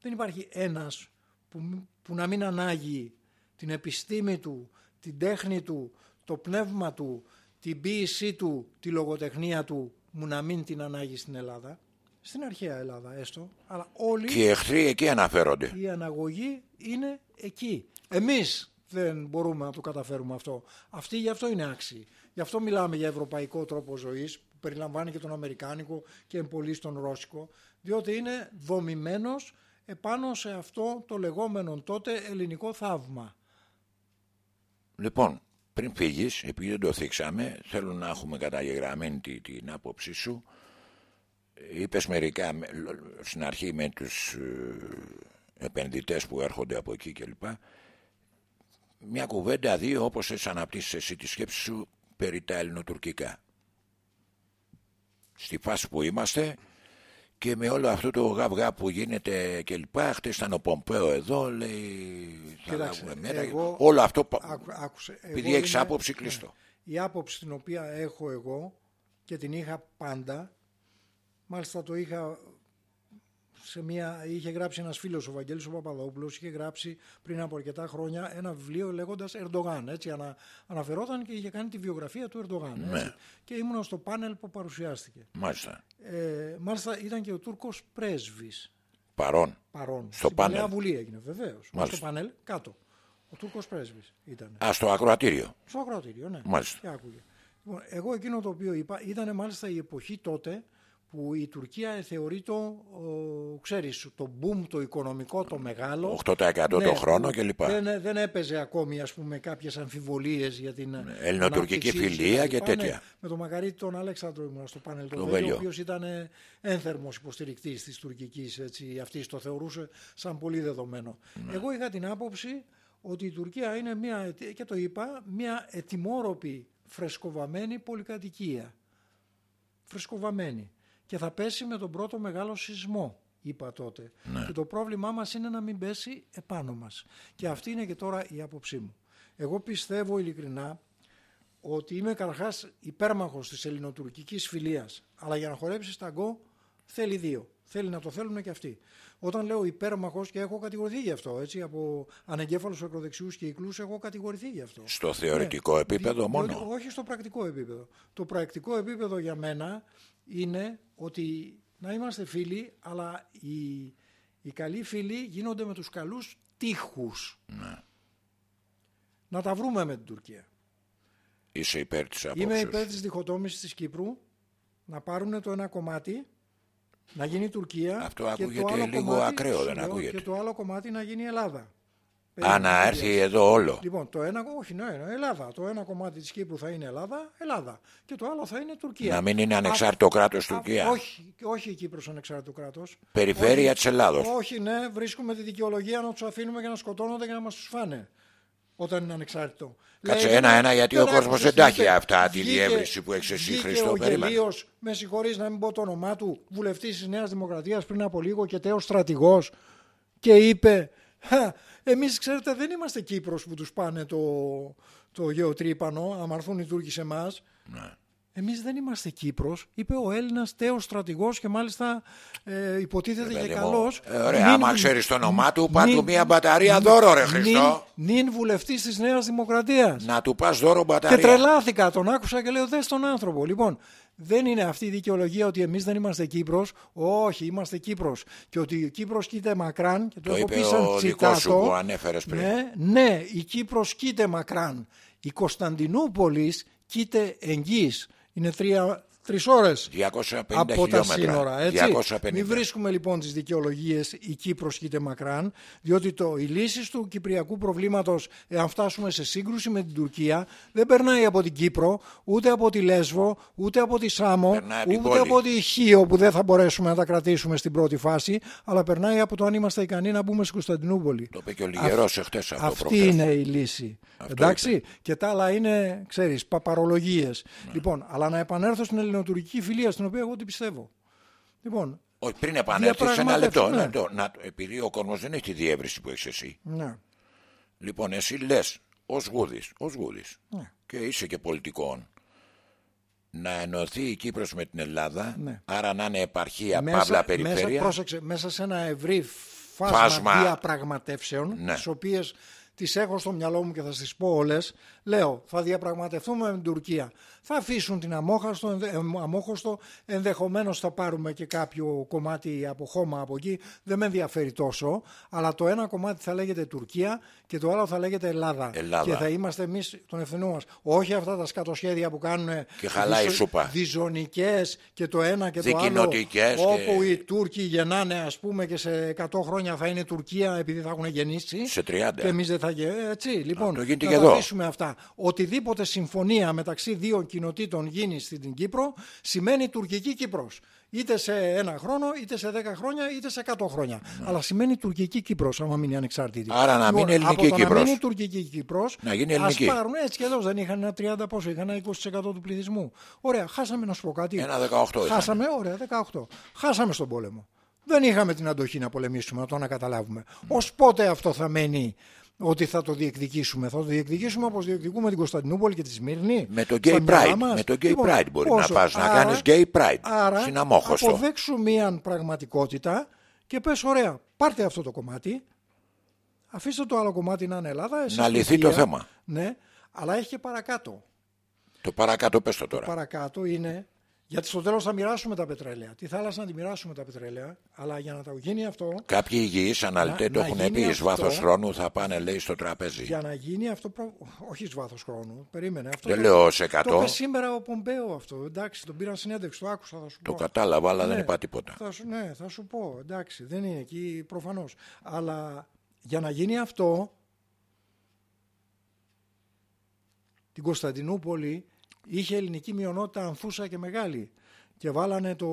δεν υπάρχει ένας που, μ- που να μην ανάγει την επιστήμη του, την τέχνη του, το πνεύμα του, την ποίησή του, τη λογοτεχνία του, που να μην την ανάγει στην Ελλάδα. Στην αρχαία Ελλάδα έστω, αλλά όλοι Και οι εχθροί εκεί αναφέρονται. η αναγωγή είναι εκεί. Εμείς δεν μπορούμε να το καταφέρουμε αυτό. Αυτοί γι' αυτό είναι άξιοι. Γι' αυτό μιλάμε για ευρωπαϊκό τρόπο ζωής που περιλαμβάνει και τον αμερικάνικο και πολύ τον ρώσικο διότι είναι δομημένος επάνω σε αυτό το λεγόμενο τότε ελληνικό θαύμα. Λοιπόν, πριν φύγεις, επειδή δεν το θίξαμε, θέλω να έχουμε καταγεγραμμένη τη- την άποψή σου. Είπες μερικά με- λ- στην αρχή με τους επενδυτές που έρχονται από εκεί κλπ. Μια κουβέντα, δύο, όπως έτσι αναπτύσσεις εσύ τη σκέψη σου περί τα ελληνοτουρκικά. Στη φάση που είμαστε και με όλο αυτό το γαυγά που γίνεται κλπ. Χτες ήταν ο Πομπέο εδώ, λέει. Θα Κοίταξε, λάβουμε μέτρα. εγώ- Όλο αυτό. πα- Άκου- άκουσε. Επειδή Εγώ έχεις είμαι- άποψη, ναι. κλείστο. Η άποψη την οποία έχω εγώ και την είχα πάντα, μάλιστα το είχα σε μια, είχε γράψει ένας φίλος ο Βαγγέλης ο Παπαδόπουλος, είχε γράψει πριν από αρκετά χρόνια ένα βιβλίο λέγοντας Ερντογάν, έτσι ανα, αναφερόταν και είχε κάνει τη βιογραφία του Ερντογάν. Ναι. Έτσι, και ήμουν στο πάνελ που παρουσιάστηκε. Μάλιστα. Ε, μάλιστα ήταν και ο Τούρκος πρέσβης Παρόν. παρόν. Στο Στην πάνελ. Παλαιά Βουλή έγινε βεβαίως. Μάλιστα. Στο πάνελ κάτω. Ο Τούρκος πρέσβης ήταν. Α, στο ακροατήριο. Στο ακροατήριο, ναι. Μάλιστα. Και άκουγε. Λοιπόν, εγώ εκείνο το οποίο είπα ήταν μάλιστα η εποχή τότε που η Τουρκία θεωρεί το, ο, ξέρεις, το boom το οικονομικό, το μεγάλο. 8% Ναι, το χρόνο που κλπ. Δεν, δεν έπαιζε ακόμη ας πούμε κάποιες αμφιβολίες για την ελληνοτουρκική ανάπτυξή της φιλία κτλ. και τέτοια. Ναι, με τον Μακαρίτη τον Αλέξανδρο ήμουν στο πάνελ Το του Βέλιο. ο οποίος ήταν ένθερμος υποστηρικτής της τουρκικής έτσι, αυτής το θεωρούσε σαν πολύ δεδομένο. Ναι. Εγώ είχα την άποψη ότι η Τουρκία είναι μια, ετι- και το είπα, μια ετοιμόρροπη φρεσκοβαμένη πολυκατοικία. Φρεσκοβαμένη. Και θα πέσει με τον πρώτο μεγάλο σεισμό, είπα τότε. Ναι. Και το πρόβλημά μας είναι να μην πέσει επάνω μας. Και αυτή είναι και τώρα η άποψή μου. Εγώ πιστεύω ειλικρινά ότι είμαι καταρχάς υπέρμαχος της ελληνοτουρκικής φιλίας. Αλλά για να χορέψει ταγκό θέλει δύο. Θέλει να το θέλουν και αυτοί. Όταν λέω υπέρμαχος και έχω κατηγορηθεί γι' αυτό, έτσι, από ανεγκέφαλους ακροδεξιούς κύκλους έχω κατηγορηθεί γι' αυτό. Στο θεωρητικό Ναι. επίπεδο Δι- μόνο. διότι- όχι στο πρακτικό επίπεδο. Το πρακτικό επίπεδο για μένα είναι ότι να είμαστε φίλοι, αλλά οι, οι καλοί φίλοι γίνονται με τους καλούς τείχους. Ναι. Να τα βρούμε με την Τουρκία. Είσαι υπέρ της Είμαι απόψεως. υπέρ της διχοτόμησης της Κύπρου να πάρουν το ένα κομμάτι να γίνει η Τουρκία Αυτό και το ακούγεται άλλο λίγο κομμάτι, ακραίο, δεν σου λέω, ακούγεται. και το άλλο κομμάτι να γίνει η Ελλάδα. Α, να έρθει εδώ όλο. Λοιπόν, το ένα, όχι, ναι, ναι, Ελλάδα. Το ένα κομμάτι της Κύπρου θα είναι Ελλάδα, Ελλάδα. Και το άλλο θα είναι Τουρκία. Να μην είναι ανεξάρτητο κράτος Α, Τουρκία. όχι, όχι η Κύπρος ανεξάρτητο κράτος. Περιφέρεια Όχι, της Ελλάδος. Όχι, ναι, βρίσκουμε τη δικαιολογία να τους αφήνουμε και να σκοτώνονται και να μας τους φάνε. Όταν είναι ανεξάρτητο. Κάτσε Λέει, ένα-ένα, γιατί ο δεν κόσμος άκουσες δεν τα έχει τι είπε. αυτά, τη Βγήκε- διεύρυνση που έχεις εσύ, βγήκε Χριστό, ο περίμενε. Γελίος, με συγχωρείς να μην πω το όνομά του, βουλευτής της Νέας Δημοκρατίας πριν από λίγο και τέος στρατηγός και είπε «Χα, εμείς ξέρετε δεν είμαστε Κύπρος που τους πάνε το, το γεωτρύπανο άμα έρθουν οι Τούρκοι σε εμάς Ναι. Εμείς δεν είμαστε Κύπρος, είπε ο Έλληνας τέος στρατηγός και μάλιστα ε, υποτίθεται και Παιδί μου, καλός. ε, ωραία, Νυν- άμα ξέρεις το όνομά του, πάρ' νυν- του μία μπαταρία δώρο, ρε νυν- Χριστό. Νυν βουλευτής της Νέας Δημοκρατίας. Να του πας δώρο Και μπαταρία. τρελάθηκα, τον άκουσα και λέω δες τον άνθρωπο. Λοιπόν, δεν είναι αυτή η δικαιολογία ότι εμείς δεν είμαστε Κύπρος. Όχι, είμαστε Κύπρος. Και ότι η Κύπρος κοίται μακράν. Και το, Το έχω είπε πει σαν ο τσιτάτο. δικός σου που ανέφερες πριν. Ναι, ναι, η Κύπρος κοίται μακράν. Η Κωνσταντινούπολης κοίται εγγύης. Είναι τρία, τρεις ώρες 250 από τα χιλιόμετρα. σύνορα. Έτσι. 250. Μην βρίσκουμε λοιπόν τις δικαιολογίες η Κύπρος κοίται μακράν, διότι το, οι λύσεις του κυπριακού προβλήματος, εάν φτάσουμε σε σύγκρουση με την Τουρκία, δεν περνάει από την Κύπρο, ούτε από τη Λέσβο, ούτε από τη Σάμο, Περνάει από την ούτε πόλη. από τη Χίο που δεν θα μπορέσουμε να τα κρατήσουμε στην πρώτη φάση, αλλά περνάει από το αν είμαστε ικανοί να μπούμε στην Κωνσταντινούπολη. Το είπε και ο Λιγερός εχθές αυτό Αυτή προχθές. είναι η λύση. Εντάξει. Και τα άλλα είναι, ξέρεις, παπαρολογίες. Ναι. Λοιπόν, αλλά να επανέλθω στην ελληνοτουρκική φιλία, στην οποία εγώ την πιστεύω. Λοιπόν, Όχι, πριν επανέλθεις, ένα λεπτό. Διαπραγματεύσεις, ένα ναι. λεπτό. Να, επειδή ο κόσμος δεν έχει τη διεύρυνση που έχεις εσύ. ναι. Λοιπόν, εσύ λες ως Γούδης, ως Γούδης Ναι. και είσαι και πολιτικών να ενωθεί η Κύπρος με την Ελλάδα, Ναι. άρα να είναι επαρχία, παύλα περιφέρεια. Μέσα, πρόσεξε, μέσα σε ένα ευρύ φάσμα, Φάσμα. διαπραγματεύσεων, Ναι. τις οποίες τις έχω στο μυαλό μου και θα τις πω όλες, λέω θα διαπραγματευτούμε με την Τουρκία. Θα αφήσουν την αμόχωστο, ενδε- ε, αμόχωστο ενδεχομένως θα πάρουμε και κάποιο κομμάτι από χώμα από εκεί, δεν με ενδιαφέρει τόσο, αλλά το ένα κομμάτι θα λέγεται Τουρκία και το άλλο θα λέγεται Ελλάδα. Ελλάδα. Και θα είμαστε εμείς των ευθυνών μας. Όχι αυτά τα σκατοσχέδια που κάνουν Και χαλάει η σούπα. διζωνικές και το ένα και το άλλο. Δικοινοτικές και- Όπου οι Τούρκοι γεννάνε ας πούμε και σε 100 χρόνια θα είναι Τουρκία επειδή θα έχουν γεννήσει. Σε 30. Και εμείς δεν θα γε- Έτσι, λοιπόν, το γίνεται να και τα εδώ. αφήσουμε αυτά. Οτιδήποτε συμφωνία μεταξύ δύο κοινοτήτων γίνει στην Κύπρο σημαίνει τουρκική Κύπρος. Είτε σε ένα χρόνο, είτε σε 10 χρόνια, είτε σε 100 χρόνια. Αλλά σημαίνει τουρκική Κύπρος, άμα μείνει ανεξάρτητη. Ναι. Άρα να μην είναι ελληνική από το να Κύπρος. μείνει τουρκική Κύπρος, Να γίνει ας ελληνική. πάρουν έτσι και εδώ δεν είχαν ένα 30 πόσο, είχαν ένα 20% του πληθυσμού. Ωραία, χάσαμε να σου πω κάτι. Ένα 18 ήταν. Χάσαμε, ωραία, 18. Χάσαμε στον πόλεμο. Δεν είχαμε την αντοχή να πολεμήσουμε, να το ανακαταλάβουμε. Ω πότε αυτό θα μένει ότι θα το διεκδικήσουμε. Θα το διεκδικήσουμε όπως διεκδικούμε την Κωνσταντινούπολη και τη Σμύρνη. Με το στα gay μυαλά pride. μας. Με το gay Λοιπόν, pride μπορεί να πόσο. πας, να Άρα- κάνεις gay pride Άρα, στην Αμόχωστο. αποδέξου μία πραγματικότητα και πες ωραία, πάρτε αυτό το κομμάτι, αφήστε το άλλο κομμάτι να είναι Ελλάδα. εσείς Να λυθεί Τουρκία. το θέμα. Ναι, αλλά έχει και παρακάτω. Το παρακάτω πες το τώρα. Παρακάτω είναι, γιατί στο τέλος θα μοιράσουμε τα πετρέλαια. Τη θάλασσα να τη μοιράσουμε τα πετρέλαια, αλλά για να τα γίνει αυτό, Κάποιοι υγιείς αναλυτές το να έχουν γίνει πει εις αυτό- βάθος χρόνου θα πάνε λέει στο τραπέζι. για να γίνει αυτό, προ- όχι εις βάθος χρόνου, περίμενε. Αυτό Δεν το- λέω σε Το 100. είπε σήμερα ο Πομπέο αυτό, εντάξει, τον πήραν συνέντευξη, το άκουσα, θα σου Το πω. κατάλαβα αλλά δεν Ναι, είπα τίποτα. Θα σου, ναι, θα σου πω, εντάξει, δεν είναι εκεί προφανώς. Αλλά για να γίνει αυτό, την Κωνσταντινούπολη είχε ελληνική μειονότητα ανθούσα και μεγάλη και βάλανε το,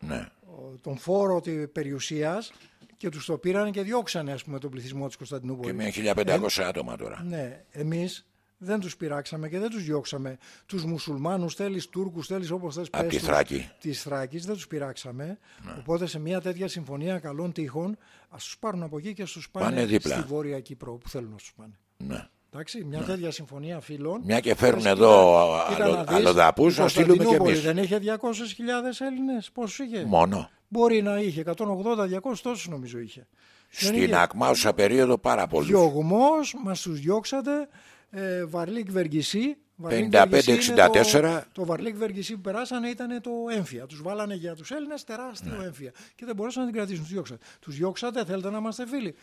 Ναι. ο- τον φόρο τη περιουσίας και τους το πήραν και διώξανε ας πούμε τον πληθυσμό της Κωνσταντινούπολης. Και με 1500 άτομα τώρα. Ναι, εμείς δεν τους πειράξαμε και δεν τους διώξαμε. Τους μουσουλμάνους θέλεις, Τούρκους θέλεις όπως θες Απ' πες τη τους, Θράκη. Της Θράκης δεν τους πειράξαμε. Ναι. Οπότε σε μια τέτοια συμφωνία καλών τείχων ας τους πάρουν από εκεί και ας τους πάνε, Πάνε δίπλα. στη Βόρεια Κύπρο που θέλουν να τους πάνε. Ναι. Εντάξει, μια τέτοια συμφωνία φίλων. Μια και φέρουν Πες, εδώ κοίτα- κοίτα αλλο- να δεις, αλλοδαπούς, η να στείλουμε και Κωνσταντινούπολη εμείς. Δεν είχε 200.000 Έλληνες, πόσους είχε; Μόνο. Μπορεί να είχε 180-200 τόσους νομίζω είχε. Δεν Στην είχε. ακμάουσα περίοδο πάρα πολλούς. Διωγμός, μας τους διώξατε, ε, Βαρλίκ Βεργισή. Βαρλίκ 55-64. Βεργισή είναι Το, το Βαρλίκ Βεργισή που περάσανε ήταν το έμφυα. Τους βάλανε για τους Έλληνες τεράστιο Ναι. έμφυα. Και δεν μπορούσαν να την κρατήσουν, τους διώξατε. Τους διώξατε, θέλετε να είμαστε φίλοι.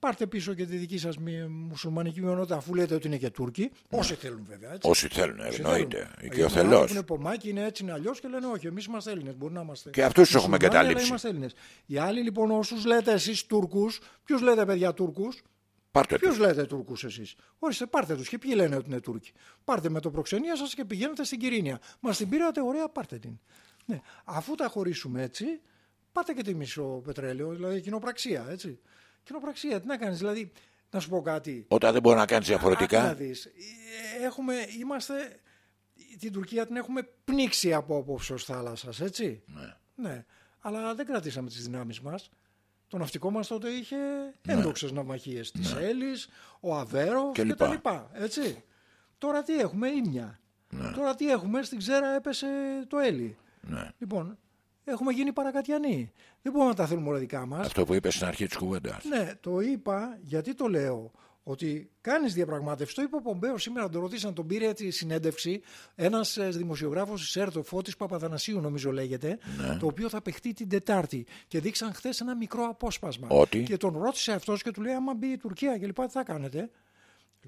Πάρτε πίσω και τη δική σας μουσουλμανική μειονότητα, αφού λέτε ότι είναι και Τούρκοι. Όσοι θέλουν βέβαια. Έτσι. Όσοι θέλουν, Όσοι εννοείται. θέλουν. Και ο Οι θελό. Είναι πομάκι, είναι έτσι, είναι αλλιώς και λένε όχι, εμείς είμαστε Έλληνες. Μπορεί να είμαστε. Και αυτούς τους έχουμε μουσουλμάνοι, αλλά καταλήψει. Είμαστε Έλληνες. Οι άλλοι λοιπόν, όσους λέτε εσείς Τούρκους, ποιους λέτε παιδιά Τούρκους, Πάρτε Ποιους τους. λέτε Τούρκους εσείς; Ορίστε, πάρτε τους. Και ποιοι λένε ότι είναι Τούρκοι; Πάρτε με το προξενία σας και πηγαίνετε στην Κυρίνια. Μας την πήρατε, ωραία, πάρτε την. Ναι. Αφού τα χωρίσουμε έτσι, πάτε και τη μισό πετρέλαιο, δηλαδή κοινοπραξία, έτσι. Κοινοπραξία, τι να κάνεις, δηλαδή, να σου πω κάτι. Όταν δεν μπορεί να κάνεις Άκου να διαφορετικά. δεις. Ε, Έχουμε, είμαστε, την Τουρκία την έχουμε πνίξει από απόψεω θάλασσας, έτσι. Ναι. Ναι. Αλλά δεν κρατήσαμε τις δυνάμεις μας. Το ναυτικό μας τότε είχε έντοξες ναυμαχίες της Έλλης, ο Αβέρο Ναι. Και και, λοιπά. τα λοιπά. Έτσι. Τώρα τι έχουμε, ήμια. Ναι. Τώρα τι έχουμε, στην ξέρα έπεσε το Έλλη. Ναι. Λοιπόν, έχουμε γίνει παρακατιανοί. Δεν μπορούμε να τα θέλουμε όλα δικά μας. Αυτό που είπες στην αρχή της κουβέντας. Ναι, το είπα γιατί το λέω. Ότι κάνεις διαπραγμάτευση. Το είπε ο Πομπέο σήμερα, τον ρωτήσαν, τον πήρε τη συνέντευξη ένας δημοσιογράφος της ΣΕΡΤ, ο Φώτης Παπαθανασίου, νομίζω λέγεται, Ναι. το οποίο θα παιχτεί την Τετάρτη. Και δείξαν χθες ένα μικρό απόσπασμα. Ότι; Και τον ρώτησε αυτός και του λέει: Άμα μπει η Τουρκία και λοιπά, τι θα κάνετε;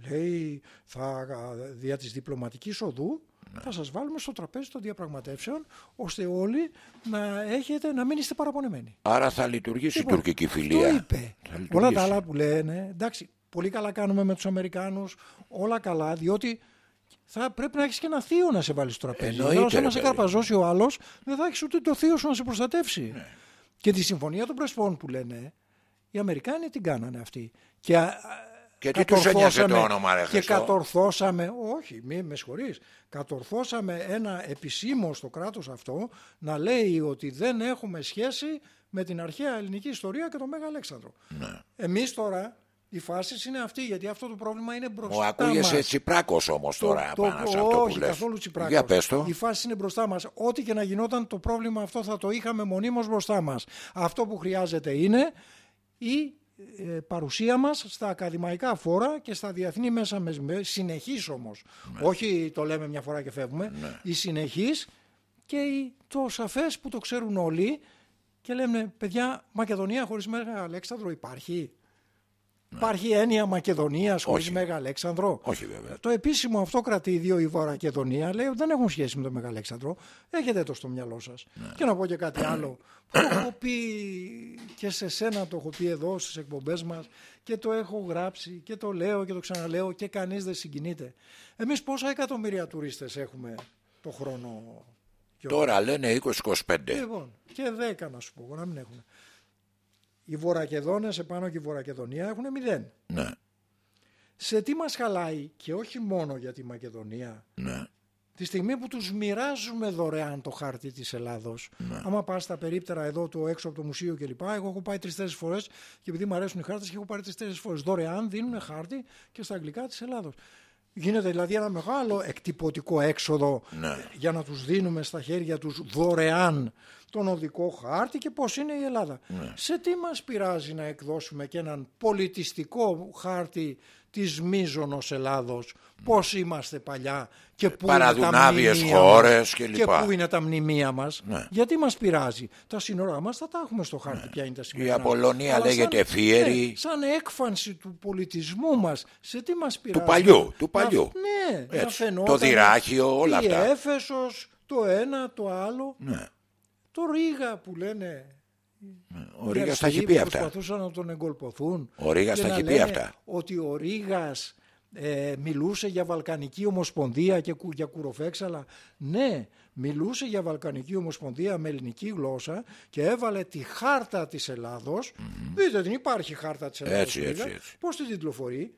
Λέει, θα, α, δια της διπλωματικής οδού Ναι. θα σας βάλουμε στο τραπέζι των διαπραγματεύσεων ώστε όλοι να, έχετε, να μην είστε παραπονεμένοι. Άρα θα λειτουργήσει η Λοιπόν, τουρκική αυτό φιλία. είπε. Θα λειτουργήσει. Όλα τα άλλα που λένε, εντάξει, πολύ καλά κάνουμε με τους Αμερικάνους, όλα καλά, διότι θα πρέπει να έχεις και ένα θείο να σε βάλεις στο τραπέζι. Εννοείται, Ενώ σε ρε να σε παιδί. καρπαζώσει ο άλλος, δεν θα έχεις ούτε το θείο σου να σε προστατεύσει. Ναι. Και τη συμφωνία των Πρεσπών που λένε, οι Αμερικάνοι την κάνανε αυτή. Και, α, Και τι τους ένοιαζε κατορθώσαμε- το όνομα, ρε Και Χριστό; κατορθώσαμε, όχι, μη με συγχωρείς, κατορθώσαμε ένα επισήμο στο κράτος αυτό να λέει ότι δεν έχουμε σχέση με την αρχαία ελληνική ιστορία και τον Μέγα Αλέξανδρο. Ναι. Εμείς τώρα η φάση είναι αυτή, γιατί αυτό το πρόβλημα είναι μπροστά Μου ακούγεσαι μας. τσιπράκος όμως τώρα Το- πάνω το- σε αυτό όχι, που λες. καθόλου τσιπράκος. Για πες το. Η φάση είναι μπροστά μας. Ό,τι και να γινόταν το πρόβλημα αυτό θα το είχαμε μονίμως μπροστά μας. Αυτό που χρειάζεται είναι η ε, παρουσία μας στα ακαδημαϊκά φόρα και στα διεθνή μέσα με, με συνεχής όμως. Ναι. Όχι το λέμε μια φορά και φεύγουμε. Η συνεχής και η, το σαφές που το ξέρουν όλοι και λέμε παιδιά Μακεδονία χωρίς Μέγα Αλέξανδρο υπάρχει. Υπάρχει έννοια Μακεδονίας χωρίς Ναι. Όχι. Μέγα Αλέξανδρο; Όχι βέβαια. Το επίσημο αυτό κρατήδιο η Βορρακεδονία λέει ότι δεν έχουν σχέση με τον Μεγαλέξανδρο. Έχετε το στο μυαλό σας. Ναι. Και να πω και κάτι άλλο που το έχω πει και σε σένα το έχω πει εδώ στις εκπομπές μας και το έχω γράψει και το λέω και το ξαναλέω και κανείς δεν συγκινείται. Εμείς πόσα εκατομμύρια τουρίστες έχουμε το χρόνο. Γιώργο; Τώρα λένε 20-25. Λοιπόν, και 10 να σου πω, εγώ να μην έχουν. Οι Βορρακεδόνες επάνω και η Βορρακεδονία έχουν μηδέν. Ναι, Σε τι μας χαλάει και όχι μόνο για τη Μακεδονία ναι. Τη στιγμή που τους μοιράζουμε δωρεάν το χάρτη της Ελλάδος, άμα πας στα περίπτερα εδώ το έξω από το μουσείο κλπ. Εγώ έχω πάει τρεις-τέσσερις φορές και επειδή μου αρέσουν οι χάρτες και έχω πάρει τρεις-τέσσερις φορές. Δωρεάν δίνουν χάρτη και στα αγγλικά της Ελλάδος. Γίνεται δηλαδή ένα μεγάλο εκτυπωτικό έξοδο Ναι. για να τους δίνουμε στα χέρια τους δωρεάν τον οδικό χάρτη και πώς είναι η Ελλάδα. Σε τι μας πειράζει να εκδώσουμε και έναν πολιτιστικό χάρτη της μίζωνος Ελλάδος, πώς είμαστε παλιά και πού είναι τα Παραδουνάβιες μνημεία χώρες μας και και λοιπά. πού είναι τα μνημεία μας. Ναι. Γιατί μας πειράζει. Τα σύνορά μας θα τα έχουμε στο χάρτη ποια είναι τα σημερινά. Απολωνία Αλλά λέγεται σαν- Φίερη. ναι, σαν έκφανση του πολιτισμού μας. Σε τι μας πειράζει. παλιού, του Να- παλιού. ναι, να Έτσι. φαινόταν Το Δυράχιο, όλα η αυτά. Έφεσος, το ένα, το άλλο. ναι. Το Ρίγα που λένε Ο οι Ρήγας τα αριστεροί έχει πει που αυτά. Προσπαθούσαν να τον εγκολποθούν. Ο Ρήγας και τα να έχει πει λένε αυτά. Ότι ο Ρήγας ε, μιλούσε για Βαλκανική Ομοσπονδία και κου- για κουροφέξαλα. Ναι, μιλούσε για Βαλκανική Ομοσπονδία με ελληνική γλώσσα και έβαλε τη χάρτα της Ελλάδος. Δείτε την υπάρχει χάρτα της Ελλάδος. Έτσι, του έτσι, Ρήγα. έτσι. Πώς την τιτλοφορεί;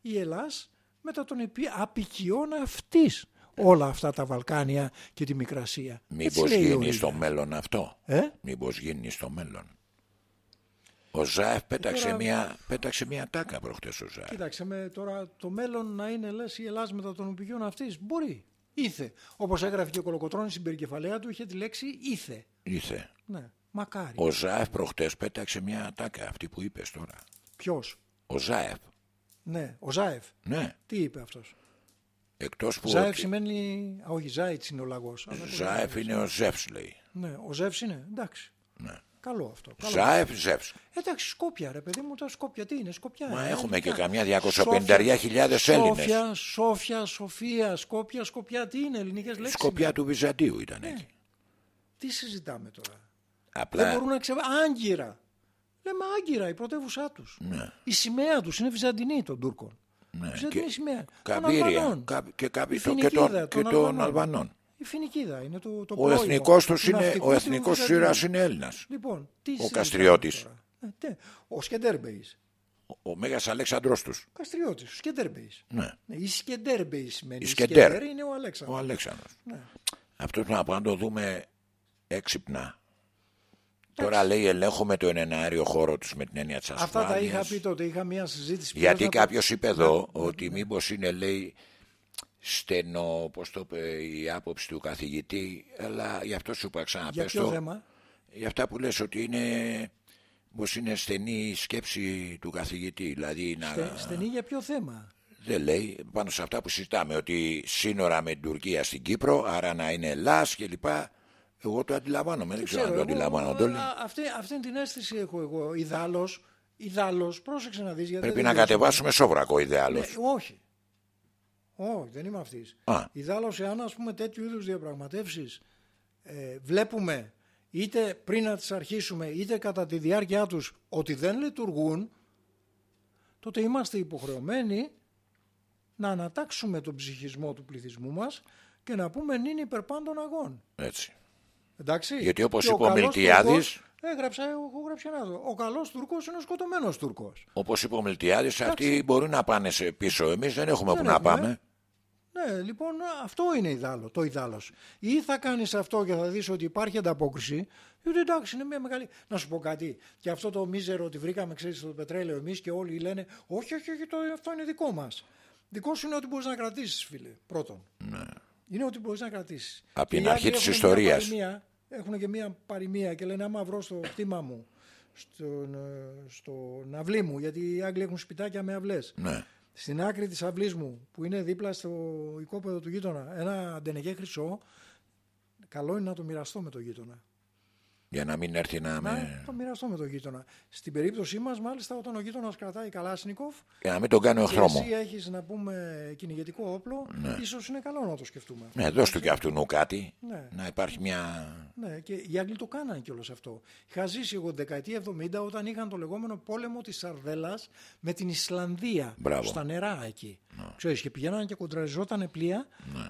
Η Ελλάς μετά τον επί- απικιών αυτής όλα αυτά τα Βαλκάνια και τη Μικρασία. Μήπως Έτσι λέει ο γίνει στο Ρήγας. μέλλον αυτό; Ε; Μήπως γίνει στο μέλλον; Ο Ζάεφ πέταξε, τώρα- μια, πέταξε μια τάκα προχτές ο Ζάεφ. Κοίταξε με τώρα το μέλλον να είναι λες η Ελλάδα μετά των οπηγιών αυτής. Μπορεί. Ήθε. Όπως έγραφε και ο Κολοκοτρώνης στην περικεφαλαία του είχε τη λέξη ήθε. Ήθε. Ναι. Μακάρι. Ο Ζάεφ προχτές πέταξε μια τάκα αυτή που είπες τώρα. Ποιος; Ο Ζάεφ. Ναι. Ο Ζάεφ. Ναι. Τι είπε αυτός; Εκτός που Ζάεφ ότι- σημαίνει... Α, όχι, Ζάιτς είναι ο λαγός. Αλλά το- Ζάεφ είναι ο Ζεύς λέει. Ναι. Ο Ζεύς είναι. Εντάξει. Ναι. Καλό αυτό. Καλό. Ζάεφ, Ζεύς. Εντάξει, Σκόπια, ρε παιδί μου, τα Σκόπια τι είναι, Σκοπιά. Μα είναι, έχουμε και ελληνικά. καμιά Σόφια, 250.000 Έλληνες. Σόφια, Σόφια, Σοφία, Σκόπια, Σκοπιά, τι είναι, ελληνικές λέξεις. Σκοπιά του Βυζαντίου ήταν Ναι. εκεί. Τι συζητάμε τώρα; Δεν Απλά μπορούν να ξεβα... Άγκυρα. Λέμε Άγκυρα, η πρωτεύουσά τους. Ναι. Η σημαία τους είναι Βυζαντινή των Τούρκων. Ναι, Βυζαντινή και σημαία. Των Καβίρια Αλβανών. κα- και, καβί- Η το- και Φινικίδα των, και των των Αλβανών. Αλβανών. Η Φινικίδα είναι το, το Ο πρώιμο εθνικός τους τους είναι, ναυτικού ο του εθνικός Βυζαντινού. ήρωας είναι Έλληνας. Λοιπόν, τι Ο συζητάμε Καστριώτης. τώρα; Ε, τε, ο Σκεντέρμπεϊς. Ο, ο Μέγας Αλέξανδρος τους. Ο Καστριώτης, ο Σκεντέρμπεϊς. Ναι. Ναι, η Σκεντέρμπεϊς σημαίνει. Η Η Σκεντέρ. Σκεντέρ είναι ο Αλέξανδρος. Ο Αλέξανδρος. Ναι. Αυτό πρέπει να πάμε να το δούμε έξυπνα. Τώρα λέει ελέγχουμε το ενενάριο χώρο τους με την έννοια της ασφάλειας. Αυτά τα είχα πει τότε, είχα μια συζήτηση. Γιατί ποιος να το- κάποιος είπε εδώ ότι μήπως είναι λέει στενό, πώς το είπε, η άποψη του καθηγητή, αλλά γι' αυτό σου είπα Για ξαναπες ποιο το, θέμα; για αυτά που λες ότι είναι, πως είναι στενή η σκέψη του καθηγητή, δηλαδή να, Στε- Στενή για ποιο θέμα; δεν λέει πάνω σε αυτά που συζητάμε, ότι σύνορα με την Τουρκία στην Κύπρο, άρα να είναι Ελλάς και λοιπά, εγώ το αντιλαμβάνομαι, δεν ξέρω αν το εγώ, αντιλαμβάνονται όλοι. α, αυτή, αυτή την αίσθηση έχω εγώ. Ιδάλλως, ιδάλλως, πρόσεξε να δεις. γιατί Πρέπει δεν να τελειώσαμε. κατεβάσουμε σόβρακο Ναι, ιδεάλος. όχι. Όχι, δεν είμαι αυτής. Α. Ιδάλλως, εάν ας πούμε τέτοιου είδους διαπραγματεύσεις ε, βλέπουμε είτε πριν να τις αρχίσουμε είτε κατά τη διάρκεια τους ότι δεν λειτουργούν τότε είμαστε υποχρεωμένοι να ανατάξουμε τον ψυχισμό του πληθυσμού μας και να πούμε νυν υπερπάντων αγών. Έτσι. Εντάξει. Γιατί όπως Και ο είπε ο καλός Μιλτιάδης- Τούρκος- Έγραψα, έχω γράψει ένα εδώ. Ο καλός Τούρκος είναι ο σκοτωμένος Τούρκος. Όπως είπε ο Μιλτιάδης, αυτοί μπορούν να πάνε σε πίσω. Εμείς δεν έχουμε Δεν που να έχουμε. πάμε. Ναι, λοιπόν, αυτό είναι ιδάλο, το ιδάλος. Ή θα κάνεις αυτό και θα δεις ότι υπάρχει ανταπόκριση, γιατί εντάξει, είναι μια μεγάλη. Να σου πω κάτι. Και αυτό το μίζερο ότι βρήκαμε, ξέρεις, το πετρέλαιο εμείς και όλοι λένε, Όχι, όχι, όχι, το, αυτό είναι δικό μας. Δικό σου είναι ότι μπορείς να κρατήσεις, φίλε. Πρώτον. Ναι. Είναι ότι μπορείς να κρατήσεις. Απ' Και την οι αρχή Άγγλοι της έχουν μια ιστορίας. παροιμία- Έχουν και μια παροιμία και λένε άμα βρω στο κτήμα μου, στον, ε, στο ναυλί μου, γιατί οι Άγγλοι έχουν σπιτάκια με αυλές Ναι. στην άκρη της αυλής μου που είναι δίπλα στο οικόπεδο του γείτονα ένα αντενεγέ χρυσό καλό είναι να το μοιραστώ με τον γείτονα Για να μην έρθει να να με... το μοιραστώ με τον γείτονα στην περίπτωσή μας μάλιστα όταν ο γείτονας κρατάει Καλάσνικοφ Για να μην τον κάνω και εχθρό μου. εσύ έχεις να πούμε κυνηγετικό όπλο ίσως είναι καλό να το σκεφτούμε Ναι, δώσ' του και αυτού νου κάτι. Ναι. Να υπάρχει μια... Ναι, και οι Άγγλοι το κάνανε κιόλας αυτό. Είχα ζήσει εγώ την δεκαετία 70 όταν είχαν το λεγόμενο πόλεμο της Σαρδέλας με την Ισλανδία Μπράβο. στα νερά εκεί. Ξέρεις, και πηγαίνανε και κοντραριζόταν πλοία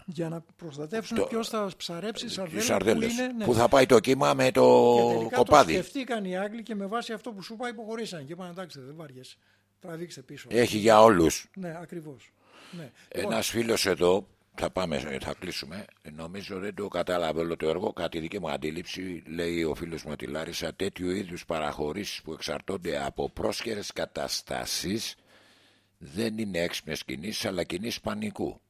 για να προστατεύσουν Ναι. Το- ποιος θα ψαρέψει η Οι Σαρδέλα που σαρδέλες. είναι... ναι. Που θα πάει το κύμα με το Και τελικά κοπάδι. το σκεφτήκαν οι Άγγλοι και με βάση αυτό που σου είπα υποχωρήσαν και είπαν εντάξει δεν βάριες, τραβήξτε πίσω. Έχει για όλους. Ναι, ακριβώς. Ναι. Λοιπόν, Ένας φίλος εδώ, θα πάμε, θα κλείσουμε, νομίζω δεν το κατάλαβε όλο το έργο, κατά τη δική μου αντίληψη, λέει ο φίλος μου ότι Λάρισα, τέτοιου είδους παραχωρήσεις που εξαρτώνται από πρόσχερες καταστάσεις δεν είναι έξυπνες κινήσεις, αλλά κινήσεις πανικού.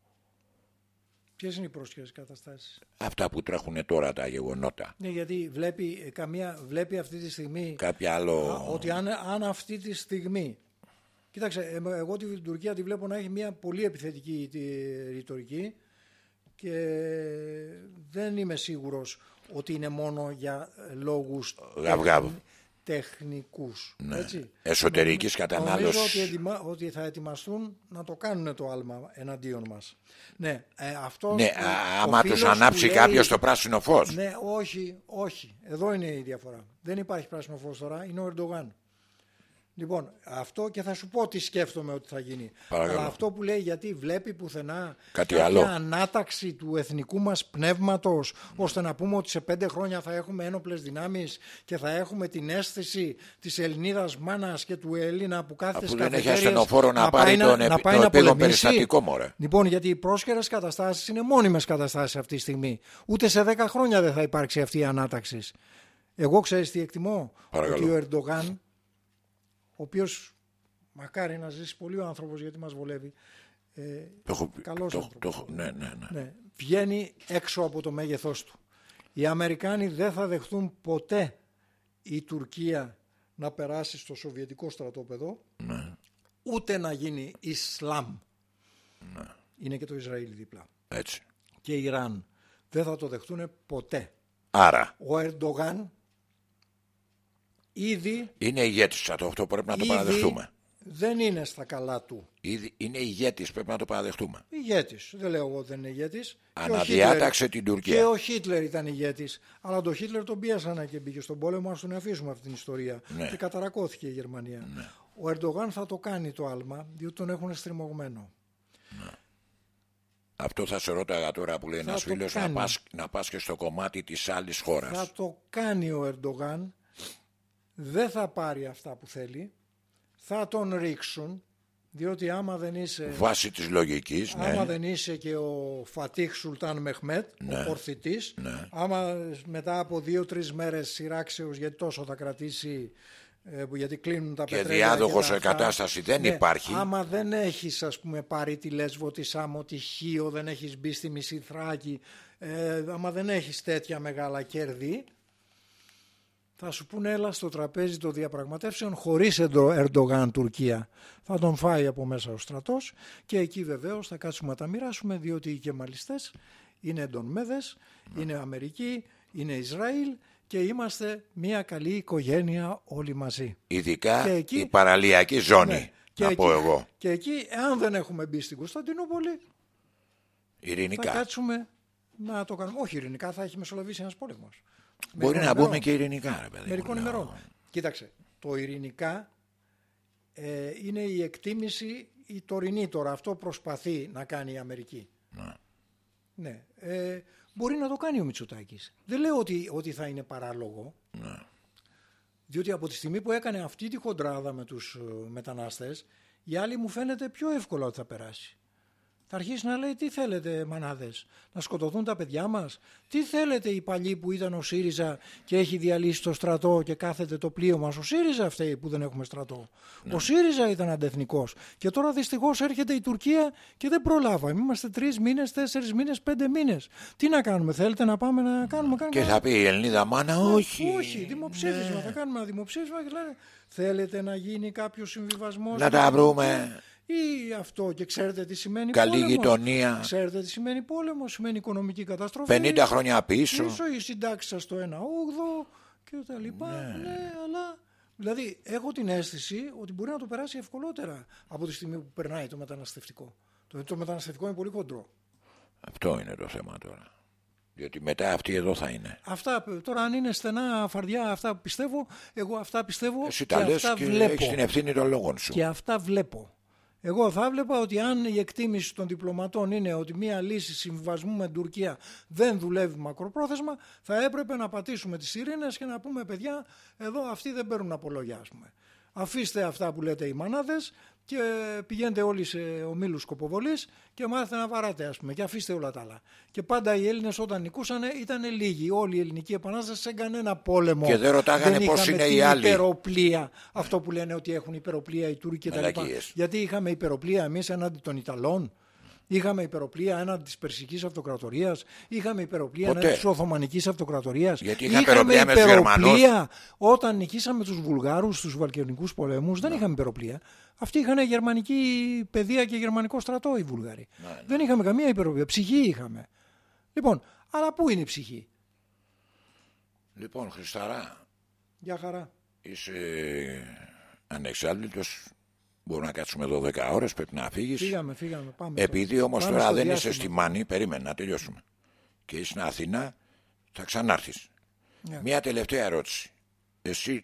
Ποιες είναι οι πρόσχερες καταστάσεις; Αυτά που τρέχουν τώρα τα γεγονότα. Ναι, γιατί βλέπει, ε, καμία, βλέπει αυτή τη στιγμή Κάποια άλλο... Α, ότι αν, αν αυτή τη στιγμή. Κοίταξε, ε, εγώ την Τουρκία τη βλέπω να έχει μια πολύ επιθετική τη, ρητορική και δεν είμαι σίγουρος ότι είναι μόνο για ε, λόγους Γαβγαβ. Τεχνικούς. Έτσι. Εσωτερικής Νομίζω κατανάλωσης. ότι, ετοιμα- ότι θα ετοιμαστούν να το κάνουν το άλμα εναντίον μας. Ναι, ε, αυτός, Ναι, ο- α- ο άμα τους φίλος που ανάψει λέει- κάποιος το πράσινο φως. ναι, όχι, όχι. Εδώ είναι η διαφορά. Δεν υπάρχει πράσινο φως τώρα, είναι ο Ερντογάν. Λοιπόν, αυτό και θα σου πω τι σκέφτομαι ότι θα γίνει. Παρακαλώ. Αλλά αυτό που λέει γιατί βλέπει πουθενά Κάτι κάποια άλλο. ανάταξη του εθνικού μας πνεύματος ώστε να πούμε ότι σε πέντε χρόνια θα έχουμε ένοπλες δυνάμεις και θα έχουμε την αίσθηση της Ελληνίδας μάνας και του Έλληνα που κάθεται Αφού στις δεν έχει καφετέριες ασθενοφόρο να πάρει πάει τον να, επι- να πάει το να επίγον πολεμήσει. περιστατικό, μωρέ. Λοιπόν, γιατί οι πρόσχερες καταστάσεις είναι μόνιμες καταστάσεις αυτή τη στιγμή. Ούτε σε 10 χρόνια δεν θα υπάρξει αυτή η ανάταξη. Εγώ ξέρεις τι εκτιμώ; Παρακαλώ. Ότι ο Ερντογάν, ο οποίος μακάρι να ζήσει πολύ ο άνθρωπος γιατί μας βολεύει, ε, Το έχω πει- καλός το- άνθρωπος. το έχω- ναι, ναι, ναι. ναι, βγαίνει έξω από το μέγεθός του. Οι Αμερικάνοι δεν θα δεχτούν ποτέ η Τουρκία να περάσει στο σοβιετικό στρατόπεδο, Ναι. ούτε να γίνει Ισλάμ. Είναι και το Ισραήλ δίπλα. Έτσι. Και Ιράν. Δεν θα το δεχτούν ποτέ. Άρα, Ο Ερντογάν ήδη, Είναι ηγέτης, αυτό πρέπει να το ήδη παραδεχτούμε. δεν είναι στα καλά του. Ήδη είναι ηγέτης, πρέπει να το παραδεχτούμε. Ηγέτης. Δεν λέω εγώ δεν είναι ηγέτης. Και ο Αναδιάταξε Χίτλερ- την Τουρκία. Και ο Χίτλερ ήταν ηγέτης. Αλλά τον Χίτλερ τον πίασαν και μπήκε στον πόλεμο. Ας τον αφήσουμε αυτή την ιστορία. Ναι. Και καταρακώθηκε η Γερμανία. Ο Ερντογάν θα το κάνει το άλμα, διότι τον έχουν στριμωγμένο. Αυτό θα σε ρώταγα τώρα που λέει Θα ένας το φίλος να κάνει. πας, να πας και στο κομμάτι της άλλης χώρας. Θα το κάνει ο Ερντογάν. Δεν θα πάρει αυτά που θέλει. Θα τον ρίξουν. Διότι άμα δεν είσαι... Βάσει της λογικής, ναι. Άμα δεν είσαι και ο Φατίχ Σουλτάν Μεχμέτ, ο πορθητής, άμα μετά από δύο-τρεις μέρες σειράξεως, γιατί τόσο θα κρατήσει, ε, που- γιατί κλείνουν τα Και πετρέλαια διάδοχος τα σε αυτά. κατάσταση δεν υπάρχει. Άμα δεν έχεις ας πούμε πάρει τη Λέσβο, τη Σάμο, τη Χίο, δεν έχεις μπει στη Μισή Θράκη, ε, άμα δεν έχεις τέτοια μεγάλα κέρδη, θα σου πούνε έλα στο τραπέζι των διαπραγματεύσεων χωρίς Ερντο- Ερντογάν Τουρκία. Θα τον φάει από μέσα ο στρατός και εκεί βεβαίως θα κάτσουμε να τα μοιράσουμε διότι οι κεμαλιστές είναι εντονμέδες, είναι Αμερική, είναι Ισραήλ και είμαστε μια καλή οικογένεια όλοι μαζί. Ειδικά Και εκεί- η παραλιακή ζώνη, Ναι. Και να εκεί, πω εγώ. Και εκεί, εάν δεν έχουμε μπει στην Κωνσταντινούπολη, θα Ειρηνικά. κάτσουμε να το κάνουμε. Όχι ειρηνικά, θα έχει μεσολαβήσει ένας πόλεμος. Μπορεί Μερικών να ημερών. μπούμε και ειρηνικά, ρε παιδί. Μερικών μου, λέω. ημερών. Κοίταξε, το ειρηνικά ε, είναι η εκτίμηση η τωρινή τώρα. Αυτό προσπαθεί να κάνει η Αμερική. Ναι. Ναι. Ε, μπορεί να το κάνει ο Μητσοτάκης. Δεν λέω ότι, ότι θα είναι παράλογο. Ναι. Διότι από τη στιγμή που έκανε αυτή τη χοντράδα με τους ε, μετανάστες, η άλλη μου φαίνεται πιο εύκολα ότι θα περάσει. Θα αρχίσει να λέει τι θέλετε μανάδες, να σκοτωθούν τα παιδιά μας; Τι θέλετε οι παλιοί που ήταν ο ΣΥΡΙΖΑ και έχει διαλύσει το στρατό και κάθεται το πλοίο μας; Ο ΣΥΡΙΖΑ φταίει που δεν έχουμε στρατό. Ο ΣΥΡΙΖΑ ήταν αντεθνικός. Και τώρα δυστυχώς έρχεται η Τουρκία και δεν προλάβαμε. Είμαστε τρεις μήνες, τέσσερις μήνες, πέντε μήνες. Τι να κάνουμε, θέλετε να πάμε να κάνουμε. κάνουμε Και θα πει η Ελληνίδα μάνα, όχι. όχι, δημοψήφισμα. Θα κάνουμε ένα δημοψήφισμα και λένε θέλετε να γίνει κάποιος συμβιβασμός. Να τα βρούμε. Ή αυτό και ξέρετε τι σημαίνει Καλή πόλεμος. γειτονία. Ξέρετε τι σημαίνει πόλεμος, σημαίνει οικονομική καταστροφή. 50 χρόνια πίσω. Πίσω οι συντάξει σας το 1,8 και τα λοιπά. Ναι. αλλά. Δηλαδή, έχω την αίσθηση ότι μπορεί να το περάσει ευκολότερα από τη στιγμή που περνάει το μεταναστευτικό. Το, το μεταναστευτικό είναι πολύ χοντρό. Αυτό είναι το θέμα τώρα. Διότι μετά αυτή εδώ θα είναι. Αυτά τώρα, αν είναι στενά φαρδιά, αυτά που πιστεύω, εγώ αυτά πιστεύω Εσύ και τα λες αυτά και βλέπω. έχεις την ευθύνη των λόγων σου. Και αυτά βλέπω. Εγώ θα βλέπα ότι αν η εκτίμηση των διπλωματών είναι ότι μία λύση συμβιβασμού με την Τουρκία δεν δουλεύει μακροπρόθεσμα, θα έπρεπε να πατήσουμε τις ειρήνες και να πούμε παιδιά, εδώ αυτοί δεν παίρνουν απολογιά, ας πούμε. Αφήστε αυτά που λέτε οι μανάδες και πηγαίνετε όλοι σε ομίλους σκοποβολής και μάθετε να βαράτε ας πούμε και αφήστε όλα τα άλλα. Και πάντα οι Έλληνες όταν νικούσαν ήταν λίγοι. Όλη η ελληνική επανάσταση σε κανένα πόλεμο. Και δεν ρωτάγανε πώς είχαμε είναι οι την άλλοι. υπεροπλία. Αυτό που λένε ότι έχουν υπεροπλία οι Τούρκοι και τα λοιπά. Μαλακίες. Γιατί είχαμε υπεροπλία εμείς έναντι των Ιταλών. Είχαμε υπεροπλία έναντι της Περσικής Αυτοκρατορίας. Είχαμε υπεροπλία Ποτέ. έναντι της Οθωμανικής Αυτοκρατορίας. Γιατί είχα υπεροπλία με τους υπεροπλία όταν νικήσαμε τους Βουλγάρους στους Βαλκανικούς πολέμους. Ναι. Δεν είχαμε υπεροπλία. Αυτοί είχαν γερμανική παιδεία και γερμανικό στρατό οι Βουλγάροι. Ναι, Δεν είχαμε καμία υπεροπλία. Ψυχή είχαμε. Λοιπόν, αλλά πού είναι η ψυχή; Λοιπόν, Χρισταρά, Για χαρά. είσαι ανεξάρτητος. Μπορούμε να κάτσουμε εδώ 10 ώρες, πρέπει να φύγεις. Φύγαμε, φύγαμε. Πάμε Επειδή τώρα. όμως Πάμε τώρα στο δεν διάστημα. είσαι στη Μάνη, περίμενε να τελειώσουμε. Και είσαι στην Αθήνα, θα ξανάρθεις. Ναι. Μια τελευταία ερώτηση. Εσύ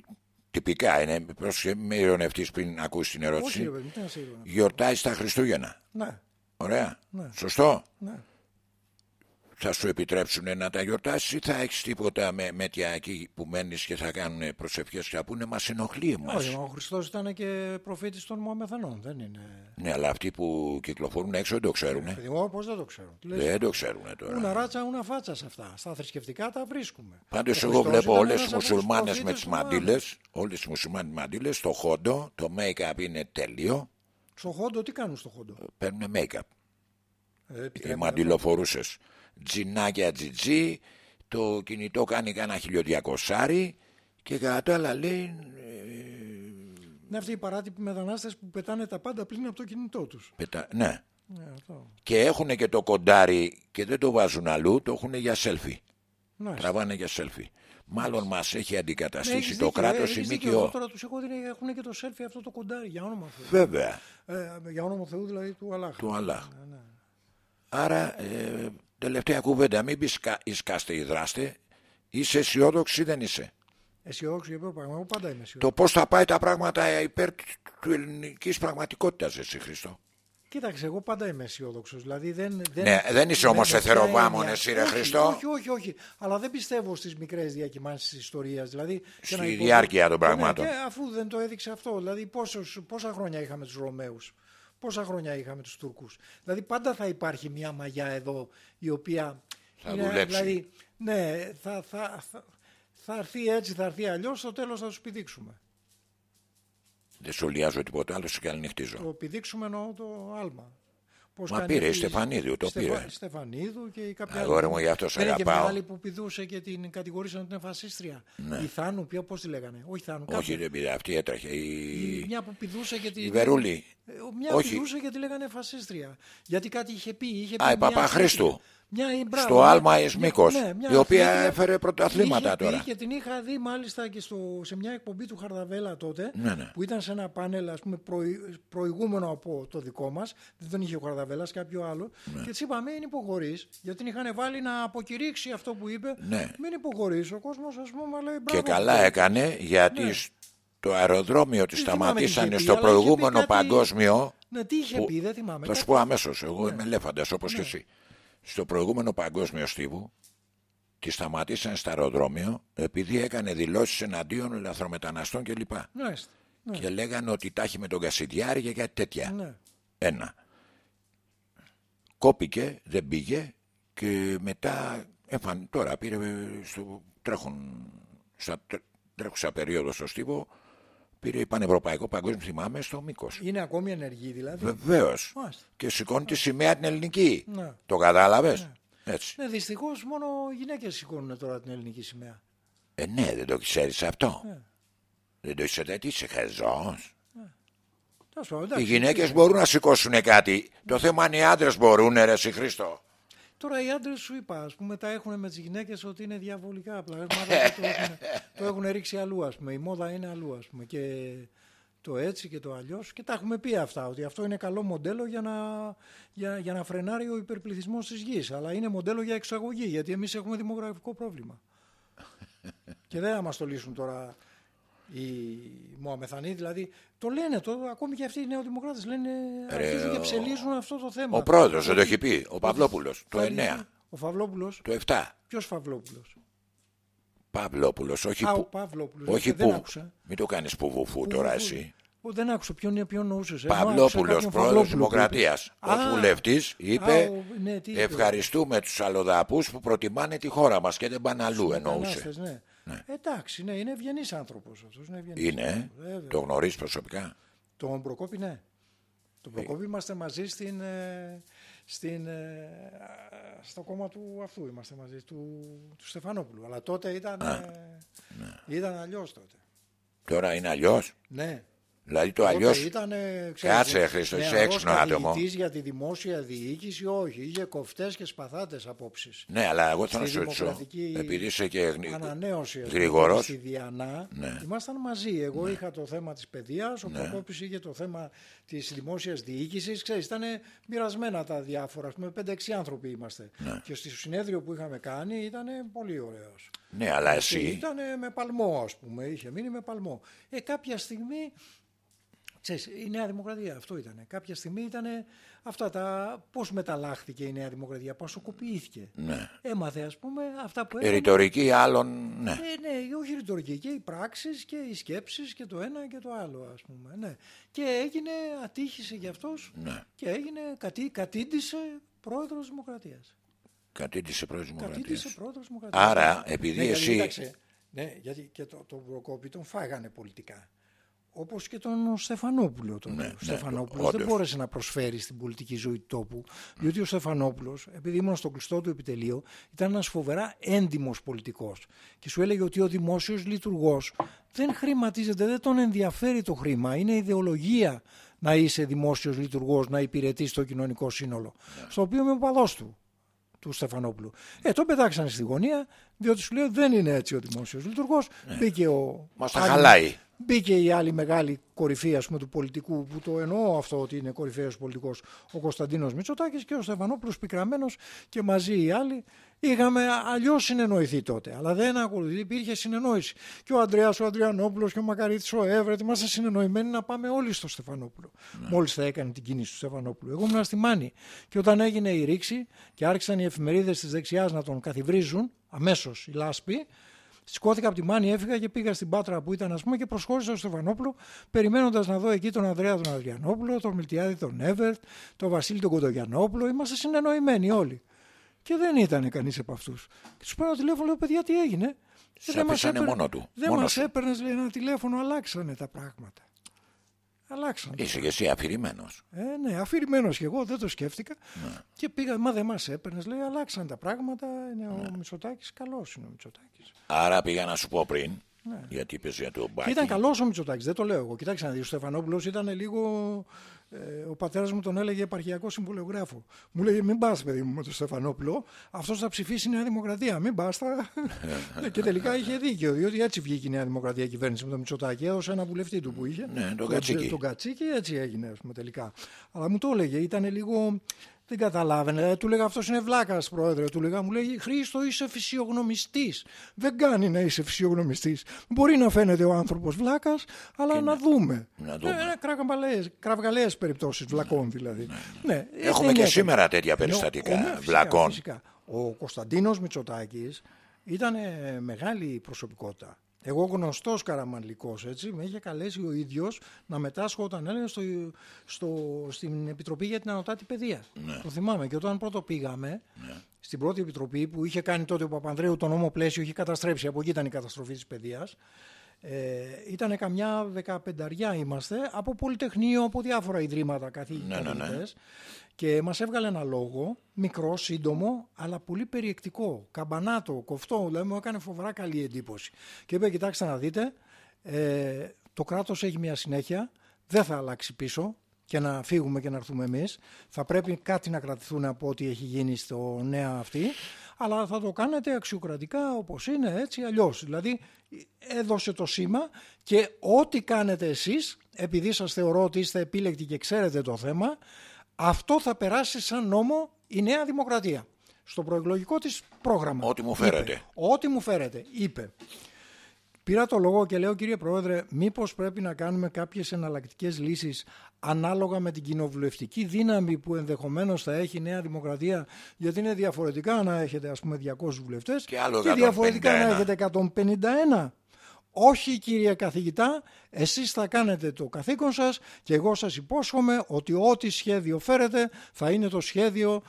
τυπικά είναι, πρόσεχε, με ειρωνευτείς πριν ακούσεις την Όχι, ερώτηση; ρε παιδί, τι να σε είπα. Γιορτάζεις τα Χριστούγεννα; Ναι, Ωραία. Ναι. Σωστό. ναι. Θα σου επιτρέψουν να τα γιορτάσεις ή θα έχεις τίποτα με μέτια εκεί που μένεις και θα κάνουν προσευχές και θα πούνε μας ενοχλεί εμάς. Όχι, μα ο Χριστός ήταν και προφήτης των Μωαμεθανών, δεν είναι. Ναι, αλλά αυτοί που κυκλοφορούν έξω δεν το ξέρουν. Παιδί μου, πώς δεν το ξέρω. Τι λες, Δεν το ξέρουν τώρα. Ούνα ράτσα, ούνα φάτσα σε αυτά. Στα θρησκευτικά τα βρίσκουμε. Πάντως, Ο εγώ Χριστός βλέπω ήταν όλες ένας τις από τους μουσουλμάνες με προφήτες τις του Μωάμεθ. μαντήλε. Όλες τι μουσουλμάνες μαντήλες. Το χόντο, το make-up είναι τέλειο. Στο χόντο, τι κάνουν στο χόντο; Παίρνουν make-up. Ε, Οι επιτρέπεται. μαντιλοφορούσε. Τζινάκια τζιτζί. Το κινητό κάνει κανένα χιλιοδιακοσάρι. Και κατά τα άλλα λέει. Είναι αυτοί οι παράτυποι μετανάστες που πετάνε τα πάντα πλήν από το κινητό τους. πετα- Ναι. Ναι, αυτό. Και έχουν και το κοντάρι και δεν το βάζουν αλλού. Το έχουν για selfie. Ναι. Τραβάνε για selfie. Μάλλον μας έχει Ναι, αντικαταστήσει έχεις το δίκιο, κράτος έχεις η δίκιο. Εγώ ΜΚΟ. Τώρα τους έχω δει να έχουν και το σέλφι αυτό το κοντάρι για όνομα Θεού. Βέβαια, Ε, για όνομα Θεού δηλαδή του Αλάχ. του Αλλάχ. Ναι, ναι. Άρα, ε, τελευταία κουβέντα, μην πεις ισκάστε ή δράστε. Είσαι αισιόδοξη ή δεν είσαι; Αισιόδοξο για ποιο πράγμα. Εγώ πάντα είμαι αισιόδοξο. Το πώς θα πάει τα πράγματα υπέρ του- του ελληνικής πραγματικότητας, εσύ Χριστό. Κοίταξε, εγώ πάντα είμαι αισιόδοξος. Δηλαδή δεν, δεν, Ναι, δεν είσαι με όμως ποια εθεροβάμων έννοια. εσύ, ρε όχι, Χριστό. Όχι, όχι, όχι. Αλλά δεν πιστεύω στις μικρές διακυμάνσεις της ιστορίας. Δηλαδή, και Στη να υπο- διάρκεια των Ναι, πραγμάτων. και αφού δεν το έδειξε αυτό. Δηλαδή, πόσους, πόσα χρόνια είχαμε τους Ρωμαίους. Πόσα χρόνια είχαμε τους Τούρκους. Δηλαδή πάντα θα υπάρχει μια μαγιά εδώ η οποία... Θα δουλέψει. Δηλαδή, ναι, θα, θα, θα, θα έρθει έτσι, θα έρθει αλλιώς, στο τέλος θα τους πηδήξουμε. Δεν σου λιάζω τίποτα άλλο, σου καληνυχτίζω. Το πηδήξουμε εννοώ το άλμα. Πώς Μα κάνει πήρε η αυτή Στεφανίδου, το πήρε. Στεφανίδου και η κάποια Αγόρι άλλη. μου, γι' αυτό σε Δεν είναι και μια αγαπάω. άλλη που πηδούσε και την κατηγορήσαν ότι είναι φασίστρια. Η Θάνου, ποια πώς τη λέγανε; Όχι Θάνου, Ναι. Όχι, κάποια. δεν πήρε, αυτή έτρεχε. Η- Η, Μια που πηδούσε και τη. η Βερούλη. Ε, Μια Όχι. πηδούσε και τη λέγανε φασίστρια. Γιατί κάτι είχε πει. Είχε πει Α, η μια Παπαχρήστου. αθλήτρια. Μια, ε, μπράβο, Στο μια- Άλμα μια- Ισμίκος, ναι, μια η οποία αθλήτρια έφερε πρωταθλήματα είχε πει τώρα. Και την είχα δει μάλιστα και στο, σε μια εκπομπή του Χαρδαβέλα τότε, Ναι, ναι. που ήταν σε ένα πάνελ ας πούμε, προη- προηγούμενο από το δικό μας. Δεν τον είχε ο Χαρδαβέλας, κάποιο άλλο. Ναι. Και της είπα: Μην υποχωρείς, γιατί την είχαν βάλει να αποκηρύξει αυτό που είπε. Ναι. Μην υποχωρείς. Ο κόσμος, ας πούμε, λέει: Και «Μπράβο, καλά αυτό». έκανε γιατί Ναι. στο αεροδρόμιο τη Δεν θυμάμαι τι είχε σταματήσανε πει, στο αλλά είχε πει προηγούμενο κάτι- παγκόσμιο. Ναι, τι είχε που- πει, δεν θυμάμαι. Θα σου Κάτι- πω αμέσως, εγώ είμαι ελέφαντας όπως και εσύ. Στο προηγούμενο παγκόσμιο στίβου τη σταματήσανε στο αεροδρόμιο επειδή έκανε δηλώσεις εναντίον λαθρομεταναστών κλπ. Ναι, ναι, Και λέγανε ότι τα έχει με τον Κασιδιάρη και κάτι τέτοια. ναι. Ένα. Κόπηκε, δεν πήγε και μετά έφαν, τώρα πήρε στο τρέχον, στα τρέ- τρέχουσα περίοδο στο Στίβο πήρε πανευρωπαϊκό παγκόσμιο θυμάμαι στο μήκος. Είναι ακόμη ενεργή δηλαδή. Βεβαίως. Μάλιστα. Και σηκώνει τη σημαία την ελληνική. Ναι. Το κατάλαβες; Έτσι. Ναι, δυστυχώς μόνο γυναίκες σηκώνουν τώρα την ελληνική σημαία. Ε, ναι, δεν το ξέρεις αυτό. Ναι. Δεν το είσαι τι είσαι χαζός. Τέλος πάντων, Οι εντάξει. γυναίκες μπορούν να σηκώσουν κάτι. Το θέμα είναι οι άντρες μπορούν, ρε, εσύ Χριστό. Τώρα οι άντρες σου είπα, ας πούμε, τα έχουν με τις γυναίκες ότι είναι διαβολικά πράγματα και το, έχουν, το έχουν ρίξει αλλού, ας πούμε. Η μόδα είναι αλλού, ας πούμε. Και το έτσι και το αλλιώς. Και τα έχουμε πει αυτά, ότι αυτό είναι καλό μοντέλο για να, για, για να φρενάρει ο υπερπληθυσμός της γης. Αλλά είναι μοντέλο για εξαγωγή, γιατί εμείς έχουμε δημογραφικό πρόβλημα. και δεν θα μας το λύσουν τώρα οι Μωαμεθανοί, δηλαδή το λένε το, ακόμη και αυτοί οι νεοδημοκράτες λένε, Ρε, αρχίζουν και ο- ψελίζουν αυτό το θέμα. Ο πρόεδρος δεν το έχει πει. Ο Παυλόπουλος. Το Θα 9. λύσουν- Ο Φαυλόπουλος, Το 7. ποιος Φαυλόπουλος. Παυλόπουλος, όχι Α, ο που. Παυλόπουλος, Όχι δεν που. άκουσα. Μην το κάνεις που βουφού τώρα εσύ. Ο, δεν άκουσα ποιον, είναι, ποιον νοούσες. ε. Παυλόπουλος, Άκουσα κάποιον πρόεδρος Φαυλόπουλο Δημοκρατίας. που είπε. Ο Α, βουλευτής είπε: α, ο- ναι, τι είπε. Ευχαριστούμε τους αλλοδαπούς που προτιμάνε τη χώρα μας και δεν πάνε αλλού. Εννοούσε. μετανάστες, ναι. Εντάξει, ναι, είναι ευγενής άνθρωπος αυτός. Είναι, ευγενής Είναι, ε; άνθρωπος, βέβαια. το γνωρίζεις προσωπικά; Τον Προκόπη, ναι. Τον Προκόπη είμαστε μαζί στην, ε, στην, ε, στο κόμμα του αυτού, είμαστε μαζί, του, του Στεφανόπουλου. Αλλά τότε ήταν, ε, ναι. ήταν αλλιώς τότε. Τώρα είναι αλλιώς; Ναι. Δηλαδή το Τότε αλλιώ. Ήταν, ε, ξέρεις, Κάτσε, Χρήστο, είσαι νεαρός έξυπνος άτομο. καθηγητής για τη δημόσια διοίκηση, όχι. Είχε κοφτές και σπαθάτες απόψεις. Ναι, αλλά εγώ θέλω να Στη σου ρωτήσω. δημοκρατική Επειδή είσαι και γνη- Ανανέωση ας πούμε, γρήγορος. στη Διανά Ναι. ήμασταν μαζί. Εγώ είχα το θέμα της παιδείας, ο Προκόπης είχε το θέμα της δημόσιας διοίκησης. Ξέρεις, ήταν μοιρασμένα τα διάφορα. Ας πούμε, 5-6 άνθρωποι είμαστε. Και στο συνέδριο που είχαμε κάνει ήταν πολύ ωραίος. Ναι, αλλά Και εσύ. Ήταν με παλμό, ας πούμε. Είχε μείνει με παλμό. Ε, κάποια στιγμή. Ξέρεις, η Νέα Δημοκρατία αυτό ήταν. Κάποια στιγμή ήταν αυτά τα. Πώς μεταλλάχθηκε η Νέα Δημοκρατία, πασοκοποιήθηκε. Ναι. Έμαθε, ας πούμε, αυτά που Η έκανε. ρητορική άλλων. Ναι. Ε, ναι, όχι η ρητορική, και οι πράξεις και οι σκέψεις και το ένα και το άλλο, ας πούμε. Ναι. Και έγινε, ατύχησε γι' αυτός Ναι. και έγινε, κατή, κατήντησε πρόεδρος Δημοκρατίας. Κατήτησε πρόεδρος Δημοκρατίας. Κατήντησε πρόεδρος Δημοκρατίας. Άρα, επειδή ναι, εσύ- Γιατί, κοίταξε, ναι, γιατί και το, τον Προκόπη τον φάγανε πολιτικά. Όπως και τον Στεφανόπουλο. Τον Ναι, ο ναι, Στεφανόπουλος όντως. δεν μπόρεσε να προσφέρει στην πολιτική ζωή του τόπου. Διότι ο Στεφανόπουλος, επειδή ήμουν στο κλειστό του επιτελείο, ήταν ένας φοβερά έντιμος πολιτικός. Και σου έλεγε ότι ο δημόσιος λειτουργός δεν χρηματίζεται, δεν τον ενδιαφέρει το χρήμα. Είναι ιδεολογία να είσαι δημόσιος λειτουργός, να υπηρετείς το κοινωνικό σύνολο. Στο οποίο είμαι ο παδό του. του Στεφανόπουλου. Ε, τον πετάξανε στη γωνία, διότι σου λέει δεν είναι έτσι ο δημόσιος λειτουργός. Μπήκε ο. Μας τα άλλη- χαλάει. Μπήκε η άλλη μεγάλη κορυφή ας πούμε, του πολιτικού, που το εννοώ αυτό ότι είναι κορυφαίος πολιτικός, ο Κωνσταντίνος Μητσοτάκης και ο Στεφανόπουλος πικραμένος και μαζί οι άλλοι. Είχαμε αλλιώς συνεννοηθεί τότε, αλλά δεν ακολουθεί, υπήρχε συνεννόηση. Και ο Αντρέα ο Αντριανόπουλο και ο Μακαρίτη ο Εύρετ, είμαστε συνεννοημένοι να πάμε όλοι στο Στεφανόπουλο. Ναι. Μόλις θα έκανε την κίνηση του Στεφανόπουλου. Εγώ ήμουν στη Μάνη. Και όταν έγινε η ρήξη και άρχισαν οι εφημερίδες της δεξιάς να τον καθιβρίζουν, αμέσως η λάσπη, Σηκώθηκα από τη Μάνη, έφυγα και πήγα στην Πάτρα που ήταν, ας πούμε, και προσχώρησα στο Στεφανόπουλο, περιμένοντας να δω εκεί τον Ανδρέα τον Αδριανόπουλο, τον Μιλτιάδη τον Εύερτ, τον Βασίλη τον Κοντογιανόπουλο. Είμαστε συνεννοημένοι όλοι. Και δεν ήταν κανείς από αυτούς. Και τους παίρνω τηλέφωνο, λέω: Παιδιά, τι έγινε; Σε Δεν μας αφήσανε έπαιρνε- μόνο του, Δεν μόνος μας σου. έπαιρνες, λέει, ένα τηλέφωνο, αλλάξανε τα πράγματα. Αλλάξανε. Είσαι και εσύ αφηρημένος. Ε, ναι, αφηρημένος και εγώ, δεν το σκέφτηκα. Ναι. Και πήγα, μα δεν μας έπαιρνες, λέει, αλλάξαν τα πράγματα. Είναι Ναι. ο Μητσοτάκης, καλός είναι ο Μητσοτάκης. Άρα πήγα να σου πω πριν, γιατί είπε για τον Και Μπάκη. ήταν καλός ο Μητσοτάκης, δεν το λέω εγώ. Κοιτάξτε να δεις, ο Στεφανόπουλος ήταν λίγο. Ε, ο πατέρας μου τον έλεγε επαρχιακό συμβολιογράφο. Μου λέγε: Μην πας, παιδί μου, με τον Στεφανόπουλο. Αυτός θα ψηφίσει η Νέα Δημοκρατία. Μην πας. Θα... Ε, και τελικά είχε δίκιο, διότι έτσι βγήκε η Νέα Δημοκρατία κυβέρνηση με τον Μητσοτάκη. Έδωσε ένα βουλευτή του που είχε. Ναι, τον Κατσίκη. Τον Κατσίκη, έτσι έγινε ας πούμε, τελικά. Αλλά μου το έλεγε, ήταν λίγο. Δεν καταλάβαινε. Ε, του λέγα αυτός είναι βλάκας, πρόεδρε. Του λέγα, μου λέει Χρήστο, είσαι φυσιογνωμιστής. Δεν κάνει να είσαι φυσιογνωμιστής. Μπορεί να φαίνεται ο άνθρωπος βλάκας, αλλά να δούμε. Να δούμε. Ε, Κραυγαλαίε περιπτώσεις βλακών δηλαδή. Ναι, Έχουμε δεν και έκανε. σήμερα τέτοια Ναι, περιστατικά ο- ναι, φυσικά, βλακών. φυσικά. Ο Κωνσταντίνος Μητσοτάκης ήταν ε, μεγάλη προσωπικότητα. Εγώ γνωστός καραμανλικό, έτσι, με είχε καλέσει ο ίδιος να μετάσχω όταν έλεγε στο, στο, στην Επιτροπή για την Ανωτάτη Παιδεία. Ναι. Το θυμάμαι. Και όταν πρώτο πήγαμε, στην πρώτη επιτροπή που είχε κάνει τότε ο Παπανδρέου το νόμο πλαίσιο, είχε καταστρέψει. Από εκεί ήταν η καταστροφή της παιδείας. Ε, ήταν καμιά δεκαπενταριά είμαστε από Πολυτεχνείο, από διάφορα ιδρύματα καθή, Ναι, ναι, ναι. Καθηγητές. Και μας έβγαλε ένα λόγο, μικρό, σύντομο, αλλά πολύ περιεκτικό. Καμπανάτο, κοφτό, δηλαδή μου έκανε φοβερά καλή εντύπωση. Και είπε, κοιτάξτε να δείτε, ε, το κράτος έχει μια συνέχεια, δεν θα αλλάξει πίσω και να φύγουμε και να έρθουμε εμείς. Θα πρέπει κάτι να κρατηθούν από ό,τι έχει γίνει στο νέα αυτή, αλλά θα το κάνετε αξιοκρατικά όπως είναι, έτσι αλλιώς. Δηλαδή έδωσε το σήμα και ό,τι κάνετε εσείς, επειδή σας θεωρώ ότι είστε επίλεκτοι και ξέρετε το θέμα, αυτό θα περάσει σαν νόμο η Νέα Δημοκρατία. Στο προεκλογικό της πρόγραμμα. Ό,τι μου Είπε. φέρετε. Ό,τι μου φέρετε, είπε. Πήρα το λόγο και λέω κύριε Πρόεδρε, μήπως πρέπει να κάνουμε κάποιες εναλλακτικές λύσεις ανάλογα με την κοινοβουλευτική δύναμη που ενδεχομένως θα έχει η Νέα Δημοκρατία γιατί είναι διαφορετικά να έχετε ας πούμε 200 βουλευτές Και άλλο διαφορετικά να 151. έχετε 151. Όχι κύριε καθηγητά, εσείς θα κάνετε το καθήκον σας και εγώ σας υπόσχομαι ότι ό,τι σχέδιο φέρετε θα είναι το σχέδιο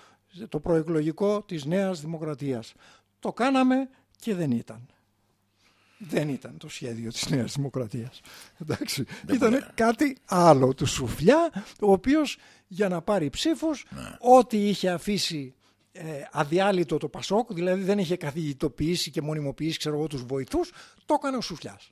το προεκλογικό της Νέας Δημοκρατίας. Το κάναμε και δεν ήταν. Δεν ήταν το σχέδιο της Νέας Δημοκρατίας. Εντάξει. Ήταν κάτι άλλο του Σουφλιά, ο οποίος για να πάρει ψήφους, ό,τι είχε αφήσει ε, αδιάλειτο το Πασόκ, δηλαδή δεν είχε καθηγητοποιήσει και μονιμοποιήσει ξέρω εγώ, τους βοηθούς, το έκανε ο Σουφλιάς.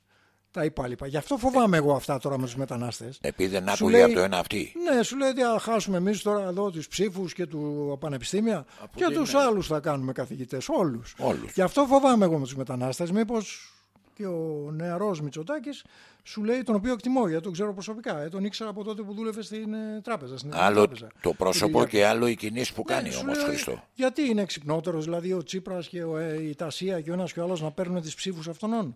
Τα υπόλοιπα. Γι' αυτό φοβάμαι εγώ αυτά τώρα με τους μετανάστες. Επειδή δεν Σου άκουγε λέει- από το ένα αυτή. Ναι, σου λέει ότι θα χάσουμε εμείς τώρα εδώ τους ψήφους και του πανεπιστήμια και τι τους ναι. άλλους θα κάνουμε καθηγητές. Όλους. Όλους. Γι' αυτό φοβάμαι εγώ με τους μετανάστες. Μήπως και ο νεαρός Μητσοτάκης σου λέει τον οποίο εκτιμώ γιατί τον ξέρω προσωπικά. Ε, τον ήξερα από τότε που δούλευε στην ε, τράπεζα. Στην Εθνική Άλλο τράπεζα. το πρόσωπο Κύριε- και άλλο οι κινήσει που κάνει Ναι, σου όμως λέω, Χριστό. Γιατί είναι εξυπνότερο, δηλαδή ο Τσίπρας και ο, ε, η Τασία και ο ένας και ο άλλος να παίρνουν τις ψήφους αυτών.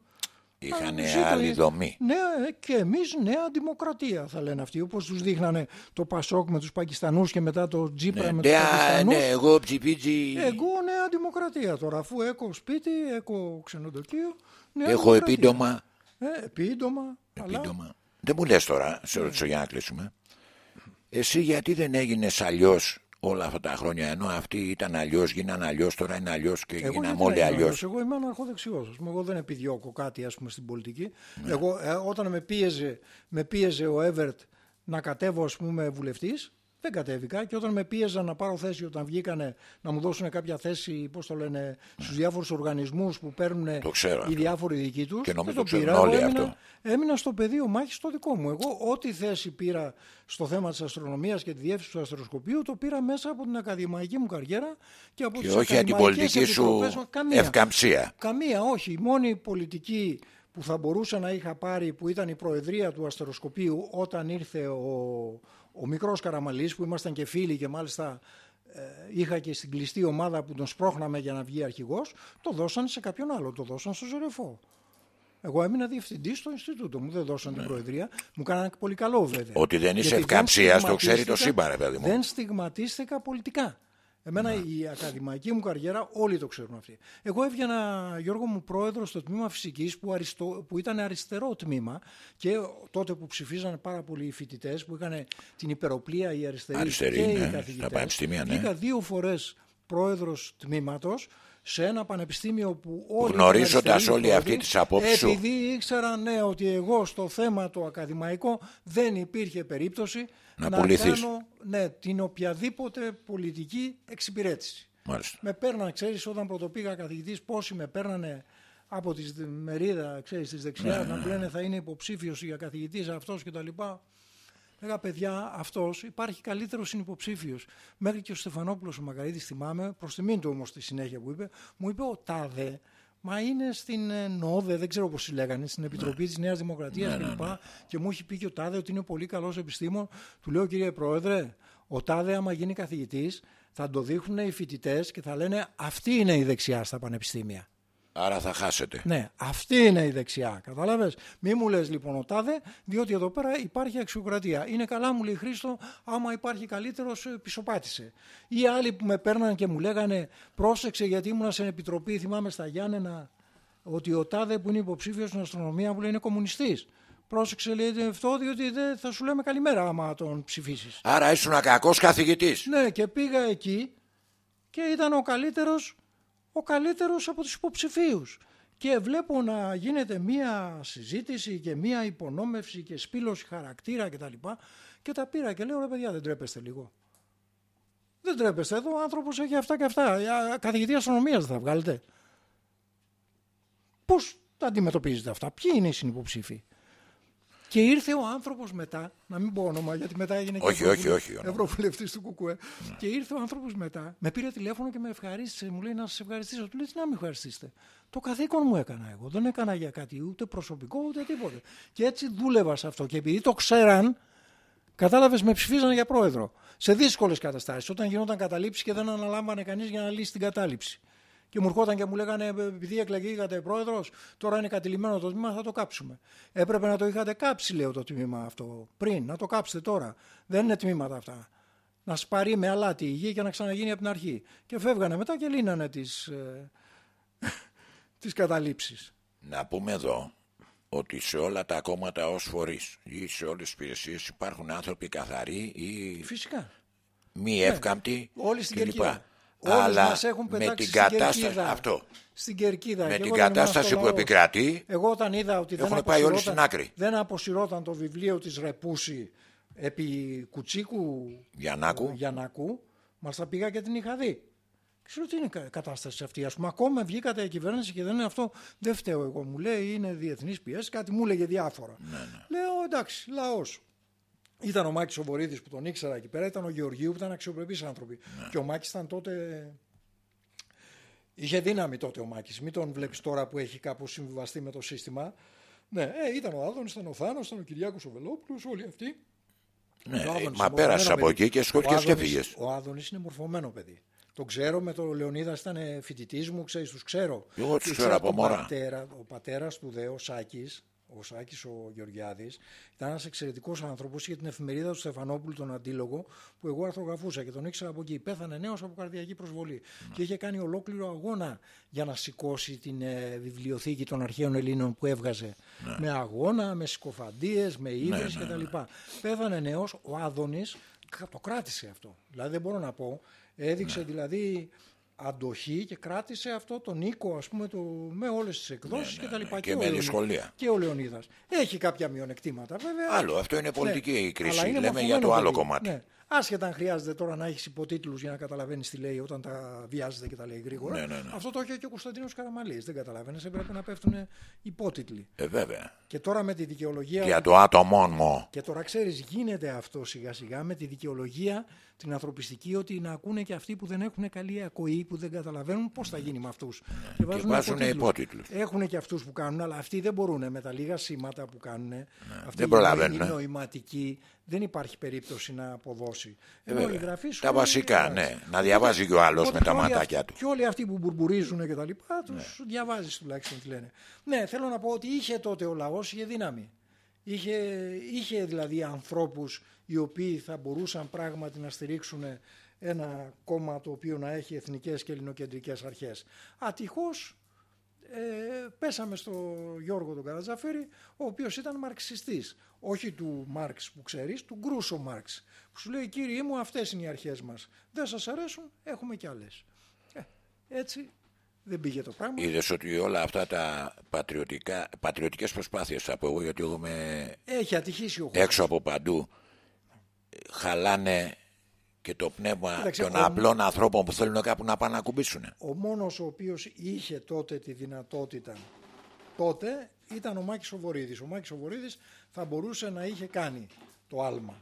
Είχαν Α, ζήτω, άλλη ε, δομή. Ναι, και εμείς νέα δημοκρατία θα λένε αυτοί. Όπως τους δείχνανε το Πασόκ με τους Πακιστανούς και μετά το Τζίπρα Ναι, με τους ναι, Πακιστανούς. ναι, εγώ ψηφίζει. Εγώ νέα δημοκρατία τώρα, αφού έχω σπίτι, έχω ξενοδοχείο. Νέα Έχω δημοκρατία. επίδομα. Ε, επίδομα. αλλά- επίδομα. Δεν μου λες τώρα, σε ρωτήσω για να κλείσουμε. Εσύ γιατί δεν έγινες αλλιώς όλα αυτά τα χρόνια, ενώ αυτοί ήταν αλλιώς, γίνανε αλλιώς, τώρα είναι αλλιώς και Εγώ γίναμε γιατί όλοι να είμαι αλλιώς; αλλιώς, Εγώ είμαι αναρχοδεξιό. Εγώ δεν επιδιώκω κάτι ας πούμε, στην πολιτική. Εγώ, ε, όταν με πίεζε, με πίεζε ο Εύερτ να κατέβω ας πούμε βουλευτής, Δεν κατέβηκα και όταν με πίεζαν να πάρω θέση, όταν βγήκανε να μου δώσουν κάποια θέση, πώς το λένε, στους διάφορους οργανισμούς που παίρνουν Το ξέρω οι αυτό. διάφοροι δικοί τους. Και νομίζω δεν το το πήρα. ξέρουν όλοι Εγώ έμεινα, αυτό. έμεινα στο πεδίο μάχης το δικό μου. Εγώ, ό,τι θέση πήρα στο θέμα της αστρονομίας και τη διεύθυνση του αστροσκοπείου, το πήρα μέσα από την ακαδημαϊκή μου καριέρα και από Και τις όχι την ακαδημαϊκές πολιτική σου επιτροπές μου. Καμία. ευκαμψία. Καμία, όχι. Η μόνη πολιτική που θα μπορούσα να είχα πάρει που ήταν η προεδρία του αστεροσκοπίου όταν ήρθε ο, ο μικρός Καραμαλής που ήμασταν και φίλοι και μάλιστα ε, είχα και στην κλειστή ομάδα που τον σπρώχναμε για να βγει αρχηγός το δώσαν σε κάποιον άλλο, το δώσαν στο Ζωρεφό. Εγώ έμεινα διευθυντής στο Ινστιτούτο μου, δεν δώσαν την προεδρία. Μου κάνανε πολύ καλό βέβαια. Ναι. Ότι δεν είσαι Γιατί ευκαμψίας, το ξέρει το στιγματίστηκα- σύμπαν, ρε παιδί μου. Δεν στιγματίστηκα πολιτικά. Εμένα Ναι. η ακαδημαϊκή μου καριέρα όλοι το ξέρουν αυτοί. Εγώ έβγαινα, Γιώργο μου, πρόεδρος στο τμήμα φυσικής που, αριστο, που ήταν αριστερό τμήμα και τότε που ψηφίζανε πάρα πολλοί οι φοιτητές που είχαν την υπεροπλία οι αριστεροί Αριστεροί, και οι ναι, καθηγητές. στα πανεπιστήμια, ναι. Βγήκα δύο φορές πρόεδρος τμήματος σε ένα πανεπιστήμιο που όλοι ήταν γνωρίζοντας αριστεροί όλοι πρόεδροι, αυτή τις απόψεις σου. επειδή ήξεραν ναι, ότι εγώ στο θέμα το ακαδημαϊκό δεν υπήρχε περίπτωση Να πουληθείς. κάνω ναι, την οποιαδήποτε πολιτική εξυπηρέτηση. Μάλιστα. Με παίρναν, ξέρεις, όταν πρωτοπήγα καθηγητής, πόσοι με παίρνανε από τη μερίδα, ξέρεις, της δεξιάς, Ναι, να μου λένε θα είναι υποψήφιος για καθηγητής αυτός κτλ. Λέγα παιδιά, αυτός υπάρχει καλύτερος συνυποψήφιος. Μέχρι και ο Στεφανόπουλος ο Μακαρίτης θυμάμαι, προς τιμήν του όμως τη συνέχεια που είπε, μου είπε ο Τάδε, μα είναι στην ε, ΝΟΔΕ, δεν ξέρω πώς τη λέγανε, στην Επιτροπή της Νέας Δημοκρατίας κλπ. Και μου έχει πει και ο Τάδε ότι είναι πολύ καλός επιστήμον. Του λέω κύριε Πρόεδρε, ο Τάδε άμα γίνει καθηγητής θα το δείχνουν οι φοιτητές και θα λένε αυτή είναι η δεξιά στα πανεπιστήμια. Άρα θα χάσετε. Ναι, αυτή είναι η δεξιά. Κατάλαβε. Μη μου λες λοιπόν ο τάδε, διότι εδώ πέρα υπάρχει αξιοκρατία. Είναι καλά, μου λέει Χρήστο, άμα υπάρχει καλύτερος, πισωπάτησε. Ή άλλοι που με παίρναν και μου λέγανε, πρόσεξε γιατί ήμουνα σε επιτροπή, θυμάμαι στα Γιάννενα, ότι ο τάδε που είναι υποψήφιος στην αστρονομία μου λέει είναι κομμουνιστής. Πρόσεξε λέει αυτό, διότι δεν θα σου λέμε καλημέρα άμα τον ψηφίσεις. Άρα ήσουν κακός καθηγητής. Ναι, και πήγα εκεί και ήταν ο καλύτερος, ο καλύτερος από τους υποψηφίους. Και βλέπω να γίνεται μία συζήτηση και μία υπονόμευση και σπήλωση χαρακτήρα κτλ. Και, και τα πήρα και λέω ρε παιδιά δεν τρέπεστε λίγο. Δεν τρέπεστε εδώ, ο άνθρωπος έχει αυτά και αυτά. Για Καθηγητή αστρονομίας δεν θα βγάλετε. Πώς τα αντιμετωπίζετε αυτά, ποιοι είναι οι συνυποψήφοι; Και ήρθε ο άνθρωπος μετά, να μην πω όνομα γιατί μετά έγινε και Όχι, όχι, όχι, όνομα. ευρωβουλευτής του ΚΚΕ. Και ήρθε ο άνθρωπος μετά, με πήρε τηλέφωνο και με ευχαρίστησε. Μου λέει να σας ευχαριστήσω. Του λέει τι να με ευχαριστήσετε. Το καθήκον μου έκανα εγώ. Δεν έκανα για κάτι ούτε προσωπικό ούτε τίποτε. Και έτσι δούλευα σε αυτό. Και επειδή το ξέραν, Κατάλαβες, με ψηφίζαν για πρόεδρο. Σε δύσκολες καταστάσεις. Όταν γινόταν καταλήψεις και δεν αναλάμβανε κανείς για να λύσει την κατάληψη. Και μου ερχόταν και μου λέγανε, επειδή εκλεγήκατε πρόεδρος, τώρα είναι κατηλημένο το τμήμα, θα το κάψουμε. Έπρεπε να το είχατε κάψει, λέω το τμήμα αυτό πριν, να το κάψετε τώρα. Δεν είναι τμήματα αυτά. Να σπαρεί με αλάτι η γη και να ξαναγίνει από την αρχή. Και φεύγανε μετά και λύνανε τις ε, τις καταλήψεις. Να πούμε εδώ ότι σε όλα τα κόμματα ως φορείς ή σε όλες τις υπηρεσίες υπάρχουν άνθρωποι καθαροί ή Φυσικά. μη εύκαμπτοι Ναι. Όλοι στην κλπ. κερκίδα. Όλοι Αλλά μας έχουν με πετάξει την στην κατάσταση κερκίδα. αυτό. Στην κερκίδα. Με Και την εγώ δεν ήμουν κατάσταση στο που λαός. επικρατεί Εγώ όταν είδα ότι δεν Έχουν πάει όλοι αποσυρώταν- στην άκρη. δεν αποσυρώταν το βιβλίο της Ρεπούση επί Κουτσίκου Γιαννάκου. Γιαννάκου, μάλιστα πήγα και την είχα δει. Ξέρω τι είναι η κατάσταση αυτή. Α πούμε, ακόμα βγήκατε η κυβέρνηση και δεν είναι αυτό. Δεν φταίω εγώ. Μου λέει είναι διεθνής πιέση. Κάτι μου έλεγε διάφορα. Ναι, Λέω εντάξει, λαός. Ήταν ο Μάκης ο Βορύδης που τον ήξερα εκεί πέρα, ήταν ο Γεωργίου που ήταν αξιοπρεπεί άνθρωποι. Ναι. Και ο Μάκης ήταν τότε. Είχε δύναμη τότε ο Μάκης. Μην τον βλέπεις τώρα που έχει κάπου συμβιβαστεί με το σύστημα. Ναι, ε, ήταν ο Άδωνης, ήταν ο Θάνος, ήταν ο Κυριάκος ο Βελόπουλο, όλοι αυτοί. Ναι, Ο Άδωνης μα είναι πέρασε μορφωμένο από παιδί. εκεί και Ο σκόφτηκες και Άδωνης- φύγες. Ο Άδωνης είναι μορφωμένο παιδί. Το ξέρω με τον Λεωνίδας, ήταν φοιτητής μου, ξέρεις, τους ξέρω. Εγώ τους Και ξέρω από τον μωρά. Πατέρα, ο πατέρας του Δε, ο Σάκης, ο Σάκης ο Γεωργιάδης, ήταν ένας εξαιρετικός άνθρωπος. Είχε την εφημερίδα του Στεφανόπουλου, τον Αντίλογο, που εγώ αρθρογραφούσα και τον ήξερα από εκεί. Πέθανε νέος από καρδιακή προσβολή. Και είχε κάνει ολόκληρο αγώνα για να σηκώσει την ε, βιβλιοθήκη των αρχαίων Ελλήνων που έβγαζε. Με αγώνα, με συκοφαντίες, με ύβρι ναι, κτλ. Πέθανε νέος, ο Άδωνης το κράτησε αυτό. Δηλαδή δεν μπορώ να πω. Έδειξε δηλαδή αντοχή και κράτησε αυτό τον οίκο ας πούμε το, με όλες τις εκδόσεις ναι, και τα ναι, λοιπά. και ο με Λεωνίδας. δυσκολία. Και ο Λεωνίδας. Έχει κάποια μειονεκτήματα βέβαια. Άλλο, αυτό είναι πολιτική Ναι, η κρίση. αλλά είναι Λέμε για μορφωμένο το άλλο παιδί. κομμάτι. Ναι. Άσχετα αν χρειάζεται τώρα να έχεις υποτίτλους για να καταλαβαίνεις τι λέει όταν τα βιάζεται και τα λέει γρήγορα. Ναι, ναι, ναι. Αυτό το είχε και ο Κωνσταντίνος Καραμαλής. Δεν καταλαβαίνεις, έπρεπε να πέφτουν υπότιτλοι. Ε, βέβαια. Και τώρα με τη δικαιολογία. Για το άτομό μου. Και τώρα ξέρεις, γίνεται αυτό σιγά σιγά με τη δικαιολογία την ανθρωπιστική ότι να ακούνε και αυτοί που δεν έχουν καλή ακοή, που δεν καταλαβαίνουν πώς θα γίνει με αυτούς. Και βάζουν υπότιτλους. Έχουν και αυτούς που κάνουν, αλλά αυτοί δεν μπορούν με τα λίγα σήματα που κάνουν. Ναι, Αυτοί δεν οι προλαβαίνουν, νο- ε. Οι νοηματικοί δεν υπάρχει περίπτωση να αποδώσει. Ε, Ενώ η βέβαια. γραφή σου Τα είναι βασικά, εντάξει. ναι. Να διαβάζει και ο άλλος Οπότε με τα και όλοι ματάκια αυτοί- του. Και όλοι αυτοί που μπουρμπουρίζουν και τα λοιπά, τους Ναι. διαβάζεις τουλάχιστον τι λένε. Ναι, θέλω να πω ότι είχε τότε ο λαός είχε δύναμη. Είχε, είχε δηλαδή ανθρώπους οι οποίοι θα μπορούσαν πράγματι να στηρίξουν ένα κόμμα το οποίο να έχει εθνικές και ελληνοκεντρικές αρχές. Ατυχώς ε, πέσαμε στο Γιώργο τον Καρατζαφέρη, ο οποίος ήταν μαρξιστής. Όχι του Μάρξ που ξέρεις, του Γκρούσο Μάρξ. Που σου λέει κύριοι μου αυτές είναι οι αρχές μας. Δεν σας αρέσουν, έχουμε κι άλλες. Ε, έτσι δεν πήγε το πράγμα. Είδες ότι όλα αυτά τα πατριωτικά, πατριωτικές προσπάθειες θα πω εγώ γιατί εγώ είμαι Έχει ατυχήσει ο χώρος. έξω από παντού χαλάνε και το πνεύμα Κοίταξε, των ο- απλών ανθρώπων που θέλουν κάπου να πάνε να κουμπίσουν. Ο μόνος ο οποίος είχε τότε τη δυνατότητα τότε ήταν ο Μάκης ο Βορύδης. Ο Μάκης ο Βορύδης θα μπορούσε να είχε κάνει το άλμα.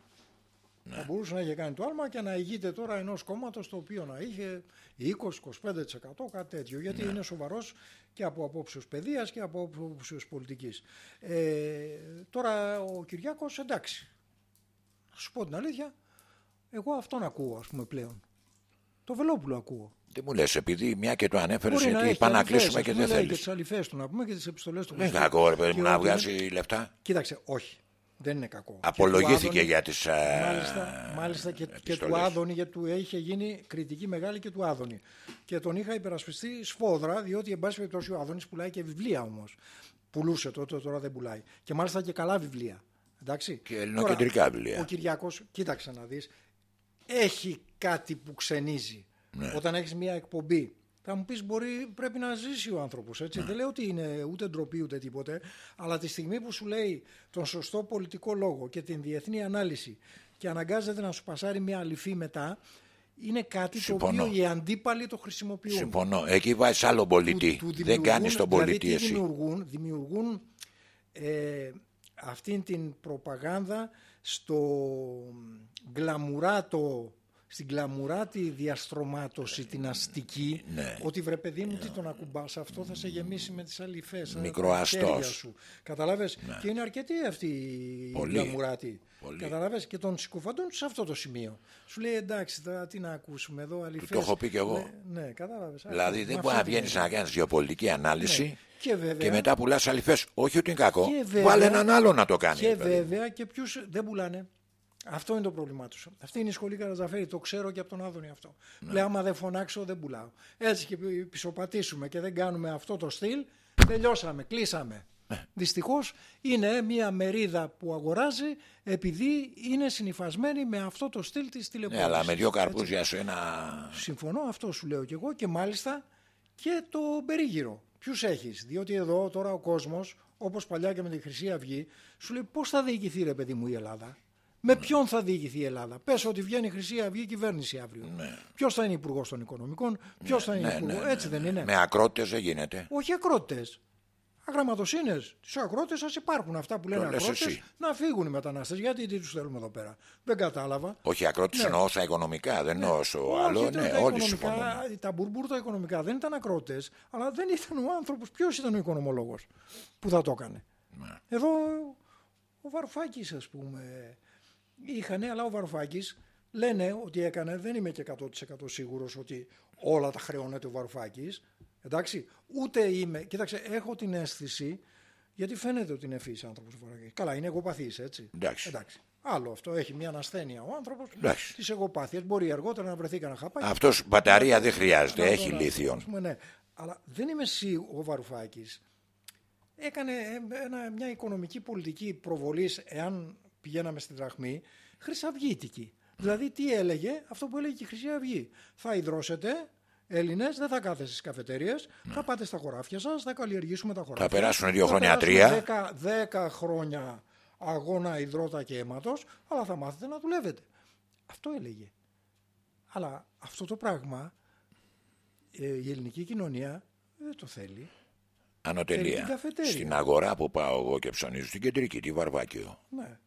Θα μπορούσε να είχε κάνει το άλμα και να ηγείται τώρα ενός κόμματος το οποίο να είχε 20-25% κάτι τέτοιο. Γιατί είναι σοβαρός και από απόψεως παιδείας και από απόψεως πολιτικής. Ε, τώρα ο Κυριάκος εντάξει. Να σου πω την αλήθεια, εγώ αυτόν ακούω ας πούμε πλέον. Το Βελόπουλο ακούω. Δεν μου λες επειδή μια και το ανέφερες Μπορεί γιατί έχει πάμε να αληθές, κλείσουμε ας και πούμε, δεν λέει Και θέλεις. τις αληθές του να πούμε και τις επιστολές του. Δεν είναι Χριστού. κακό ρε παιδί Και μου να ότι είναι- βγάζει λεφτά. Κοίταξε, όχι. Δεν είναι κακό. Απολογήθηκε Και του Άδωνη- για τις, ε, Μάλιστα, μάλιστα και, και του επιστολές. Άδωνη, γιατί του είχε γίνει κριτική μεγάλη και του Άδωνη. Και τον είχα υπερασπιστεί σφόδρα, διότι εν πάση περιπτώσει ο Άδωνης πουλάει και βιβλία όμως. Πουλούσε τότε, τώρα δεν πουλάει. Και μάλιστα και καλά βιβλία. Εντάξει. Και ελληνοκεντρικά Τώρα, βιβλία. Ο Κυριακός, κοίταξε να δεις, έχει κάτι που ξενίζει. Ναι. Όταν έχεις μια εκπομπή. Θα μου πεις, μπορεί, πρέπει να ζήσει ο άνθρωπος. Ναι. Δεν λέω ότι είναι ούτε ντροπή ούτε τίποτε. Αλλά τη στιγμή που σου λέει τον σωστό πολιτικό λόγο και την διεθνή ανάλυση και αναγκάζεται να σου πασάρει μια αληθή μετά, είναι κάτι Συμφωνώ. το οποίο οι αντίπαλοι το χρησιμοποιούν. Συμφωνώ. Εκεί βάζεις άλλο πολιτή. Του- του Δεν δημιουργούν- κάνεις τον πολιτή δηλαδή, τι εσύ. Δημιουργούν, δημιουργούν ε, αυτήν την προπαγάνδα στο γκλαμουράτο στην γκλαμουράτη διαστρωμάτωση την αστική Ναι. ότι βρε παιδί μου τι τον ακουμπάς αυτό θα σε γεμίσει με τις αληθές Μικροαστός. σου. Καταλάβες; Και είναι αρκετοί αυτοί οι Πολύ. γκλαμουράτοι Πολύ. Καταλάβες; Και τον συκοφαντούν σε αυτό το σημείο σου λέει εντάξει τώρα τι να ακούσουμε εδώ αληθές το έχω πει κι εγώ. ναι, ναι κατάλαβες Δηλαδή Με δεν αυτή μπορεί να την βγαίνεις έννοια. να κάνεις γεωπολιτική ανάλυση Ναι. Και βέβαια- μετά πουλάς αληθές. Όχι ότι είναι κακό. Και βέβαια- Βάλε έναν άλλο να το κάνει. Και ρε παιδί. βέβαια και ποιους δεν πουλάνε. Αυτό είναι το πρόβλημά τους. Αυτή είναι η σχολή Καραζαφέρη. Το ξέρω και από τον Άδωνη αυτό. Ναι. Λέει, άμα δεν φωνάξω, δεν πουλάω. Έτσι και πισωπατήσουμε και δεν κάνουμε αυτό το στυλ, τελειώσαμε, κλείσαμε. Ναι. Δυστυχώς είναι μια μερίδα που αγοράζει επειδή είναι συνυφασμένη με αυτό το στυλ της Ναι, τηλεοπτικής. αλλά με δύο καρπούς για σένα. Συμφωνώ, αυτό σου λέω κι εγώ και μάλιστα και το περίγυρο. Ποιους έχεις, διότι εδώ τώρα ο κόσμος, όπως παλιά και με τη Χρυσή Αυγή, σου λέει πώς θα διοικηθεί ρε παιδί μου η Ελλάδα; Με ποιον θα διοικηθεί η Ελλάδα; Πες ότι βγαίνει η Χρυσή Αυγή κυβέρνηση αύριο. Ναι. Ποιος θα είναι υπουργός των Οικονομικών, ποιος θα είναι Ναι, υπουργός; ναι, ναι, Έτσι δεν είναι; Με ακρότητε δεν γίνεται. Όχι ακρότητε. Αγραμματοσύνες. Τους ακρότες σα υπάρχουν αυτά που λένε λες ακρότες εσύ. να φύγουν οι μετανάστες. Γιατί τι τους θέλουμε εδώ πέρα; Δεν κατάλαβα. Όχι ακρότητε Ναι. εννοώ στα οικονομικά, δεν εννοώ στο άλλο. Όχι, Ναι, τα όλοι οικονομικά, συμφωνούν. Τα μπουρμπούρ τα οικονομικά δεν ήταν ακρότες, αλλά δεν ήταν ο άνθρωπος. Ποιος ήταν ο οικονομολόγος που θα το έκανε; Ναι. Εδώ ο Βαρουφάκης, ας πούμε, είχαν, αλλά ο Βαρουφάκης λένε ότι έκανε, δεν είμαι και 100% σίγουρος ότι όλα τα χρεώνεται ο Βαρουφάκης. Εντάξει, ούτε είμαι. Κοίταξε, έχω την αίσθηση, γιατί φαίνεται ότι είναι ευφύ άνθρωπος ο Βαρουφάκης. Καλά, είναι εγωπαθή, έτσι. Εντάξει. Άλλο αυτό. Έχει μια ανασθένεια ο άνθρωπος Εντάξει. τη εγωπάθεια. Μπορεί αργότερα να βρεθεί κανένα χαπάκι. Αυτός μπαταρία δεν χρειάζεται, Να έχει τον- λίθιο. ας πούμε, ναι. Αλλά δεν είμαι σίγουρο ο Βαρουφάκης έκανε ε, ένα, μια οικονομική πολιτική προβολής εάν πηγαίναμε στην δραχμή χρυσαυγήτικη. Δηλαδή τι έλεγε; Αυτό που έλεγε και η Χρυσή Αυγή. Θα υδρώσετε Έλληνες, δεν θα κάθεστε στις καφετέριες, θα πάτε στα χωράφια σας, θα καλλιεργήσουμε τα χωράφια. περάσουν δύο Θα χρόνια, περάσουν τρία. Δέκα, δέκα χρόνια αγώνα υδρότα και αίματος, αλλά θα μάθετε να δουλεύετε. Αυτό έλεγε. Αλλά αυτό το πράγμα ε, η ελληνική κοινωνία δεν το θέλει. Θέλει Ανωτελεία. την καφετέρια. Στην αγορά που πάω εγώ και ψωνίζω στην κεντρική, τη Βαρβάκιο. Ναι.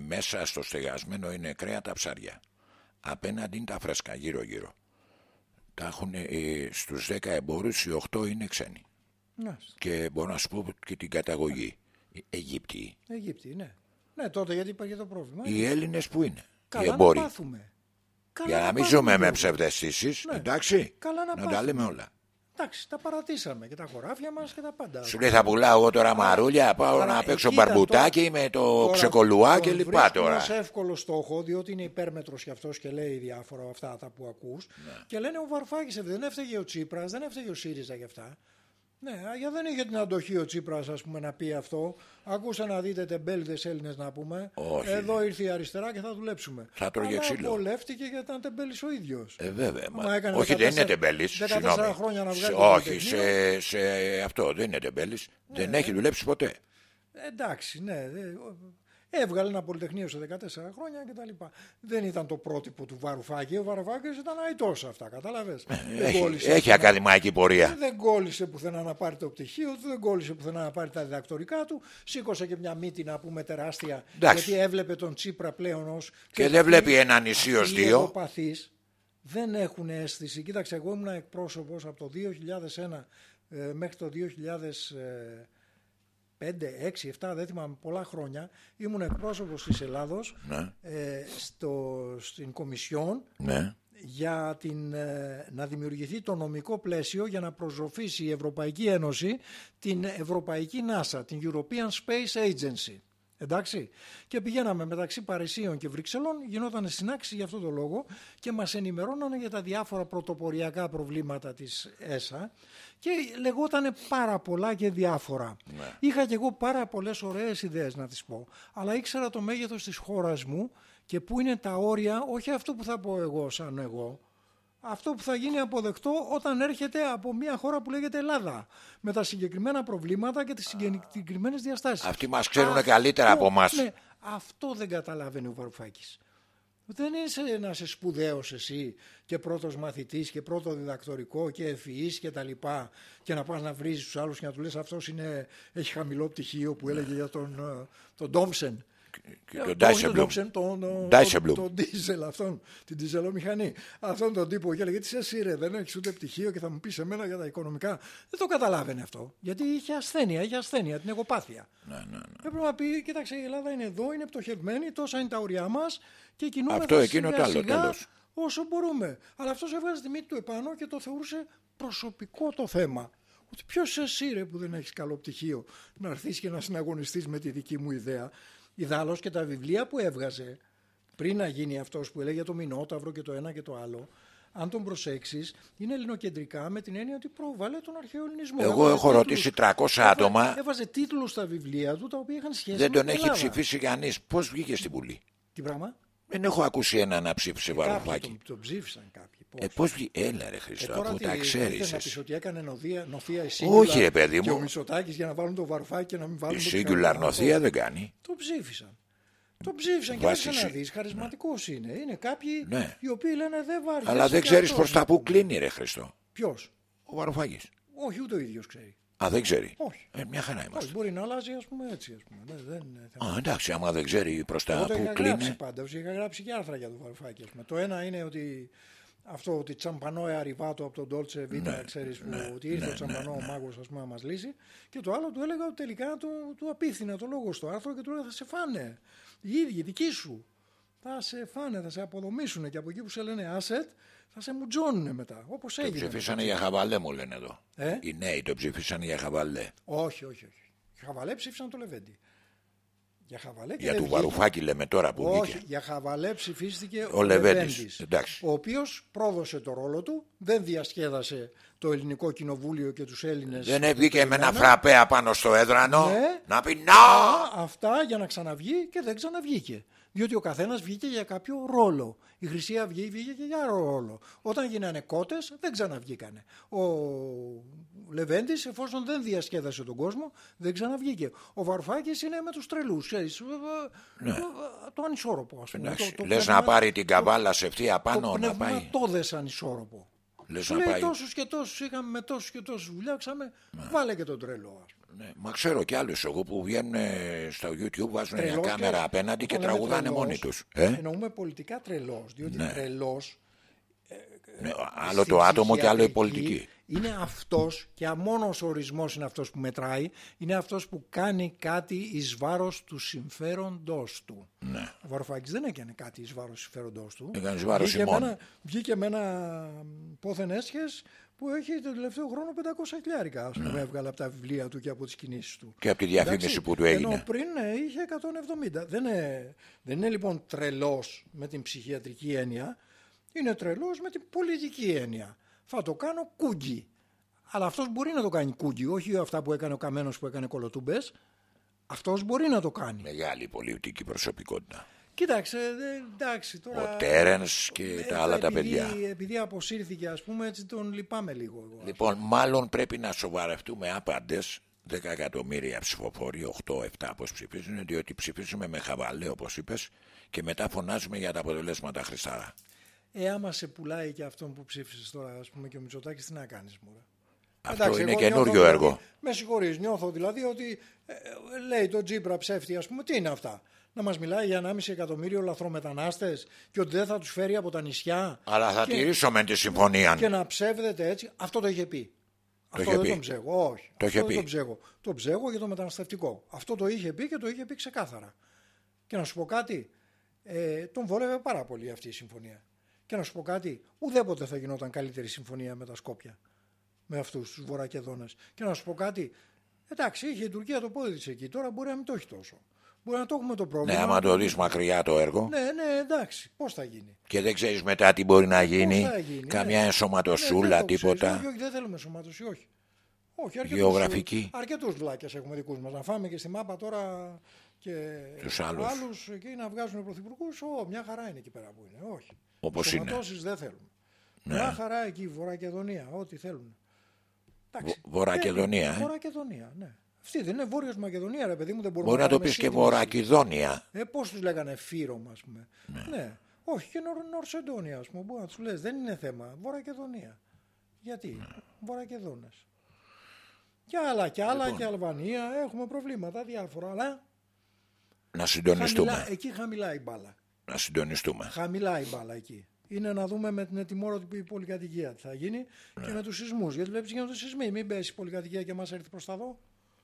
Μέσα στο στεγασμένο είναι κρέα τα ψάρια. Απέναντι είναι τα φρέσκα γύρω-γύρω. Τα έχουν ε, στους 10 εμπόρους, οι 8 είναι ξένοι. ναι. Και μπορώ να σου πω και την καταγωγή. Οι Αιγύπτιοι. Αιγύπτιοι, ναι. Ναι, τότε γιατί υπάρχει το πρόβλημα. Οι Έλληνες που είναι. Καλά οι να εμπόροι. πάθουμε. Καλά Για να μην πάθουμε, ζούμε με Γιώργο. ψευδεστήσεις, Ναι. εντάξει. Καλά να τα πάθουμε. λέμε όλα. Εντάξει, τα παρατήσαμε και τα χωράφια μας και τα πάντα. Σου λέει θα πουλάω εγώ τώρα μαρούλια, πάω Αλλά να παίξω εκεί ήταν μπαρμπουτάκι τώρα- με το τώρα ξεκολουά τον και λοιπά βρίσκουν τώρα. ως εύκολος στόχο, διότι είναι υπέρμετρος κι αυτός και λέει διάφορα αυτά τα που ακούς. Ναι. Και λένε ο Βαρφάκης δεν έφταιγε ο Τσίπρας, δεν έφταιγε ο ΣΥΡΙΖΑ γι' αυτά. Ναι, για δεν είχε την αντοχή ο Τσίπρας ας πούμε να πει αυτό. Ακούστε να δείτε τεμπέληδες Έλληνες να πούμε. Όχι. Εδώ ήρθε η αριστερά και θα δουλέψουμε. Θα τρώγε Αλλά ξύλο. βολεύτηκε γιατί ήταν τεμπέλης ο ίδιος. Ε, βέβαια. μα- Άμα έκανε Όχι, δεν 14 είναι τεμπέλης. 14 χρόνια να βγάλει το Όχι, Πολυτεχνείο. σε, σε αυτό δεν είναι τεμπέλης. Ναι. Δεν έχει δουλέψει ποτέ. Εντάξει, ναι. Δε- Έβγαλε ένα πολυτεχνείο σε 14 χρόνια κτλ. Δεν ήταν το πρότυπο του Βαρουφάκη. Ο Βαρουφάκης ήταν αητός αυτά, κατάλαβε. Έχει, έχει ακαδημαϊκή πορεία. Δεν κόλλησε πουθενά να πάρει το πτυχίο του, δεν κόλλησε πουθενά να πάρει τα διδακτορικά του. Σήκωσε και μια μύτη να πούμε τεράστια. Εντάξει. Γιατί έβλεπε τον Τσίπρα πλέον ως. Και δεν βλέπει ένα νησί ως δύο. Οι δεν έχουν αίσθηση. Κοίταξε, εγώ ήμουν εκπρόσωπος από το 2001 ε, μέχρι το 2005, 6, 7, δεν θυμάμαι, πολλά χρόνια. Ήμουν εκπρόσωπος της Ελλάδος Ναι. ε, στο, στην Κομισιόν Ναι. για την, ε, να δημιουργηθεί το νομικό πλαίσιο για να προσροφήσει η Ευρωπαϊκή Ένωση την Ευρωπαϊκή NASA, την European Space Agency. Εντάξει. Και πηγαίναμε μεταξύ Παρισίων και Βρυξελών, γινόταν συνάξει για αυτό το λόγο και μας ενημερώνανε για τα διάφορα πρωτοποριακά προβλήματα της ΕΣΑ και λεγότανε πάρα πολλά και διάφορα. Είχα και εγώ πάρα πολλές ωραίες ιδέες να τις πω, αλλά ήξερα το μέγεθος της χώρας μου και πού είναι τα όρια, όχι αυτό που θα πω εγώ σαν εγώ, αυτό που θα γίνει αποδεκτό όταν έρχεται από μια χώρα που λέγεται Ελλάδα με τα συγκεκριμένα προβλήματα και τις συγκεκριμένες διαστάσεις. Αυτοί μας ξέρουν Αυτό- καλύτερα από εμάς. Ναι, αυτό δεν καταλαβαίνει ο Βαρουφάκης. Δεν είσαι ένας σπουδαίος εσύ και πρώτος μαθητής και πρώτο διδακτορικό και ευφυής και τα λοιπά και να πας να βρίζεις τους άλλους και να του λες αυτός είναι, έχει χαμηλό πτυχίο που έλεγε για τον, ε, τον Ντόμψεν. Και Ε, τον το- Dijsselbloem. τον Dobson, τον, τον, Dijsselbloem. τον, τον Diesel αυτόν, την διζελομηχανή. Αυτόν τον τύπο και έλεγε τι σε εσύ ρε, δεν έχεις ούτε πτυχίο και θα μου πεις εμένα για τα οικονομικά. Δεν το καταλάβαινε αυτό. Γιατί είχε ασθένεια, είχε ασθένεια, την εγωπάθεια. Ναι, ναι, ναι. Έπρεπε να πει, κοίταξε η Ελλάδα είναι εδώ, είναι πτωχευμένη, τόσα είναι τα ωριά μας και κινούμεθα Αυτό, εκείνο σιγά το άλλο, σιγά τέλος. όσο μπορούμε. Αλλά αυτός έβγαζε τη μύτη του επάνω και το θεωρούσε προσωπικό το θέμα. Ότι ποιος εσύ ρε που δεν έχεις καλό πτυχίο να έρθεις και να συναγωνιστείς με τη δική μου ιδέα. Ιδάλλως και τα βιβλία που έβγαζε πριν να γίνει αυτός που έλεγε το Μινόταυρο και το ένα και το άλλο, αν τον προσέξεις, είναι ελληνοκεντρικά με την έννοια ότι προβάλλει τον αρχαίο ελληνισμό. Εγώ Έβαζε έχω τίτλους- ρωτήσει 300 άτομα. Έβαζε τίτλους στα βιβλία του τα οποία είχαν σχέση Δεν με τον την έχει Ελλάδα. ψηφίσει κανείς. Πώς βγήκε στην Βουλή; Τι πράγμα; Δεν έχω ακούσει ένα να ψήφισε Κάποιοι Βαρουφάκη. τον, τον ψήφισαν κάποιοι. Πώς; Ε, πώς βγήκε. Έλα, ρε Ε, Χριστό, τώρα αφού τι, τα ξέρεις. ήθελες να πεις εσύ. ότι έκανε νοθεία, νοθεία η Όχι, Σίγκουλαρ ρε παιδί και μου. ο Μητσοτάκης για να βάλουν το βαρουφάκι και να μην βάλουν Η το Σίγκουλαρ πιθανό. νοθεία δεν κάνει. Το ψήφισαν. Το ψήφισαν και Βάσει άρχισαν να εσύ. δεις, χαρισματικός είναι. Είναι κάποιοι Ναι. οι οποίοι λένε δεν βάρει. Αλλά δεν ξέρεις προς τα που κλείνει, ρε Χριστό. Ποιος; Ο Βαρουφάκης. Όχι, ούτε ο ίδιος ξέρει. Α, δεν ξέρει. Όχι. Ε, μια χαρά Όχι, είμαστε. μπορεί να αλλάζει ας πούμε έτσι. Ας πούμε. Δεν, δεν είναι θέμα. Α, εντάξει, άμα δεν ξέρει προς Εγώ τα το που είχα γράψει κλείνει. πάντα, είχα γράψει και άρθρα για τον Βαρουφάκη. ας πούμε. Το ένα είναι ότι αυτό ότι τσαμπανό αριβάτο από τον Ντόλτσε Β, Ναι, ξέρεις, που, ότι ήρθε ο τσαμπανό ο μάγος ας πούμε, να μας λύσει. Και το άλλο του έλεγα ότι τελικά του, του απίθυνα το λόγο στο άρθρο και του έλεγα θα σε φάνε. Οι ίδιοι, οι δικοί σου. Θα σε φάνε, θα σε αποδομήσουν και από εκεί που σε λένε asset θα σε μουτζώνουν μετά. Όπως Το έγινε. ψηφίσανε για χαβαλέ, μου λένε εδώ. Ε; Οι νέοι το ψηφίσανε για χαβαλέ. Όχι, όχι, όχι. Χαβαλέ ψήφισαν το Λεβέντι. Για Χαβαλέ και Για δεν του βγήκε. Βαρουφάκη λέμε τώρα που Όχι, βγήκε. για Χαβαλέ ψηφίστηκε ο, Ο Λεβέντης, Λεβέντης, εντάξει. ο οποίος πρόδωσε το ρόλο του, δεν διασκέδασε το ελληνικό κοινοβούλιο και τους Έλληνες. Δεν που βγήκε με ένα περιμέναν. φραπέ απάνω στο έδρανο Ναι. να πει Α, να! αυτά για να ξαναβγεί και δεν ξαναβγήκε. Διότι ο καθένας βγήκε για κάποιο ρόλο. Η Χρυσή Αυγή βγήκε και για άλλο ρόλο. Όταν γίνανε κότες δεν ξαναβγήκανε. Ο Λεβέντης εφόσον δεν διασκέδασε τον κόσμο δεν ξαναβγήκε. Ο Βαρουφάκης είναι με τους τρελούς. Ξέρεις, ε, ε, ε, Το ανισόρροπο ας πούμε. Ναι. Εντάξει, Το- το λες να πνεύμα- πάρει την καβάλα σε ευθεία το πάνω να πάει. πνευματώδες ανισόρροπο. Λες Του να λέει πάει. τόσους και τόσους είχαμε με τόσους και τόσους βουλιάξαμε. Βάλε και τον τρελό ας πούμε. Ναι, μα ξέρω κι άλλους εγώ που βγαίνουν ε, στο YouTube βάζουν μια Τρελός κάμερα και- απέναντι και όταν λέμε τραγουδάνε τρελός, μόνοι τους. Ε; Εννοούμε πολιτικά τρελός, διότι Ναι. τρελός Ναι, άλλο στην το άτομο και άλλο η ψυχιατρική πολιτική. Είναι αυτός και μόνος ο ορισμός είναι αυτός που μετράει, είναι αυτός που κάνει κάτι εις βάρος του συμφέροντος του. Ναι. Ο Βαρουφάκης δεν έκανε κάτι εις βάρος του συμφέροντος του. Έκανε εις βάρος βγήκε, με ημών. ένα, βγήκε με ένα πόθεν έσχες που έχει το τελευταίο χρόνο 500 χιλιάρικα, ας πούμε, έβγαλε από τα βιβλία του και από τις κινήσεις του. Ναι. Και από τη διαφήμιση Εντάξει, που του έγινε. Ενώ πριν ναι, είχε 170. Δεν είναι, δεν είναι λοιπόν τρελός με την ψυχιατρική έννοια, είναι τρελός με την πολιτική έννοια. Θα το κάνω κούγκι. Αλλά αυτός μπορεί να το κάνει κούγκι, όχι αυτά που έκανε ο Καμένος που έκανε κολοτούμπες. Αυτός μπορεί να το κάνει. Μεγάλη πολιτική προσωπικότητα. Κοίταξε, ε, εντάξει τώρα... Ο Τέρενς και ε, τα άλλα τα επειδή- παιδιά. Επειδή αποσύρθηκε ας πούμε έτσι τον λυπάμαι λίγο εγώ. Λοιπόν, μάλλον πρέπει να σοβαρευτούμε άπαντες 10 εκατομμύρια ψηφοφόροι, 8-7 όπως ψηφίζουν, διότι ψηφίζουμε με χαβαλέ όπως είπες και μετά φωνάζουμε για τα αποτελέσματα Χριστάρα. Ε, άμα σε πουλάει και αυτόν που ψήφισες τώρα, ας πούμε, και ο Μητσοτάκης, τι να κάνεις, μωρέ. Αυτό Εντάξει, είναι εγώ καινούριο νιώθω, έργο. Δηλαδή, με συγχωρείς, νιώθω δηλαδή ότι ε, ε, λέει το Τζίπρα ψεύτη, ας πούμε, τι είναι αυτά; Να μας μιλάει για 1,5 εκατομμύριο λαθρομετανάστες και ότι δεν θα τους φέρει από τα νησιά. Αλλά θα και, τηρήσουμε τη συμφωνία. Και να ψεύδεται έτσι, αυτό το είχε πει. αυτό είχε δεν πει. τον ψέγω, όχι. Το είχε αυτό δεν πει. τον ψέγω. Το ψέγω για το μεταναστευτικό. Αυτό το είχε πει και το είχε πει ξεκάθαρα. Και να σου πω κάτι, ε, τον βόλευε πάρα πολύ αυτή η συμφωνία. Και να σου πω κάτι, ουδέποτε θα γινόταν καλύτερη συμφωνία με τα Σκόπια. Με αυτούς τους Βορρακεδόνες. Και να σου πω κάτι, εντάξει, είχε η Τουρκία το πόδι της εκεί. Τώρα μπορεί να μην το έχει τόσο. Μπορεί να το έχουμε το Ναι, πρόβλημα. άμα το δεις μακριά το έργο Ναι, ναι, εντάξει. Πώς θα γίνει. και δεν ξέρεις μετά τι μπορεί να γίνει, Πώς θα γίνει, καμιά ναι. ενσωματωσούλα, Ναι, δεν το ξέρεις. τίποτα. Όχι, όχι, δεν θέλουμε ενσωμάτωση, όχι. Όχι, αρκετούς, Γεωγραφική. Αρκετούς βλάκες έχουμε δικούς μας. Να φάμε και στη μάπα τώρα και Τους άλλους. άλλους εκεί να βγάζουν πρωθυπουργούς. Ω, μια χαρά είναι εκεί πέρα που είναι. Όχι. Όπως είναι. Ενσωματώσεις δεν θέλουμε. Ναι. Μια χαρά εκεί, Βορρακεδονία, ό,τι θέλουν. Εντάξει. Βο- Βορρακεδονία, Και- ε. Βορρακεδονία, ναι. Αυτή δεν είναι Βόρειος Μακεδονία, ρε παιδί μου, δεν μπορούμε Μπορεί να το κάνουμε πεις και σύγκριση. Βορρακιδόνια. Ε, πώς τους λέγανε Φύρωμα, ας πούμε. Ναι. Όχι και Νορ, Νορσεντόνια, ας πούμε. Μπορεί να τους λες, δεν είναι θέμα. Βορρακεδονία. Γιατί, Ναι. Βορρακεδόνες. Και άλλα και άλλα Λοιπόν. και Αλβανία. Έχουμε προβλήματα διάφορα. Αλλά Να συντονιστούμε. χαμηλά, εκεί χαμηλά η μπάλα. Να συντονιστούμε. Χαμηλά η μπάλα εκεί. Είναι να δούμε με την ετοιμόρροπη πολυκατοικία τι θα γίνει Ναι. και με τους σεισμούς. Γιατί βλέπεις γίνονται σεισμοί. Μην πέσει η πολυκατοικία και μας έρθει προς τα δω.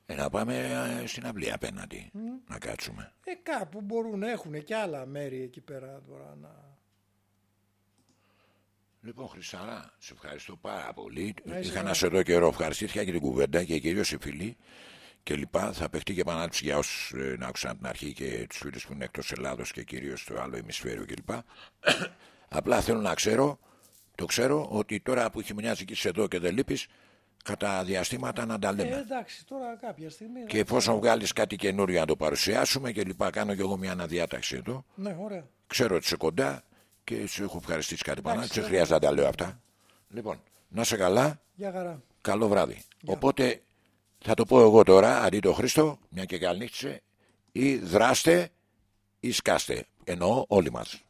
Ε, να πάμε ε, στην αυλή απέναντι. Να κάτσουμε. Ε, κάπου μπορούν, έχουν και άλλα μέρη εκεί πέρα τώρα να. Λοιπόν, Χρυσάρα, σε ευχαριστώ πάρα πολύ. Να είσαι Είχα καλά. να σε δω καιρό. Ευχαριστήθηκα και την κουβέντα και κυρίως οι φίλοι και λοιπά. Θα παιχτεί και επανάληψη για όσους ε, να άκουσαν από την αρχή και τους φίλου που είναι εκτός Ελλάδος και κυρίως στο άλλο ημισφαίριο κλπ. Απλά θέλω να ξέρω, το ξέρω, ότι τώρα που έχει μοιάζει και είσαι εδώ και δεν λείπεις, κατά διαστήματα να τα Ε, λέμε. εντάξει, τώρα κάποια στιγμή. Και εφόσον βγάλεις κάτι καινούριο να το παρουσιάσουμε και λοιπά, κάνω κι εγώ μια αναδιάταξη εδώ. Ναι, ωραία. Ξέρω ότι είσαι κοντά και σου έχω ευχαριστήσει κάτι πάνω. Εντάξει, Δεν ωραία. χρειάζεται να τα λέω αυτά. Λοιπόν, να σε καλά, Γεια χαρά. καλό βράδυ. Οπότε θα το πω εγώ τώρα, αντί το Χρήστο, μια και καλνίχτησε, ή δράστε ή σκάστε. Εννοώ όλοι μας.